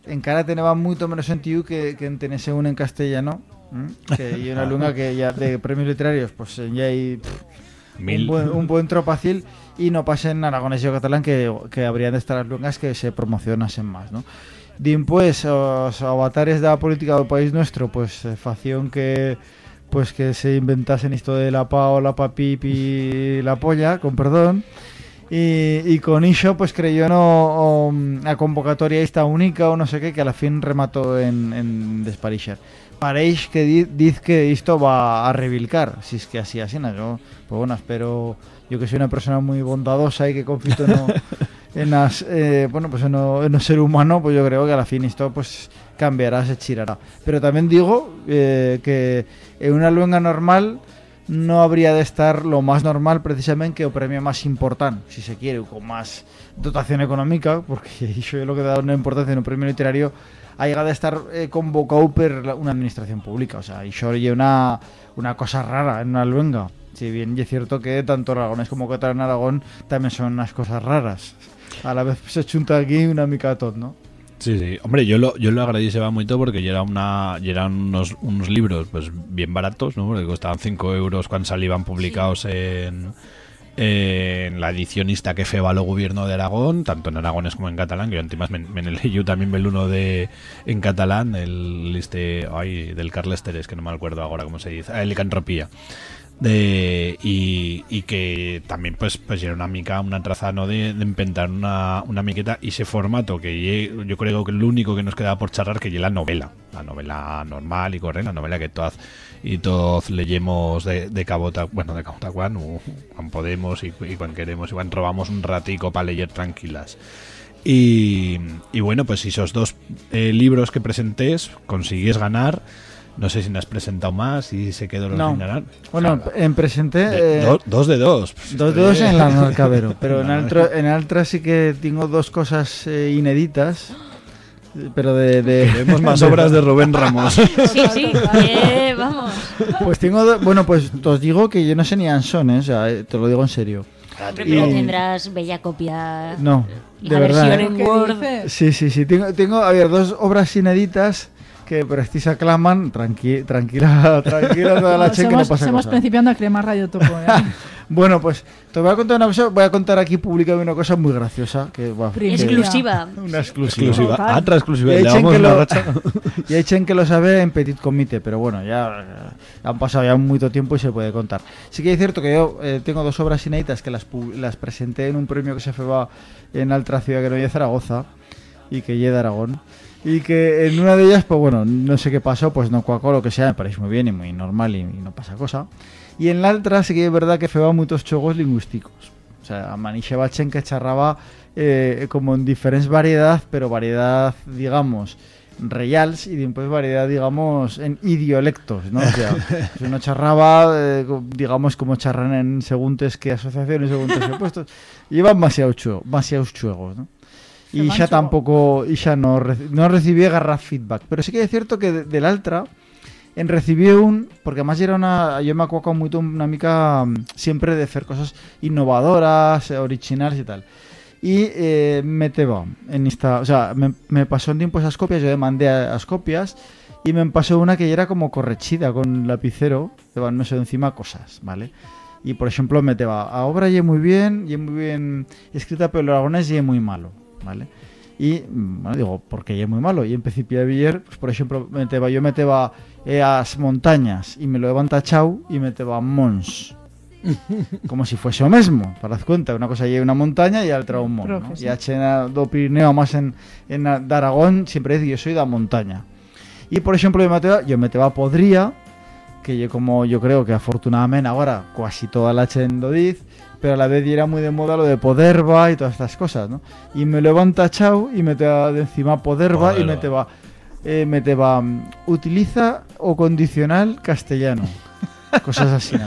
encara tenía mucho menos sentido que, que en tenese uno en castellano ¿m? que hay una lunga que ya de premios literarios pues ya hay pff, Mil. un buen, un buen tropacil y no pasa en aragonés y catalán que, que habrían de estar las lungas que se promocionasen más ¿no? Dimpués, os avatares da política do país nuestro, pues eh, facían que pues que se inventasen esto de la PAO, la PAPIP y la polla, con perdón. Y, y con iso pues creyó no o, a convocatoria esta única o no sé qué que a la fin remató en, en desparixar. Paréis que di- diz que esto va a revilcar, si es que así así, ¿no? yo, pues bueno, espero, yo que soy una persona muy bondadosa y que confío no, en las, eh, bueno, pues en o, en ser humano, pues yo creo que a la fin esto pues cambiará, se chirará. Pero también digo eh, que en una luenga normal no habría de estar lo más normal precisamente que o premio más importante, si se quiere, con más dotación económica, porque yo lo que da una importancia un premio literario ha llegado a estar eh, convocado por la- una administración pública, o sea, y eso es una, una cosa rara en una luenga. Si bien y es cierto que tanto Aragones como Catalán Aragón también son unas cosas raras. A la vez se chunta aquí una mica tot, ¿no? Sí, sí. Hombre, yo lo, yo lo agradecía mucho porque ya era una, ya eran unos, unos libros pues bien baratos, ¿no? Porque costaban 5 euros cuando salían publicados en, en la edicionista que feba lo gobierno de Aragón, tanto en aragones como en catalán, que yo antes me, me leí yo también el uno de en catalán, el este ay, del Carles Teres, que no me acuerdo ahora cómo se dice, ah, el Licantropía. De, y, y que también pues pues era una mica una traza no de, de una, una miqueta y ese formato que yo creo que lo único que nos quedaba por charlar que es la novela la novela normal y corriente la novela que todas y todos leemos de, de cabota bueno de cabota cuando cuando podemos y, y cuando queremos y cuando robamos un ratico para leer tranquilas. Y, y bueno pues esos dos eh, libros que presentés consigues ganar no sé si me has presentado más y se quedó No. ganar Bueno, en presente... De- eh, do- dos de dos. Dos de dos en la no cabero. Pero en altra, en altra sí que tengo dos cosas eh, inéditas. Pero de... de más obras de Rubén Ramos. Sí, sí, eh, vamos. Pues tengo... do- Bueno, pues os digo que yo no sé ni son, ¿eh? O sea, eh, te lo digo en serio. Hombre, Y- pero tendrás bella copia. No, de la verdad. versión en ¿Qué Word. Sí, sí, sí. Tengo, tengo a ver, dos obras inéditas que se aclaman. Tranqui, tranquila, tranquila toda la che, que no pasa estamos principiando a cremar Radio Topo. ¿eh? Bueno, pues te voy a contar una cosa. Voy a contar aquí públicamente una cosa muy graciosa. Que, que- Exclusiva. Una exclusiva. Otra exclusiva. Y hay que lo- y hay que lo sabe en petit comité, pero bueno, ya eh, han pasado ya mucho tiempo y se puede contar. Sí que es cierto que yo eh, tengo dos obras inéditas que las, las presenté en un premio que se feba en otra ciudad que no es Zaragoza y que de Aragón. Y que en una de ellas, pues bueno, no sé qué pasó, pues no cuaco lo que sea, me parece muy bien y muy normal y, y no pasa cosa. Y en la otra sí que es verdad que feba muchos chogos lingüísticos. O sea, a Maniche Bachen que charraba eh, como en diferentes variedad, pero variedad, digamos, reals y después variedad, digamos, en idiolectos, ¿no? O sea, si uno charraba, eh, digamos, como charran en seguntes que asociaciones, seguntes que puestos, y iban demasiado chuegos, demasiado chuegos, ¿no? Y ya tampoco, y ya no, no recibí garra feedback, pero sí que es cierto que de- del Altra en recibí un, porque además era una, yo me acuerdo mucho una mica mm, siempre de hacer cosas innovadoras, eh, originales y tal. Y eh, me teba en esta, o sea, me, me pasó en tiempo esas copias, yo le mandé a- las copias y me pasó una que ya era como correchida con lapicero, te van meso encima cosas, ¿vale? Y por ejemplo me teba, a obra y muy bien, y muy bien escrita, pero el aragonés y muy malo, ¿vale? Y, bueno, digo, porque ya es muy malo. Y en principio de Villar, pues por ejemplo, me teba, yo me teba eh, a las montañas y me lo he tachado y me teba a Mons. Como si fuese lo mismo, para das cuenta, una cosa lleva una montaña y otra un mon, ¿no? Profe, sí. Y a chena do Pirineo, más en, en a- de Aragón, siempre dice yo soy de la montaña. Y por ejemplo, yo me teba, yo me teba podría, que yo como yo creo que afortunadamente ahora casi toda la chen lo diz, pero a la vez era muy de moda lo de poderba y todas estas cosas, ¿no? Y me he tachado y me te va de encima poderba y me te va eh, me te va mm, utiliza o condicional castellano. Cosas así, ¿no?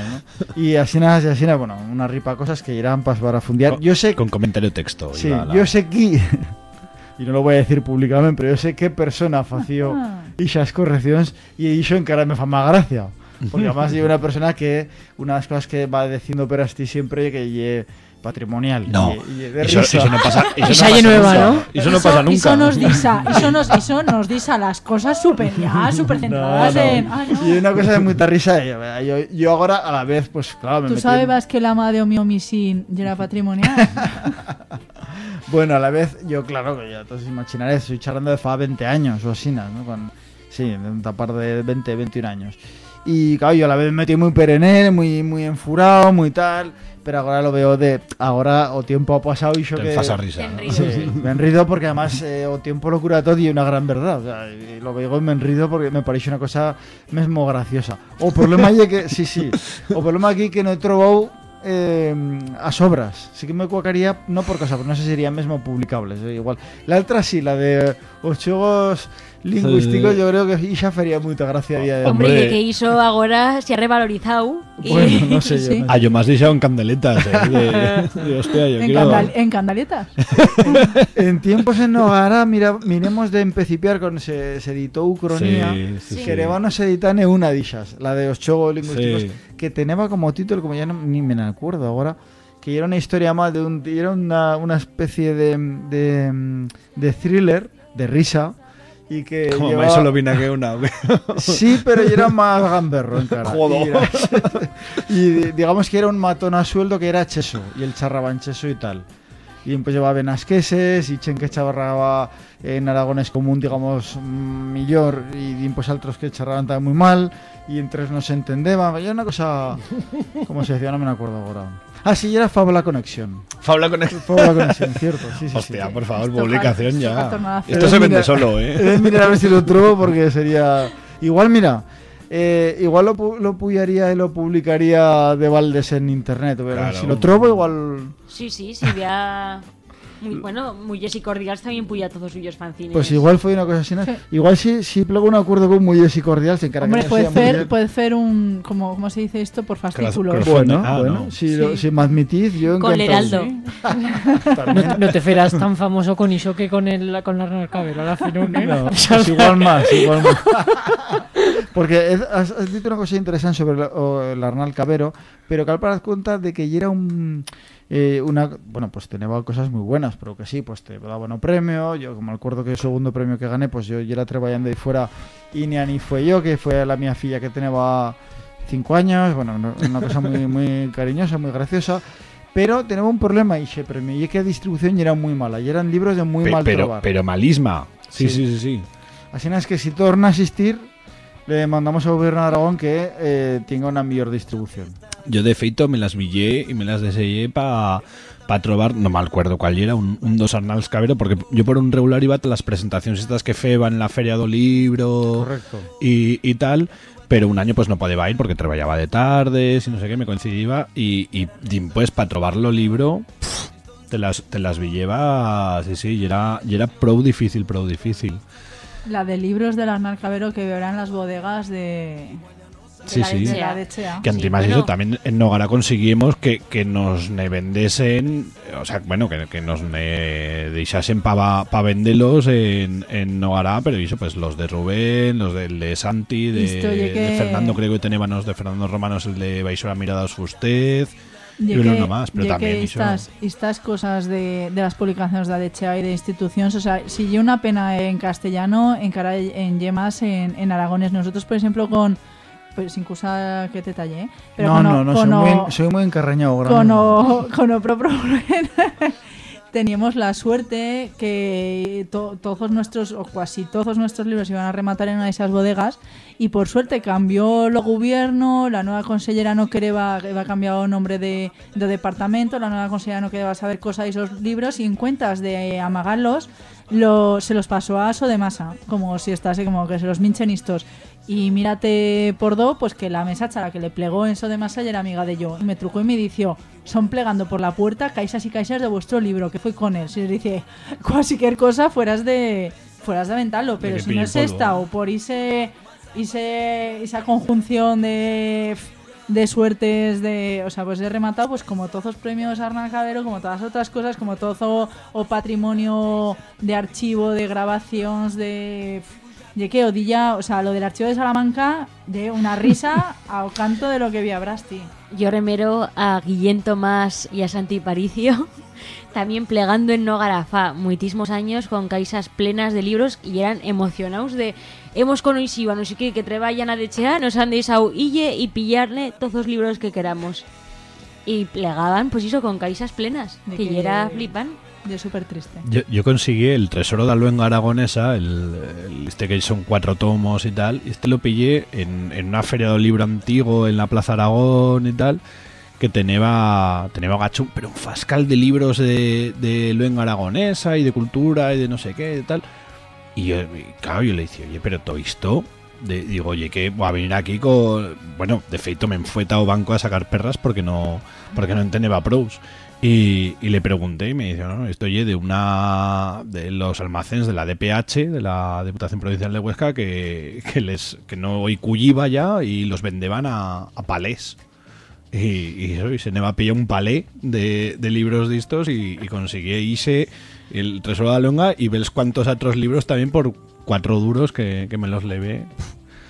Y así nada, y así nada, bueno, una ripa de cosas que irán para fundear. Yo sé Con comentario texto. Sí, la- yo sé que y no lo voy a decir públicamente, pero yo sé qué persona fació esas correcciones y eso en cara me fa más gracia. Porque además yo una persona que una de las cosas que va diciendo pero ti siempre que lle patrimonial. No, y- y de eso- no pasa- eso Esa no ye pasa nueva, nunca. ¿no? Eso no pasa nunca. Eso nos disa, eso nos, eso nos disa las cosas súper ya, súper centradas No, no. en... Ah, no. Y una cosa de mucha risa. Yo, yo, yo ahora a la vez, pues claro, me ¿Tú metí- sabes que la madre de mi omisin ya era patrimonial? Bueno, a la vez, yo claro que ya todos imaginaré, estoy charlando de fa 20 años o así, ¿no? Con, sí, de un tapar de 20, 21 años. Y claro, yo a la vez me metí muy perenel, muy, muy enfurado, muy tal, pero ahora lo veo de, ahora o tiempo ha pasado y yo Te que... fas a risa, ¿no? Sí, sí, me enrido porque además eh, o tiempo lo cura todo y una gran verdad. O sea, y lo veo y me enrido porque me parece una cosa mesmo graciosa. O problema es que, sí, sí, o problema aquí que no he trovado eh, a sobras. Sí que me cuacaría, no por cosa, pero no sé si serían mesmo publicables. eh, igual. La otra sí, la de os chogos lingüísticos, yo creo que Isha faría mucha gracia a día de hoy. Hombre, que, hizo ahora se ha revalorizado. Bueno, no sé yo. Sí. Ah, yo más deixado en candeletas, eh, de, de, hostia, yo En, quiero... candal- en candaletas. En tiempos en Nogara, mira, miremos de empecipiar con se, se editó Ucronía, Sí, sí, sí. que le van a se editar en una dixas, la de los chogos lingüísticos, Sí. que tenía como título, como ya no, ni me acuerdo ahora, que era una historia más de un, era una, una especie de, de, de thriller, de risa, y que Como llevaba- que una. Sí, pero era más gamberro en cara. Y, era- y di- digamos que era un matón a sueldo que era cheso, y él charraba en cheso y tal. Y pues llevaba benasqueses y chen que charraba en aragones común, digamos, millor, y pues otros que charraban también muy mal, y entre no se entendeban. Era una cosa, como se decía, no me acuerdo ahora. Ah, sí, era Fábula Conexión. Fabla Conexión. Fábula Conexión, cierto. Sí, sí, Hostia, sí. por favor, Esto publicación esto ya. Esto se vende solo, ¿eh? de mirar a ver si lo trobo porque sería... Igual, mira, eh, igual lo, pu- lo puyaría y lo publicaría de Valdes en internet. pero Claro. Si lo trobo, igual... Sí, sí, sí, vea... Muy, bueno, Muelles y Cordials también puya todos suyos fanzines. Pues igual fue una cosa así. ¿no? Igual si, si plego un acuerdo con Muelles y Cordial, se encarga Hombre, que no puede sea ser, puede ser un. Como, ¿Cómo se dice esto? Por fascículos. Bueno, Ah, bueno, no. si, lo- si me admitís, yo Con. Leraldo. No, no te feras tan famoso con iso que con el con la Arnal Cabero, la finun, ¿eh? No, pues igual más, igual más. Porque has, has dicho una cosa interesante sobre el Arnal Cabero, pero que al parar cuenta de que ya era un eh, una bueno pues tenía cosas muy buenas, pero que sí, pues te daba un premio, yo como acuerdo que el segundo premio que gané, pues yo ya era trabajando ahí fuera y ni a ni fue yo, que fue la mía filla que tenía cinco años, bueno, no- una cosa muy, muy cariñosa, muy graciosa. Pero tenemos un problema y ese premio y es que la distribución ya era muy mala, y eran libros de muy Pe- mal pero, pero malisma. Sí, Sí. sí, sí, sí. Así es que si torna a asistir, le mandamos al gobierno de Aragón que eh, tenga una mejor distribución. Yo de feito me las villé y me las desellé para pa trobar, no me acuerdo cuál era, un, un dos Arnals Cabero, porque yo por un regular iba a las presentaciones estas que feban en la Feria do Libro Correcto. y, y tal, pero un año pues no podía ir porque trabajaba de tardes y no sé qué, me coincidía y, y pues para trobarlo libro pf, te las, te las villeba, sí, sí, y era, y era pro difícil, pro difícil. La de libros del Arnal Cabero que verán las bodegas de. De Sí, sí. de la de Chea. Que antimás eso también en Nogara conseguimos que, que nos ne vendesen, o sea, bueno, que, que nos ne deixasen para pa venderlos en, en Nogara, pero eso, pues los de Rubén, los del de Santi, de, de Fernando, creo que teníamos de Fernando Romanos, el de Baixora Miradas Fustez, y, Y uno que- más, pero y también que iso- estas, estas cosas de, de las publicaciones de ADHA y de instituciones, o sea, si yo una pena en castellano, en cara en yemas en, en aragones. Nosotros, por ejemplo, con pues sin cosa que te talle, ¿eh? pero no, no, no, con soy, o- muy, soy muy encarreñado. ahora con o, con o propio teníamos la suerte que to- todos nuestros, o casi todos nuestros libros iban a rematar en una de esas bodegas y por suerte cambió el gobierno, la nueva consellera no quería, iba cambiado nombre de, de departamento, la nueva consellera no quería saber cosas de esos libros y en cuentas de amagarlos lo, se los pasó a So de Masa, como si estase como que se los minchen estos. Y mírate por do, pues que la mesacha a la que le plegó en So de Masa ya era amiga de yo. Y me trucó y me dijo, son plegando por la puerta caixas y caixas de vuestro libro, que fue con él. Si les dice cualquier cosa fueras de fueras de aventarlo, pero si no es polvo. esta o por ese, ese esa conjunción de de suertes de, o sea, pues he rematado pues como todos los premios Arnal Cabero, como todas otras cosas, como todo o patrimonio de archivo, de grabaciones, de de que odilla, o sea, lo del archivo de Salamanca, de una risa a canto de lo que vi a Brasti. Yo remero a Guillén Tomás y a Santi Paricio, también plegando en Nogarafá, muitísimos años con caixas plenas de libros y eran emocionados de hemos conocido a no sé qué que trabajan a Dechea, nos han deixado ille y pillarle todos los libros que queramos. Y plegaban, pues eso, con caixas plenas, De que, que- ya era flipan. De súper triste. Yo, yo conseguí el Tesoro de la Luenga Aragonesa, el, el- este que son cuatro tomos y tal, y este lo pillé en, en una feria del libro antiguo en la Plaza Aragón y tal, que tenía, tenía gacho, pero un fascal de libros de, de Luenga Aragonesa y de cultura y de no sé qué y tal. Y yo, y claro, yo le decía, oye, pero todo esto, de- digo, oye, que voy a venir aquí con... Bueno, de feito me enfueta o banco a sacar perras porque no porque no entendeba pros. Y, le pregunté y me dice, no, esto oye de una de los almacenes de la DPH, de la Diputación Provincial de Huesca, que, que les que no ya y los vendeban a, a palés. Y, eso, y se me va a pillar un palé de, libros de estos y, y conseguí irse el Tesoro de la Longa y ves cuántos otros libros también por cuatro duros que, me los levé.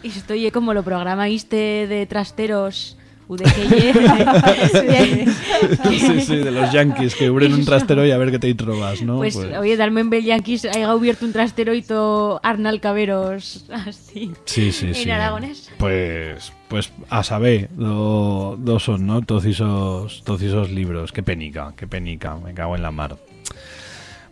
Y estoy como lo programaiste de trasteros UDKY. sí, sí, de los yankees que abren un trastero y a ver qué te trobas, ¿no? Pues, oye, darme en Bell Yankees haya abierto un trastero y todo Arnal Caberos así. Sí, sí, en sí. aragonés. Pues, pues a saber, do, dos son, ¿no? Todos esos, todos esos libros. Qué penica, qué penica, me cago en la mar.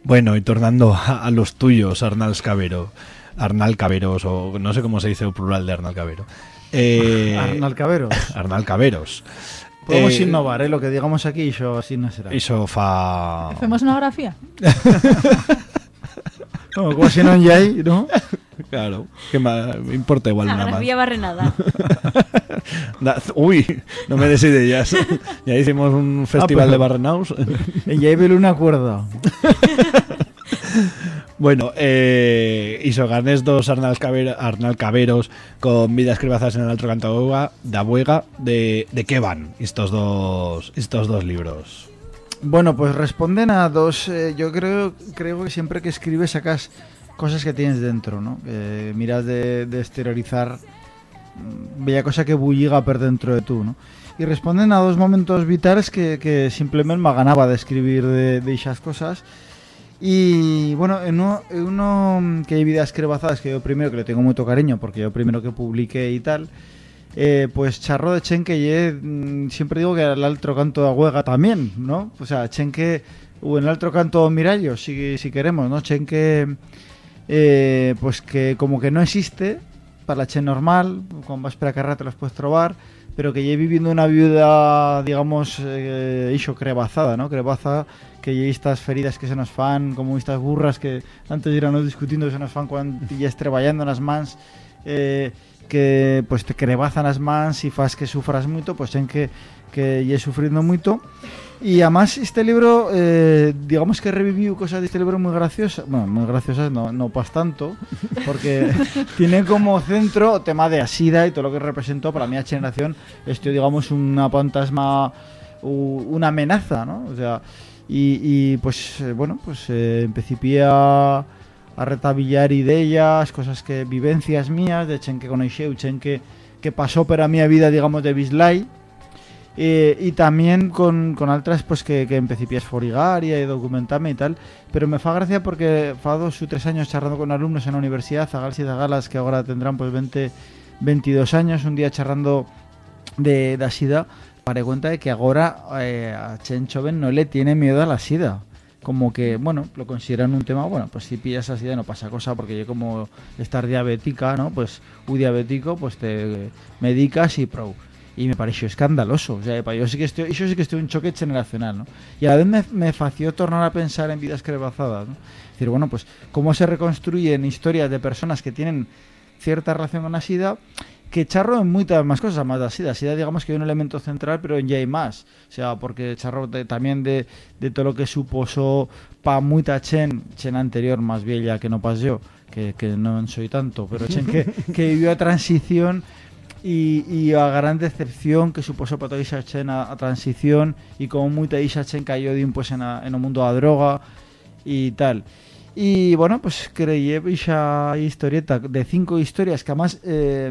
Bueno, y tornando a, a los tuyos, Arnal Cabero. Arnal Caberos, o no sé cómo se dice el plural de Arnal Cabero. Eh, Arnal Caberos. Arnal Caberos. Podemos Eh, innovar, ¿eh? Lo que digamos aquí, eso así no será. Iso fa... ¿Hacemos una grafía? No, como si no hay, ¿no? Claro, que me importa igual La nada más. grafía barrenada. Da- Uy, no me des ideas. Ya hicimos un festival pero- de Barrenaus. En Jaibel un acuerdo. Bueno, eh, iso ganes dos Arnal, Caber- Arnal Caberos con vidas cribazas en el Alto Cantabuega, da Buega, de, de qué van estos dos, estos dos libros. Bueno, pues responden a dos. eh, yo creo, creo que siempre que escribes sacas cosas que tienes dentro, ¿no? Que miras de, de exteriorizar mm, bella cosa que bulliga per dentro de tú, ¿no? Y responden a dos momentos vitales que, simplemente me ganaba de escribir de esas cosas. Y bueno, en uno, en uno que hay vidas crebazadas, que yo primero que le tengo mucho cariño, porque yo primero que publiqué y tal, eh, pues charro de Chenque ye, mm, siempre digo que el altro canto de Huega también, ¿no? O sea, Chenque, o en el altro canto Mirallo, si, si queremos, ¿no? Chenque, eh, pues que como que no existe para la Chen normal, con vas para carrera te los puedes trobar, pero que ye viviendo una vida, digamos, eh, iso crebazada, ¿no? Crebazada, que ye estas feridas que se nos fan, como estas burras que antes éramos discutiendo que se nos fan cuando ya treballando nas mans, eh, que pues te crebazan as mans e fas que sufras moito, pois ten que que lle sufrindo moito. E además este libro, eh, digamos que reviviu cosas deste libro moi graciosas, bueno, moi graciosas, no, no pas tanto, porque tiene como centro tema de Asida y todo lo que representó para mi generación, esto digamos una fantasma, una amenaza, ¿no? O sea, y, pues eh, bueno, pues eh, empecé a a retabillar ideas, cosas que vivencias mías, de chen que coneixeu, chen que, que pasó per a mi vida, digamos, de Bislay, eh, y también con, con otras pues que, que empecé a esforigar y a documentarme y tal, pero me fa gracia porque fa dos o tres años charlando con alumnos en la universidad, Zagals y Zagalas, que ahora tendrán pues 20, 22 años, un día charlando de, de SIDA, paré cuenta de que ahora eh, a Chen Choven no le tiene miedo a la SIDA. Como que, bueno, lo consideran un tema, bueno, pues si pillas a SIDA no pasa cosa, porque yo como estar diabética, ¿no? Pues un diabético, pues te medicas y pro. Y me pareció escandaloso. O sea, yo sí que estoy, yo sí que estoy un choque generacional, ¿no? Y a la vez me, me fació tornar a pensar en vidas crebazadas, ¿no? Es decir, bueno, pues cómo se reconstruyen historias de personas que tienen cierta relación con la SIDA que charro en muchas más cosas más de la SIDA. SIDA digamos que hay un elemento central, pero en ya hay más. O sea, porque charro de- también de, de todo lo que supuso pa mucha chen, chen anterior más vieja que no pas yo, que, que no soy tanto, pero chen que, que vivió a transición y, y a gran decepción que supuso para toda esa chen a, a transición y como mucha esa chen cayó de un pues en, a- en el mundo a droga y tal. Y bueno, pues creí esa historieta de cinco historias que además eh,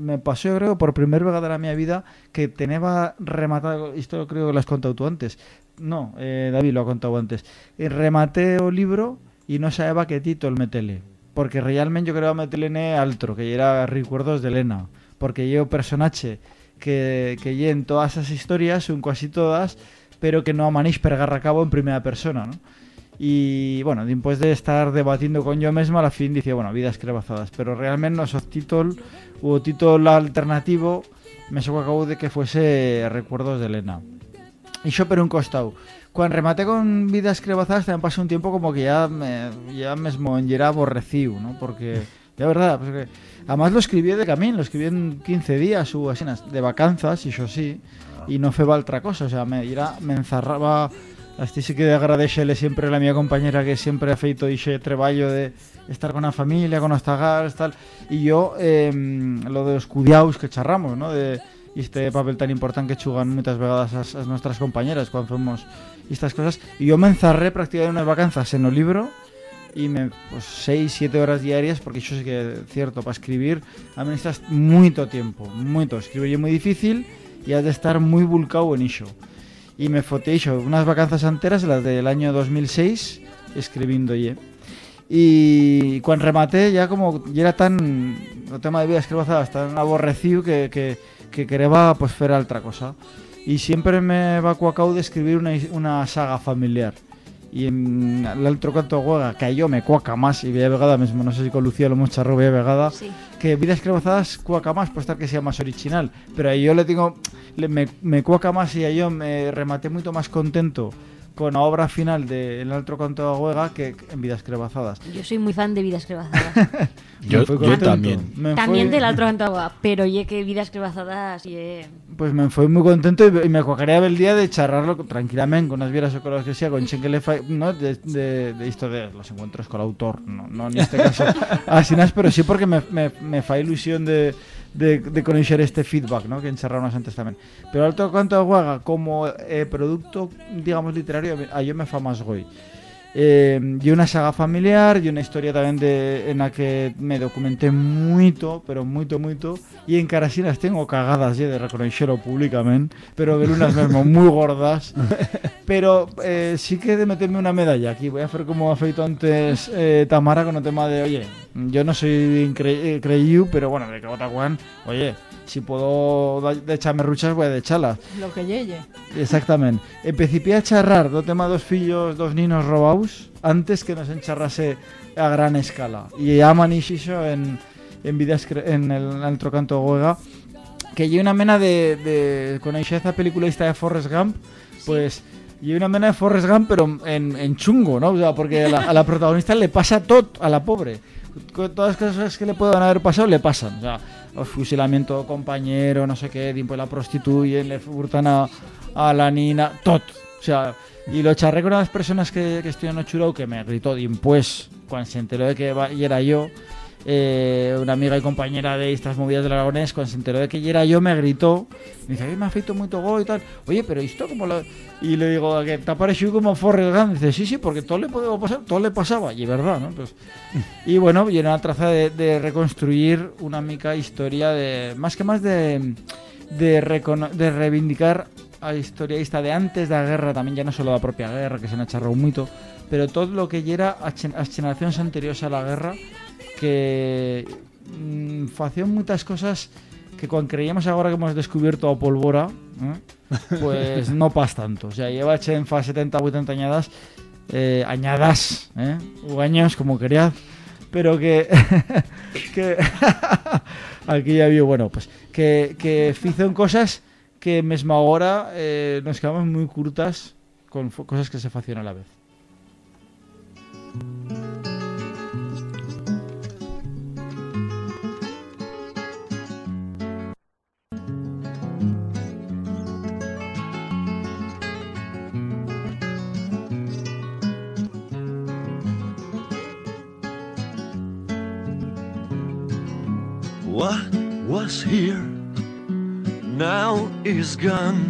me pasó, yo creo, por primera vez de la vida que tenía rematado, esto creo que lo has contado tú antes. No, eh, David lo ha contado antes. Eh, rematé el libro y no sabía qué título metele. Porque realmente yo creo que metele en altro, que era Recuerdos de Elena. Porque yo personaje que, que todas esas historias, son casi todas, pero que no amanís pergar a cabo en primera persona, ¿no? Y bueno, después de estar debatiendo con yo mismo, a la fin dice, bueno, vidas crebazadas. Pero realmente no sos título, o título alternativo, me sacó a cabo de que fuese Recuerdos de Elena. Y yo pero un costado. Cuando remate con vidas crebazadas también pasó un tiempo como que ya me, ya mismo era aborrecido, ¿no? Porque, de verdad, además lo escribí de camino, lo escribí en 15 días o así, de vacanzas, y yo sí. y no feba otra cosa, o sea, me, era, me enzarraba Así sí que agradecele siempre a la mía compañera que siempre ha feito ese traballo de estar con la familia, con los tagars, tal. Y yo, eh, lo de los cudiaus que charramos, ¿no? De este papel tan importante que chugan muchas vegadas as, as nuestras compañeras cuando hacemos estas cosas. Y yo me enzarré prácticamente unas vacanzas en el libro y me pues 6, 7 horas diarias porque eso sí que es cierto, para escribir a mí necesitas mucho tiempo, mucho. Escribir es muy difícil y has de estar muy vulcado en eso. Y me foté unas vacanzas enteras, las del año 2006, escribiendo ye. Y cuando rematé ya como ya era tan el tema de vidas escribazadas tan aborrecido que, que, que quería pues hacer otra cosa. Y siempre me va cuacao de escribir una, una saga familiar. Y en el otro canto juega que yo me cuaca más y veía vegada mismo, no sé si con Lucía lo charrado veía vegada, Sí. que vidas escribazadas cuaca más puede estar que sea más original, pero ahí yo le tengo le- me, me cuaca más y a yo me rematé mucho más contento con la obra final de El Altro Canto de Huega que en Vidas Crebazadas. Yo soy muy fan de Vidas Crebazadas. Yo- también. Me También del otro Antagua, pero ye que Vidas Crebazadas ye... Pues me fue muy contento y, y me cuacaría el día de charlarlo tranquilamente con las vieras o con las que sea, con chen que le no, de, de, de esto de los encuentros con el autor, no, no en este caso así nada, pero sí porque me, me, me fa ilusión de, de, de conocer este feedback, ¿no? que encharramos antes también. Pero Alto Canto de Guaga, como eh, producto, digamos, literario, a yo me fa más goy. Eh, y una saga familiar y una historia también de, en la que me documenté mucho, pero mucho, mucho y en Carasinas tengo cagadas ya de reconocerlo públicamente, pero de unas mismo muy gordas. Pero eh, sí que de meterme una medalla aquí, voy a hacer como ha feito antes eh, Tamara con el tema de, oye, yo no soy incre eh, creído, pero bueno, de que Juan, oye, si puedo de echarme ruchas voy a echarlas Lo que llegue. Exactamente. Empecé a charrar do tema dos fillos, dos ninos robados antes que nos encharrase a gran escala. Y aman iso en, en, vidas en el altro canto huega que hay una mena de, de con esa película de Forrest Gump, pues y una mena de Forrest Gump pero en, en chungo, ¿no? O sea, porque a la, a la protagonista le pasa todo a la pobre. Todas las cosas que le puedan haber pasado le pasan. O sea, el fusilamiento compañero, no sé qué, después la prostituyen, le furtan a, a la nina, todo. O sea, y lo charré con unas personas que, que estoy en Ochurau que me gritó después, cuando se enteró de que era yo, eh, una amiga y compañera de estas movidas del Aragonés, cuando se enteró de que ya era yo, me gritó, me dice, "Ay, me ha feito muy go y tal, oye, pero esto como lo... Y le digo, que te ha parecido como Forrest Gump, dice, sí, sí, porque todo le podía pasar, todo le pasaba, y es verdad, ¿no? Pues, y bueno, y era una traza de, reconstruir una mica historia de, más que más de, de, de reivindicar a historia esta de antes de la guerra, también ya no solo la propia guerra, que se ha charrado mucho, pero todo lo que ya era a chen- as generaciones anteriores a la guerra, que mm, facían muchas cosas que cuando creíamos ahora que hemos descubierto a pólvora, ¿eh? pues no pas tanto. O sea, lleva hecho en fa 70, 80 añadas, eh, añadas, ¿eh? o años, como querías, pero que, que aquí ya vio, bueno, pues que, que hicieron cosas que mesmo ahora eh, nos quedamos muy curtas con cosas que se facían a la vez. Was here now is gone.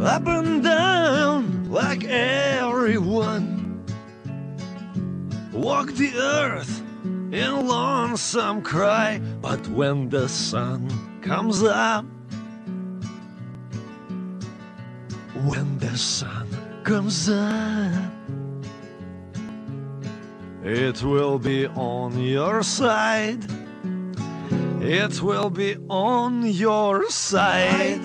Up and down like everyone. Walk the earth in lonesome cry, but when the sun comes up, when the sun comes up, it will be on your side. It will be on your side.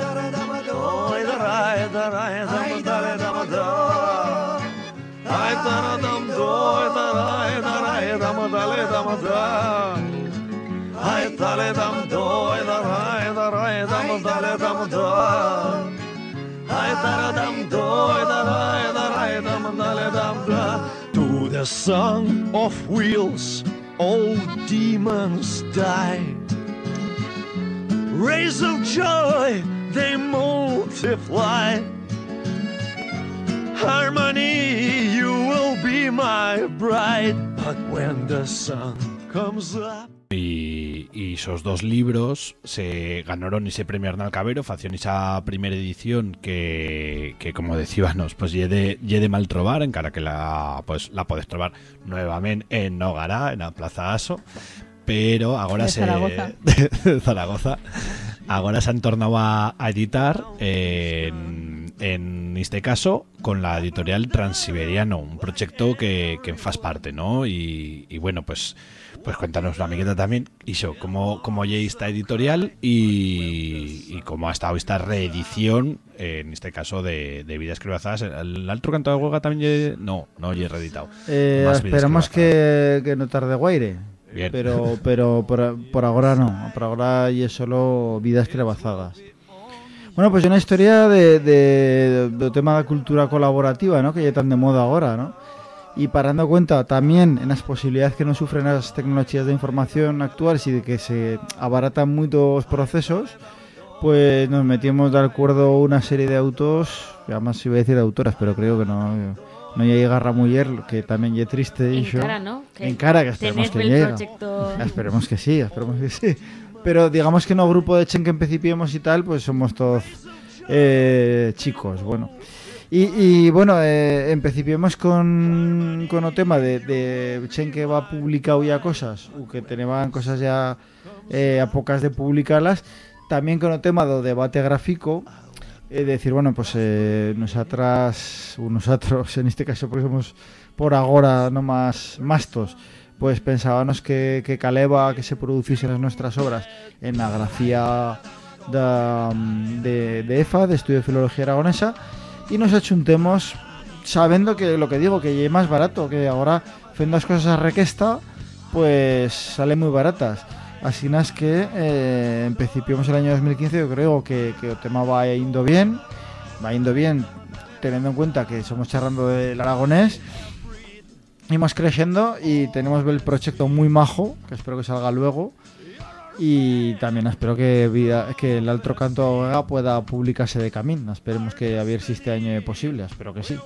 To the song of wheels, all demons die. Rays of joy they multiply. Harmony, you will be my bride. But when the sun comes up. Y, y esos dos libros se ganaron ese premio Arnal Cabero, facción esa primera edición que, que como decíamos, pues lle de, mal trobar, encara que la pues la podés trobar nuevamente en Nogara, en la Plaza Aso, pero ahora De se Zaragoza. de Zaragoza. Ahora se han tornado a, a editar en, en este caso con la editorial Transiberiano, un proyecto que, que faz parte, ¿no? Y, y bueno, pues pues cuéntanos una amigueta también, Iso, cómo, cómo llega esta editorial y, y cómo ha estado esta reedición, en este caso de, de Vidas Crebazadas. ¿El otro canto de huelga también lle- No, no ya reeditado. Eh, esperemos que, que no tarde guaire. Pero, pero por, por ahora no. Por ahora y es solo vidas crebazadas. Bueno, pues una historia de, de, do tema da cultura colaborativa, ¿no? Que ya tan de moda ahora, ¿no? Y parando cuenta también en las posibilidades que nos sufren las tecnologías de información actuales y de que se abaratan muchos procesos, pues nos metimos de acuerdo una serie de autos, además iba a decir autoras, pero creo que no, no llega Ramuller, que también es triste. En ixo. cara, ¿no? Que En cara, que esperemos que llegue. proyecto- Esperemos que sí, esperemos que sí. Pero digamos que no grupo de Chen que empecipiemos y tal, pues somos todos eh, chicos, bueno. Y, y, bueno, eh, empecipiemos con, con o tema de, de Chen que va publicado ya cosas, o que tenían cosas ya eh, a pocas de publicarlas, también con o tema do debate gráfico, eh, decir, bueno, pues eh, nosotras, nosotros, en este caso, porque somos por agora no más mastos, pues pensábamos que, que caleba que se produciesen las nuestras obras en la grafía de, EFA, de Estudio de Filología Aragonesa, y nos achuntemos sabiendo que lo que digo, que es más barato, que ahora haciendo las cosas a requesta, pues salen muy baratas. Así es que eh, en principio el año 2015 yo creo que, que el tema va yendo bien, va yendo bien teniendo en cuenta que somos charlando del aragonés, íbamos creciendo y tenemos el proyecto muy majo, que espero que salga luego. Y también espero que, que el Altro Canto pueda publicarse de camino. Esperemos que a ver este año posible, espero que sí.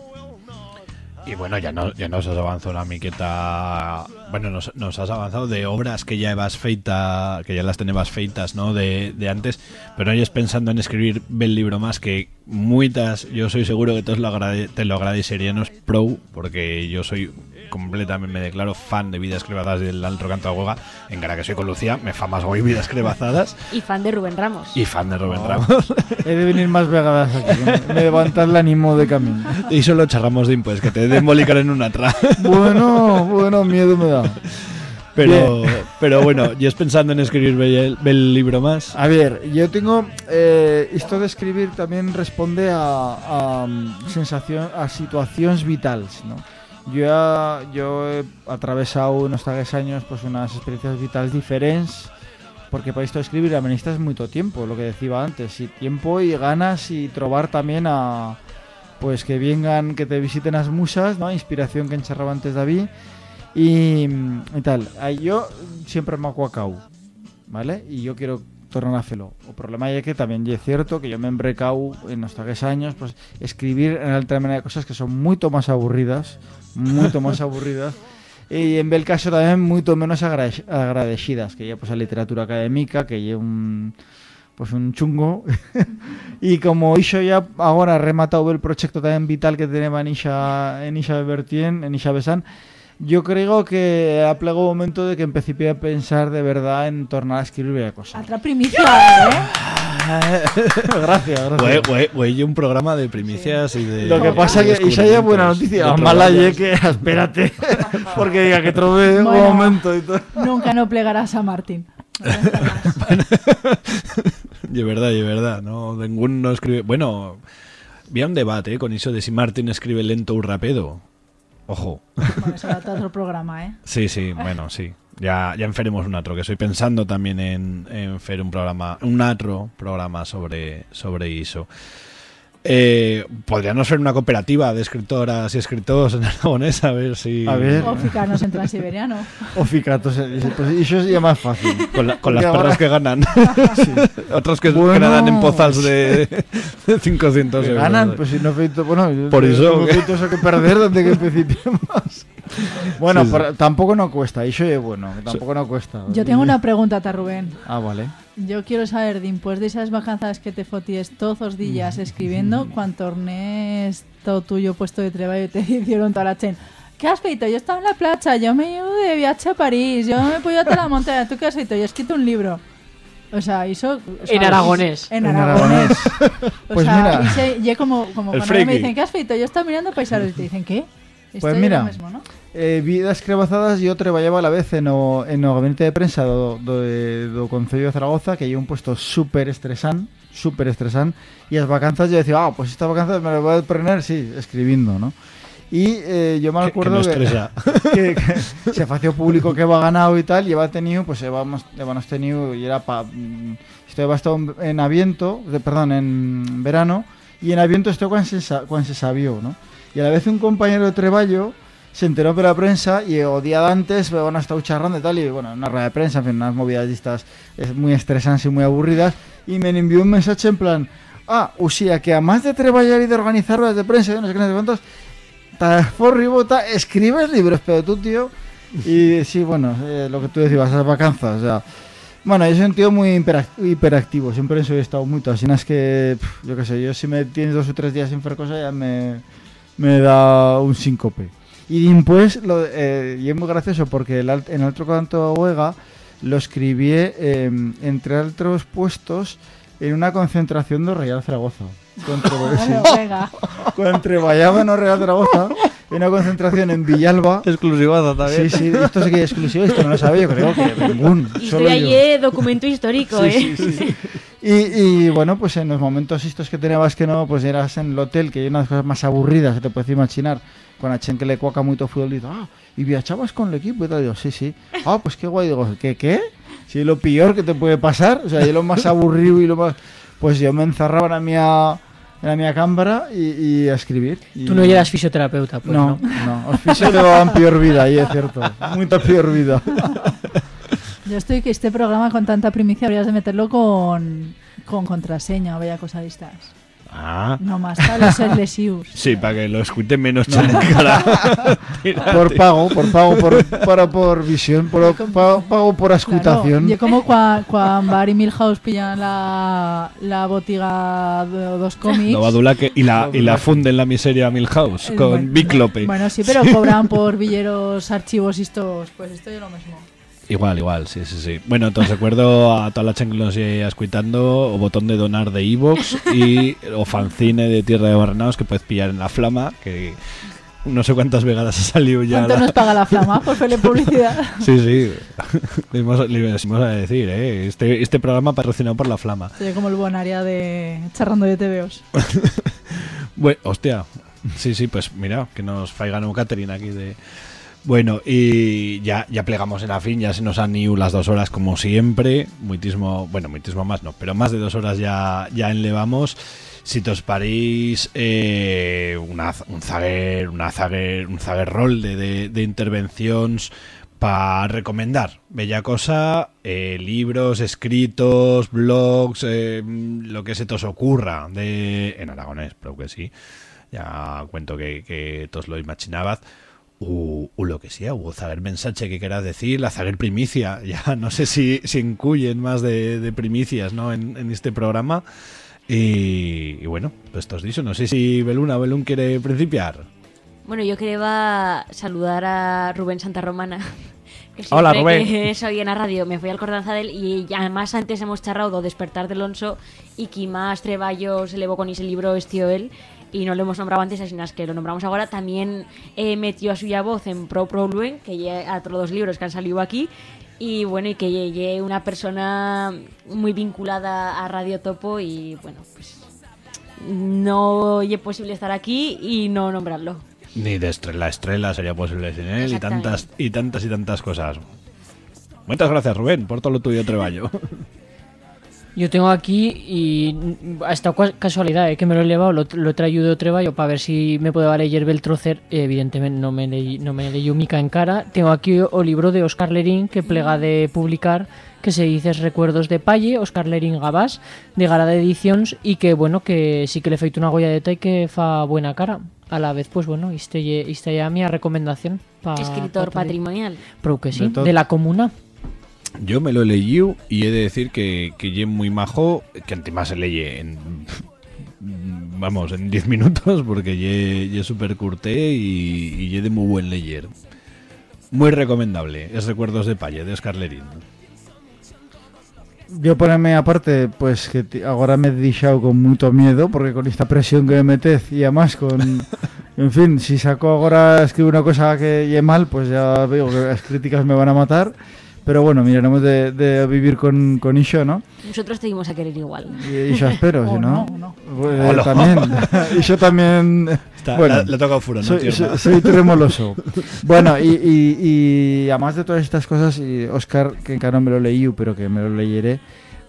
Y bueno, ya, no, ya nos avanzado una miqueta. Bueno, nos, nos has avanzado de obras que ya vas feita, que ya las tenebas feitas, ¿no? De, de antes, pero no hayas pensando en escribir bel libro más que muitas. Yo soy seguro que todos lo agrade- te lo agradeceríamos pro, porque yo soy completamente, me declaro fan de Vidas Crebazadas del Altro Canto a Huega. En cara que soy con Lucía, me fa más hoy Vidas Crebazadas Y fan de Rubén Ramos. y fan de Rubén Oh. Ramos. He de venir más vegadas aquí, me- me levantar el ánimo de camino. y solo charramos de pues que te bolicar en una tra. Bueno, bueno, miedo me da. Pero, Bien. pero bueno, ¿y es pensando en escribir bel, bel libro más? A ver, yo tengo. eh, esto de escribir también responde a, a, mm, sensación, a situaciones vitales, ¿no? Yo, yo he atravesado en estos años pues unas experiencias vitales diferentes porque para esto de escribir necesitas mucho tiempo, lo que decía antes, y tiempo y ganas y trobar también a pues que vengan, que te visiten las musas, ¿no? Inspiración que encharraba antes David y, y tal. Yo siempre me acuacao, ¿vale? Y yo quiero tornar a. O problema es que también es cierto que yo me he embrecao en los tres años, pues escribir en alta manera de cosas que son mucho más aburridas, mucho más aburridas. Y en el caso también mucho menos agrade- agradecidas, que ya pues a literatura académica, que ya un pues un chungo. y como hizo ya ahora rematado el proyecto también vital que tenemos en Isha, en Isha Bertien, en Isha Besan, yo creo que ha plegado momento de que empecé a pensar de verdad en tornar a escribir cosas. Otra primicia, ¿eh? gracias, gracias. Güey, y un programa de primicias y de. Lo que pasa es que Isha ya es buena noticia, a mala ye que espérate, porque diga que trove un Bueno. momento y todo. Nunca no plegarás a Martín. De verdad, de verdad, no, ningún no escribe. Bueno, había un debate eh, con eso de si Martín escribe lento o rápido. Ojo. Bueno, eso otro programa, ¿eh? Sí, sí, bueno, sí. Ya, ya enferemos un otro, que estoy pensando también en, en hacer un programa, un otro programa sobre, sobre eso. Eh, podríamos ser una cooperativa de escritoras y escritores en aragonés, a ver si. A ver. O ficarnos en transiberiano. O ficatos, pues eso sería más fácil. Con, la- con las Porque perras ahora- que ganan. Otros que, que Bueno. nadan en pozals de, de 500 Que euros. ganan, pues si no feito, bueno, yo Por no eso, ¿qué? feito eso que perder desde que principiemos. Bueno, Sí, sí. por- tampoco no cuesta, eso es bueno, que tampoco no cuesta. Yo tengo una pregunta a Rubén. Ah, vale. Yo quiero saber, después de esas vacanzas que te foties todos los días escribiendo, cuando tornés todo tuyo puesto de trabajo y te hicieron toda la chen. ¿Qué has feito? Yo estaba en la playa, yo me he ido de viaje a París, yo me he podido a la montaña. ¿Tú qué has feito? Yo he escrito un libro. O sea, eso... o sea, En aragonés. En En aragonés. O Pues sea, mira. es como, como El cuando me dicen, ¿qué has feito? Yo estaba mirando paisajes y te dicen, ¿qué? Pues es mira, lo mismo, ¿no? Eh, vidas crebazadas yo traballaba a la vez en o, en o gabinete de prensa do, do, do Concello de Zaragoza que hay un puesto súper estresante súper estresante y las vacanzas yo decía, ah, pues esta vacanza me lo voy a poner, sí, escribiendo, ¿no? Y eh, yo me Que- acuerdo que no estresa. que, que se fació público que va ganado y tal, lleva tenido, pues hemos, hemos tenido, y era pa, mm, esto va estado en- en aviento, perdón, en verano, y en aviento esto cuando se, cuando se sabió, ¿no? Y a la vez un compañero de treballo se enteró por la prensa y o día antes bueno, estado y tal, y bueno, una rueda de prensa, en fin, unas movidas de estas muy estresantes y muy aburridas, y me envió un mensaje en plan, ah, o sea, que además de trabajar y de organizar ruedas de prensa no sé qué, no sé cuántos, forri bota, escribes libros, pero tú, tío, y sí, bueno, eh, lo que tú decías, esas vacanzas, o sea, bueno, yo soy un tío muy hiperac- hiperactivo, siempre he estado muy, así es que, pf, yo qué sé, yo si me tienes dos o tres días sin hacer cosa ya me, me da un síncope. Y después, lo, eh, y es muy gracioso porque el, alt- en el otro canto huega lo escribí eh, entre otros puestos en una concentración de Real Zaragoza. Contra. Contra Bayama no Real Zaragoza, en una concentración en Villalba. Exclusivaza también. Sí, sí, esto sí que es exclusivo, esto no lo sabía, yo creo que ningún. Y yo. allí eh, documento histórico, Sí, ¿eh? sí, sí. Y, y, bueno, pues en los momentos estos que tenías que no, pues eras en el hotel, que hay unas cosas más aburridas que te puedes imaginar, con a chen que le cuaca mucho fútbol, y digo, ah, y viajabas con el equipo y tal, digo, sí, sí, ah, pues qué guay, digo, ¿qué, qué? Si es lo peor que te puede pasar, o sea, yo lo más aburrido y lo más, pues yo me encerraba en la mía, en la mía cámara y, y a escribir. Y- Tú no eras fisioterapeuta, pues, no, ¿no? no, os fijo llevaban peor vida, ahí es cierto, mucha peor vida. Yo estoy que este programa con tanta primicia habrías de meterlo con, con contraseña o bella cosa de estas. Ah. No más para los lesius. Sí, para que lo escuiten menos cara. por pago, por pago, por, para, por visión, por, pago, pago por escutación. Y como cuando Bar y Milhouse pillan la, la botiga de dos cómics. No, que, y, la, y la funden la miseria a Milhouse Eh, con bueno, Big Lope. Bueno, sí, pero cobran por villeros archivos y estos. Pues esto es lo mismo. Igual, igual, sí, sí, sí. Bueno, entonces recuerdo a toda la gente que nos sigue escuitando o botón de donar de Evox y o fanzine de Tierra de Barrenaos que puedes pillar en la flama, que no sé cuántas vegadas ha salido ya. ¿Cuánto la- nos paga la flama por hacerle publicidad? Sí, sí. Le íbamos a decir, ¿eh? Este, este programa patrocinado por la flama. Sería como el bonaria de charrando de TVOs. Bueno, hostia. Sí, sí, pues mira, que nos faigan un catering aquí de... Bueno, y ya, ya plegamos en la fin, ya se nos han ido las dos horas como siempre, muitismo, bueno, muitismo más no, pero más de dos horas ya, ya enlevamos. Si os parís eh, un zaguer, zaguer, un zaguer rol de, de, intervenciones para recomendar. Bella cosa, eh, libros, escritos, blogs, eh, lo que se te os ocurra de, en aragonés, pero que sí. Ya cuento que, que lo imaginabas. O, o lo que sea, o zaguer mensaje que quieras decir, la zaguer primicia. Ya no sé si, si incluyen más de, de primicias ¿no? en, en este programa. Y, y bueno, pues esto os dicho. No sé si Beluna Belún quiere principiar. Bueno, yo quería saludar a Rubén Santarromana. Que Hola, Rubén. Que soy en la radio, me fui al cordanza de él y además antes hemos charrado do despertar de Alonso y que más treballos elevó con ese libro estió él y no lo hemos nombrado antes, así que lo nombramos ahora. También eh, metió a suya voz en Pro Pro Luen, que ya a todos los libros que han salido aquí. Y bueno, y que ye una persona muy vinculada a Radio Topo y bueno, pues no es posible estar aquí y no nombrarlo. Ni de estrella a estrella sería posible sin él y tantas y tantas y tantas cosas. Muchas gracias, Rubén, por todo lo tuyo treballo. Yo tengo aquí y ha estado cua- casualidad, eh, que me lo he llevado, lo, lo he traído de Treballo para ver si me puede leer Beltrocer. Evidentemente no me leí, no me leí mica en cara. Tengo aquí o libro de Oscar Lerín que plega de publicar que se dice Recuerdos de Palle, Oscar Lerín Gabás, de Garada Ediciones y que bueno, que sí que le he feito una goya y que fa buena cara. A la vez, pues bueno, esta esta ya mi recomendación. pa- Escritor pa patrimonial. Creo que sí, de la comuna. Yo me lo leído y he de decir que, que ye muy majo, que encima se leye en. Vamos, en 10 minutos, porque ye, ye super curté y, y ye de muy buen leyer. Muy recomendable, es Recuerdos de Palle, de Oscar Lerín. Yo ponerme aparte, pues que ahora me he deixado con mucho miedo, porque con esta presión que me metes y además con... En fin, si saco ahora, escribo una cosa que lle mal, pues ya veo que las críticas me van a matar. Pero bueno, miraremos de, de vivir con, con Isho, ¿no? Nosotros te dimos a querer igual. Y Isho espero, si Oh, no. no, no. Pues, eh, también. Isho también. Está- bueno, le- toca un furo, ¿no, soy, tío? soy- soy tremoloso. bueno, y, y, y además de todas estas cosas, y Oscar, que encara no me lo leí, pero que me lo leyeré,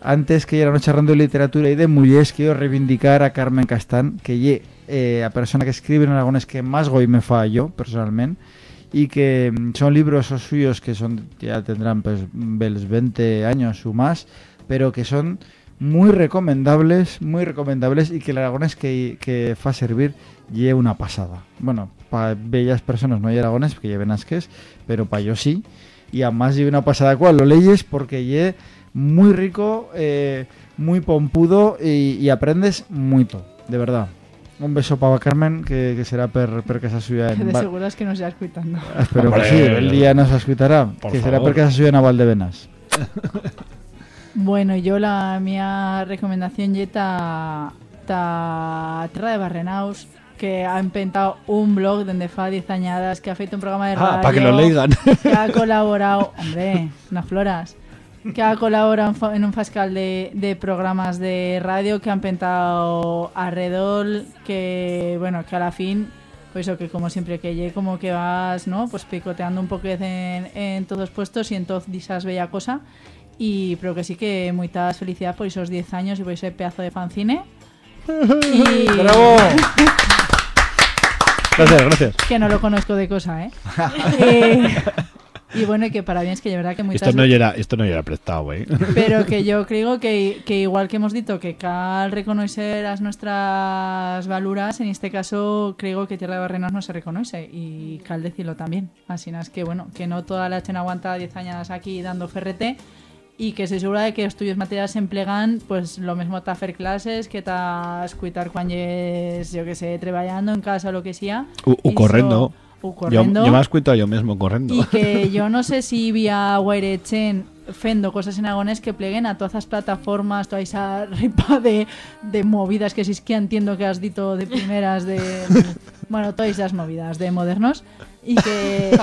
antes que era charlando de literatura y de mujeres, quiero reivindicar a Carmen Castán, que lle eh, a persona que escribe en aragones que más goy me fa yo, personalmente, y que mm, son libros os suyos que son ya tendrán pues los 20 años o más, pero que son muy recomendables, muy recomendables y que el aragonés que, que fa servir lle una pasada. Bueno, para bellas personas no hay aragonés que lleven asques, pero para yo sí. Y además lle una pasada cual lo leyes porque lle muy rico, eh, muy pompudo y, y aprendes mucho, de verdad. Un beso para Carmen, que, que será per, per casa suya Que en de seguro es que nos ya escuchando. Espero que sí, el día nos escuchará. por Que será favor. per casa suya en Valdevenas. Bueno, yo la mía recomendación yeta ta Terra de Barrenaus que ha inventado un blog donde fa 10 añadas, que ha feito un programa de radio. Ah, pa' que lo leigan. Que ha colaborado, hombre, unas floras. Que ha colaborado en un fascal de, de programas de radio que han pentado alrededor, que bueno, que a la fin, pues eso que como siempre que llegue como que vas, ¿no? Pues picoteando un poco en, en todos puestos y en todas esas bella cosa. Y pero que sí que muchas felicidades por esos 10 años y por ese pedazo de fanzine. Y... ¡Bravo! Gracias, gracias. Que no lo conozco de cosa, ¿eh? Eh, y bueno, y que para bien es que de verdad que muchas Esto no era, esto no era prestado, ¿eh? pero que yo creo que, que igual que hemos dicho que cal reconocer las nuestras valuras, en este caso creo que Tierra de Barrenos no se reconoce y cal decirlo también. Así es que bueno, que no toda la chena aguanta 10 años aquí dando ferrete y que se segura de que los tuyos materiales se emplean pues lo mismo te hacer clases que te escuchar cuando es, yo que sé, trabajando en casa o lo que sea. U, u Iso- correndo. Yo, correndo. yo me has cuento yo mismo corriendo. Y que yo no sé si vía Guairechen fendo cosas en agonés que pleguen a todas las plataformas, toda esa ripa de, de movidas que si es que entiendo que has dito de primeras de bueno, todas esas movidas de modernos y que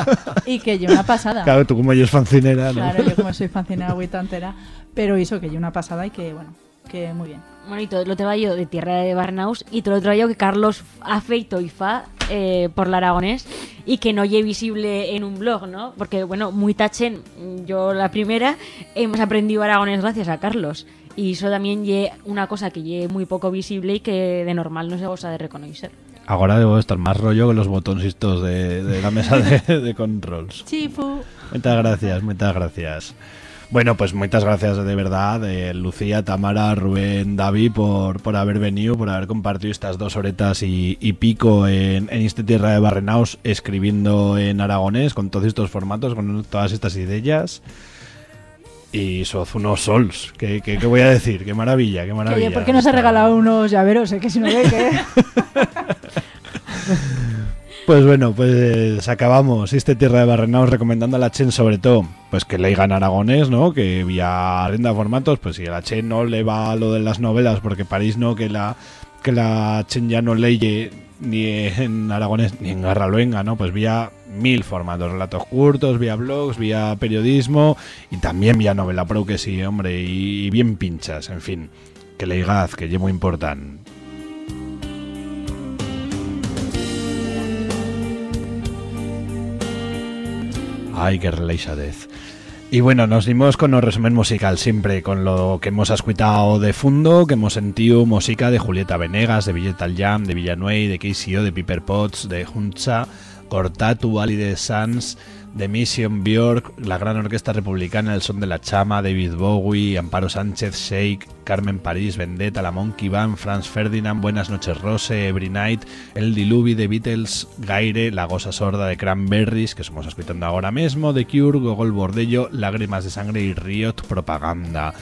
y que yo una pasada. Claro, tú como yo es fancinera, ¿no? Claro, yo como soy fancinera entera, pero hizo que yo una pasada y que bueno, que muy bien. Bueno, y todo lo trabajo de Tierra de Barnaus y todo lo trabajo que Carlos ha feito y fa eh, por la Aragonés y que no lle visible en un blog, ¿no? Porque, bueno, muy tachen, yo la primera, hemos aprendido aragonés gracias a Carlos. Y eso también lle una cosa que lle muy poco visible y que de normal no se goza de reconocer. Ahora debo estar más rollo que los botoncitos de, de la mesa de, de controls. Chifu. Muchas gracias, muchas gracias. Bueno, pues muchas gracias de verdad, eh, Lucía, Tamara, Rubén, David, por, por haber venido, por haber compartido estas dos horetas y, y pico en, en esta tierra de Barrenaos, escribiendo en aragonés, con todos estos formatos, con todas estas ideas. Y sos unos sols, ¿qué, qué, qué voy a decir? Qué maravilla, qué maravilla. Oye, ¿por qué no se ha regalado unos llaveros? Eh? Que si no ve que... Pues bueno, pues acabamos este Tierra de Barrenaos recomendando a la Chen sobre todo, pues que leigan aragonés, ¿no? Que vía renda formatos, pues si a la Chen no le va lo de las novelas, porque París no, que la que la Chen ya no leye ni en aragonés ni en garraluenga, ¿no? Pues vía mil formatos, relatos cortos, vía blogs, vía periodismo y también vía novela pro que sí, hombre, y, bien pinchas, en fin, que leigaz, que es muy importante. Ay, qué releixadez. Y bueno, nos dimos con el resumen musical siempre, con lo que hemos escuchado de fondo, que hemos sentido música de Julieta Venegas, de Villetal Jam, de Villanuey, de KCO, de Piper Potts, de Huncha, Cortatu, Ali de Sans, de Mission Bjork, la gran orquesta republicana El Son de la Chama, David Bowie, Amparo Sánchez, Shake, Carmen París, Vendetta, La Monkey Band, Franz Ferdinand, Buenas noches Rose, Every Night, El Diluvi de Beatles, Gaire, La Gosa Sorda de Cranberries, que estamos escuchando ahora mismo, The Cure, Gogol Bordello, Lágrimas de Sangre y Riot Propaganda.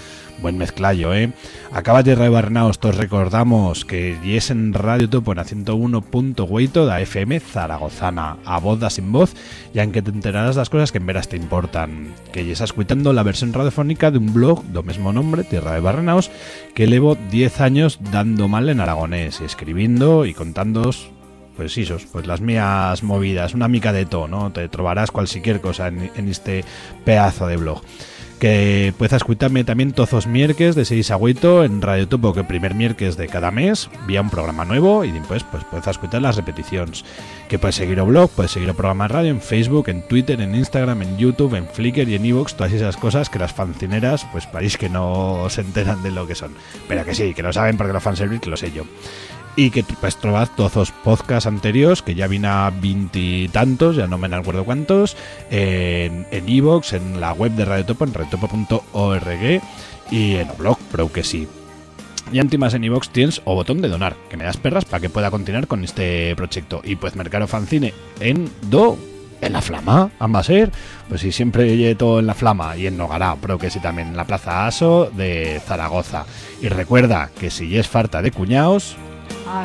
Buen mezclayo, ¿eh? Acaba Tierra de Barrenaos, todos recordamos que es en Radio Topo en 101.8 da FM Zaragozana, a voz da sin voz, y aunque te enterarás las cosas que en veras te importan. Que ya estás escuchando la versión radiofónica de un blog do mismo nombre, Tierra de Barrenaos, que llevo 10 años dando mal en aragonés, escribiendo y contándoos pues isos, pues las mías movidas, una mica de todo, ¿no? Te trobarás cualquier cosa en, en este pedazo de blog que puedes escucharme también todos los miércoles de 6 a 8 en Radio Topo, que el primer miércoles de cada mes vía un programa nuevo y después pues puedes escuchar las repeticiones. Que puedes seguir o blog, puedes seguir el programa radio en Facebook, en Twitter, en Instagram, en YouTube, en Flickr y en Evox, todas esas cosas que las fancineras pues parece que no se enteran de lo que son. Pero que sí, que lo saben porque lo fan servir, que lo sé yo y que pues trobar todos los podcasts anteriores que ya vine a veintitantos ya no me acuerdo cuántos en en iVoox, en la web de Radio Topo en radiotopo.org y en el blog pero que sí. Y antimas en iVoox tienes o botón de donar que me das perras para que pueda continuar con este proyecto. Y pues Mercado Fancine en do en la flama, ambas ser, pues si siempre todo en la flama y en Nogará, pero que sí también en la Plaza Aso de Zaragoza. Y recuerda que si es falta de cuñaos,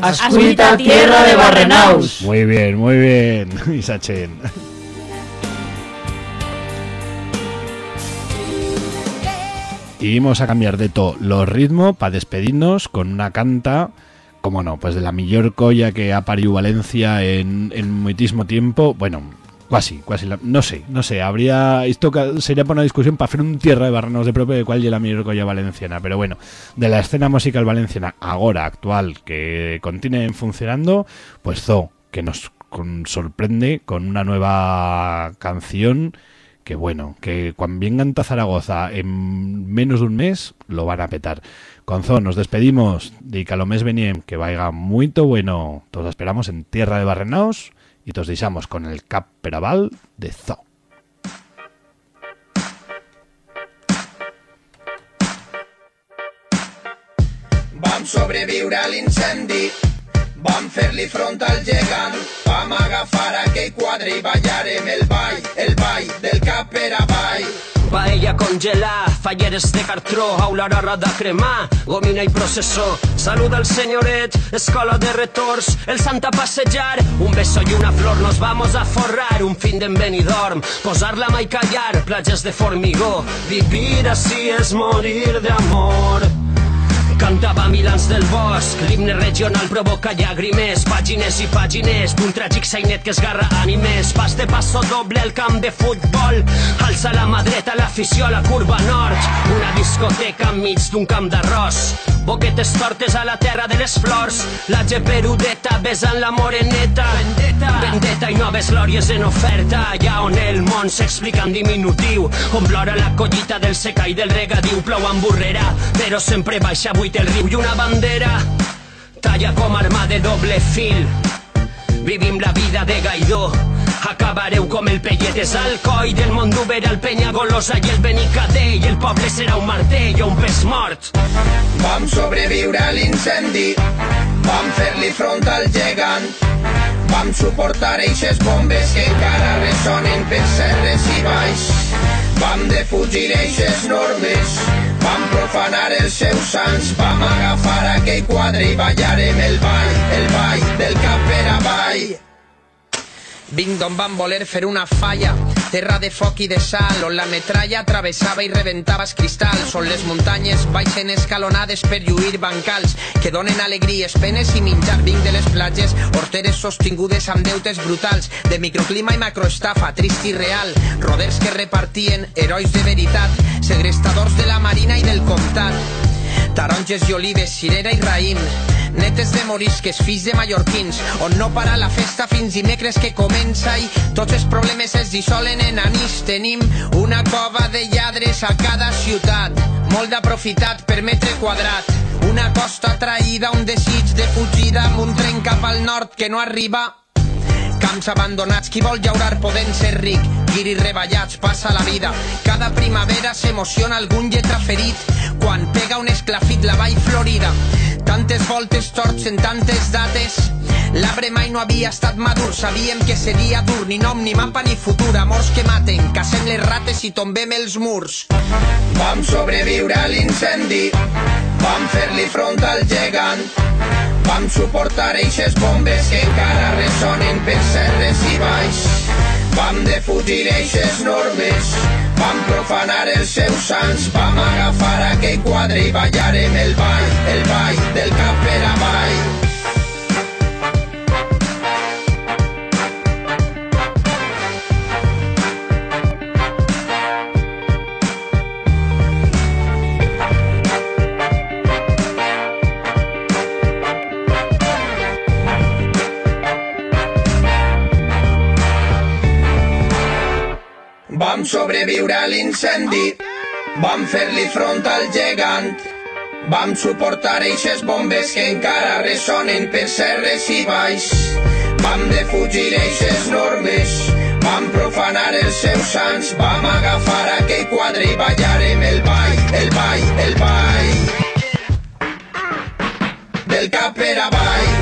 Ascuita tierra de Barrenaus. Muy bien, muy bien, Isachen. Y vamos a cambiar de todo los ritmos para despedirnos con una canta, como no, pues de la mejor colla que ha parido Valencia en, en muchísimo tiempo. Bueno, Casi, casi. la- no sé, no sé. Habría. Esto sería para una discusión para hacer un tierra de barrenos de propio de cuál la mejor colla valenciana. Pero bueno, de la escena musical valenciana ahora, actual, que continúen funcionando, pues Zo, que nos con- sorprende con una nueva canción. Que bueno, que cuando vengan a Zaragoza en menos de un mes lo van a petar. Con Zo nos despedimos de que a lo mes veniem que vaya muy bueno. Todos esperamos en Tierra de Barrenaos y todos deixamos con el Cap de Zo. Vam sobreviure a l'incendi, vam fer-li front al gegant, vam agafar aquell quadre i ballarem el ball, el ball del cap per. Paella congelada, falleres de cartró, aulorora de cremar, gomina i processó. Saluda al senyoret, escola de retors, el santa passejar, un beso y una flor, nos vamos a forrar, un fin d'en Benidorm, posar-la mà i callar, platges de formigó, vivir así es morir de amor. Cantava Milans del Bosc, l'himne regional provoca llàgrimes, pàgines i pàgines d'un tràgic sainet que esgarra ànimes, pas de passo doble al camp de futbol, alça la mà dreta l'afició a la curva nord, una discoteca enmig d'un camp d'arròs, boquetes tortes a la terra de les flors, la geperudeta besant la moreneta, vendetta, vendetta i noves glòries en oferta, allà on el món s'explica en diminutiu, on plora la collita del seca i del regadiu, plou amb burrera, però sempre baixa buit el riu i una bandera talla com arma de doble fil. Vivim la vida de Gaidó, acabareu com el pelletes al coll del món d'Uber al Penyagolosa i el Benicadell, i el poble serà un martell o un pes mort. Vam sobreviure a l'incendi, vam fer-li front al gegant, vam suportar eixes bombes que encara ressonen per serres i baix. Vam defugir eixes normes, vam profanar els seus sants, vam agafar aquell quadre i ballarem el ball, el ball del cap per avall. Vinc d'on van voler fer una falla, terra de foc i de sal, on la metralla travessava i reventava els cristalls, on les muntanyes baixen escalonades per lluir bancals, que donen alegries, penes i menjar. Vinc de les platges, horteres sostingudes amb deutes brutals, de microclima i macroestafa, trist i real, roders que repartien herois de veritat, segrestadors de la marina i del comtat, taronges i olives, cirera i raïm, netes de morisques, fills de mallorquins, on no para la festa fins dimecres que comença i tots els problemes es dissolen en anís. Tenim una cova de lladres a cada ciutat, molt d'aprofitat per metre quadrat. Una costa traïda, un desig de fugida amb un tren cap al nord que no arriba camps abandonats, qui vol llaurar podent ser ric, guiris reballats, passa la vida. Cada primavera s'emociona algun lletra ferit, quan pega un esclafit la vall florida. Tantes voltes torts en tantes dates, l'arbre mai no havia estat madur, sabíem que seria dur, ni nom, ni mapa, ni futur, amors que maten, cacem les rates i tombem els murs. Vam sobreviure a l'incendi, vam fer-li front al gegant, Vam suportar eixes bombes que encara ressonen per serres i baix. Vam defugir eixes normes, vam profanar els seus sants, vam agafar aquell quadre i ballarem el ball, el ball del cap per avall. Vam sobreviure a l'incendi, vam fer-li front al gegant, vam suportar eixes bombes que encara ressonen per serres i baix. Vam defugir eixes normes, vam profanar els seus sants, vam agafar aquell quadre i ballarem el ball, el ball, el ball. Del cap per avall.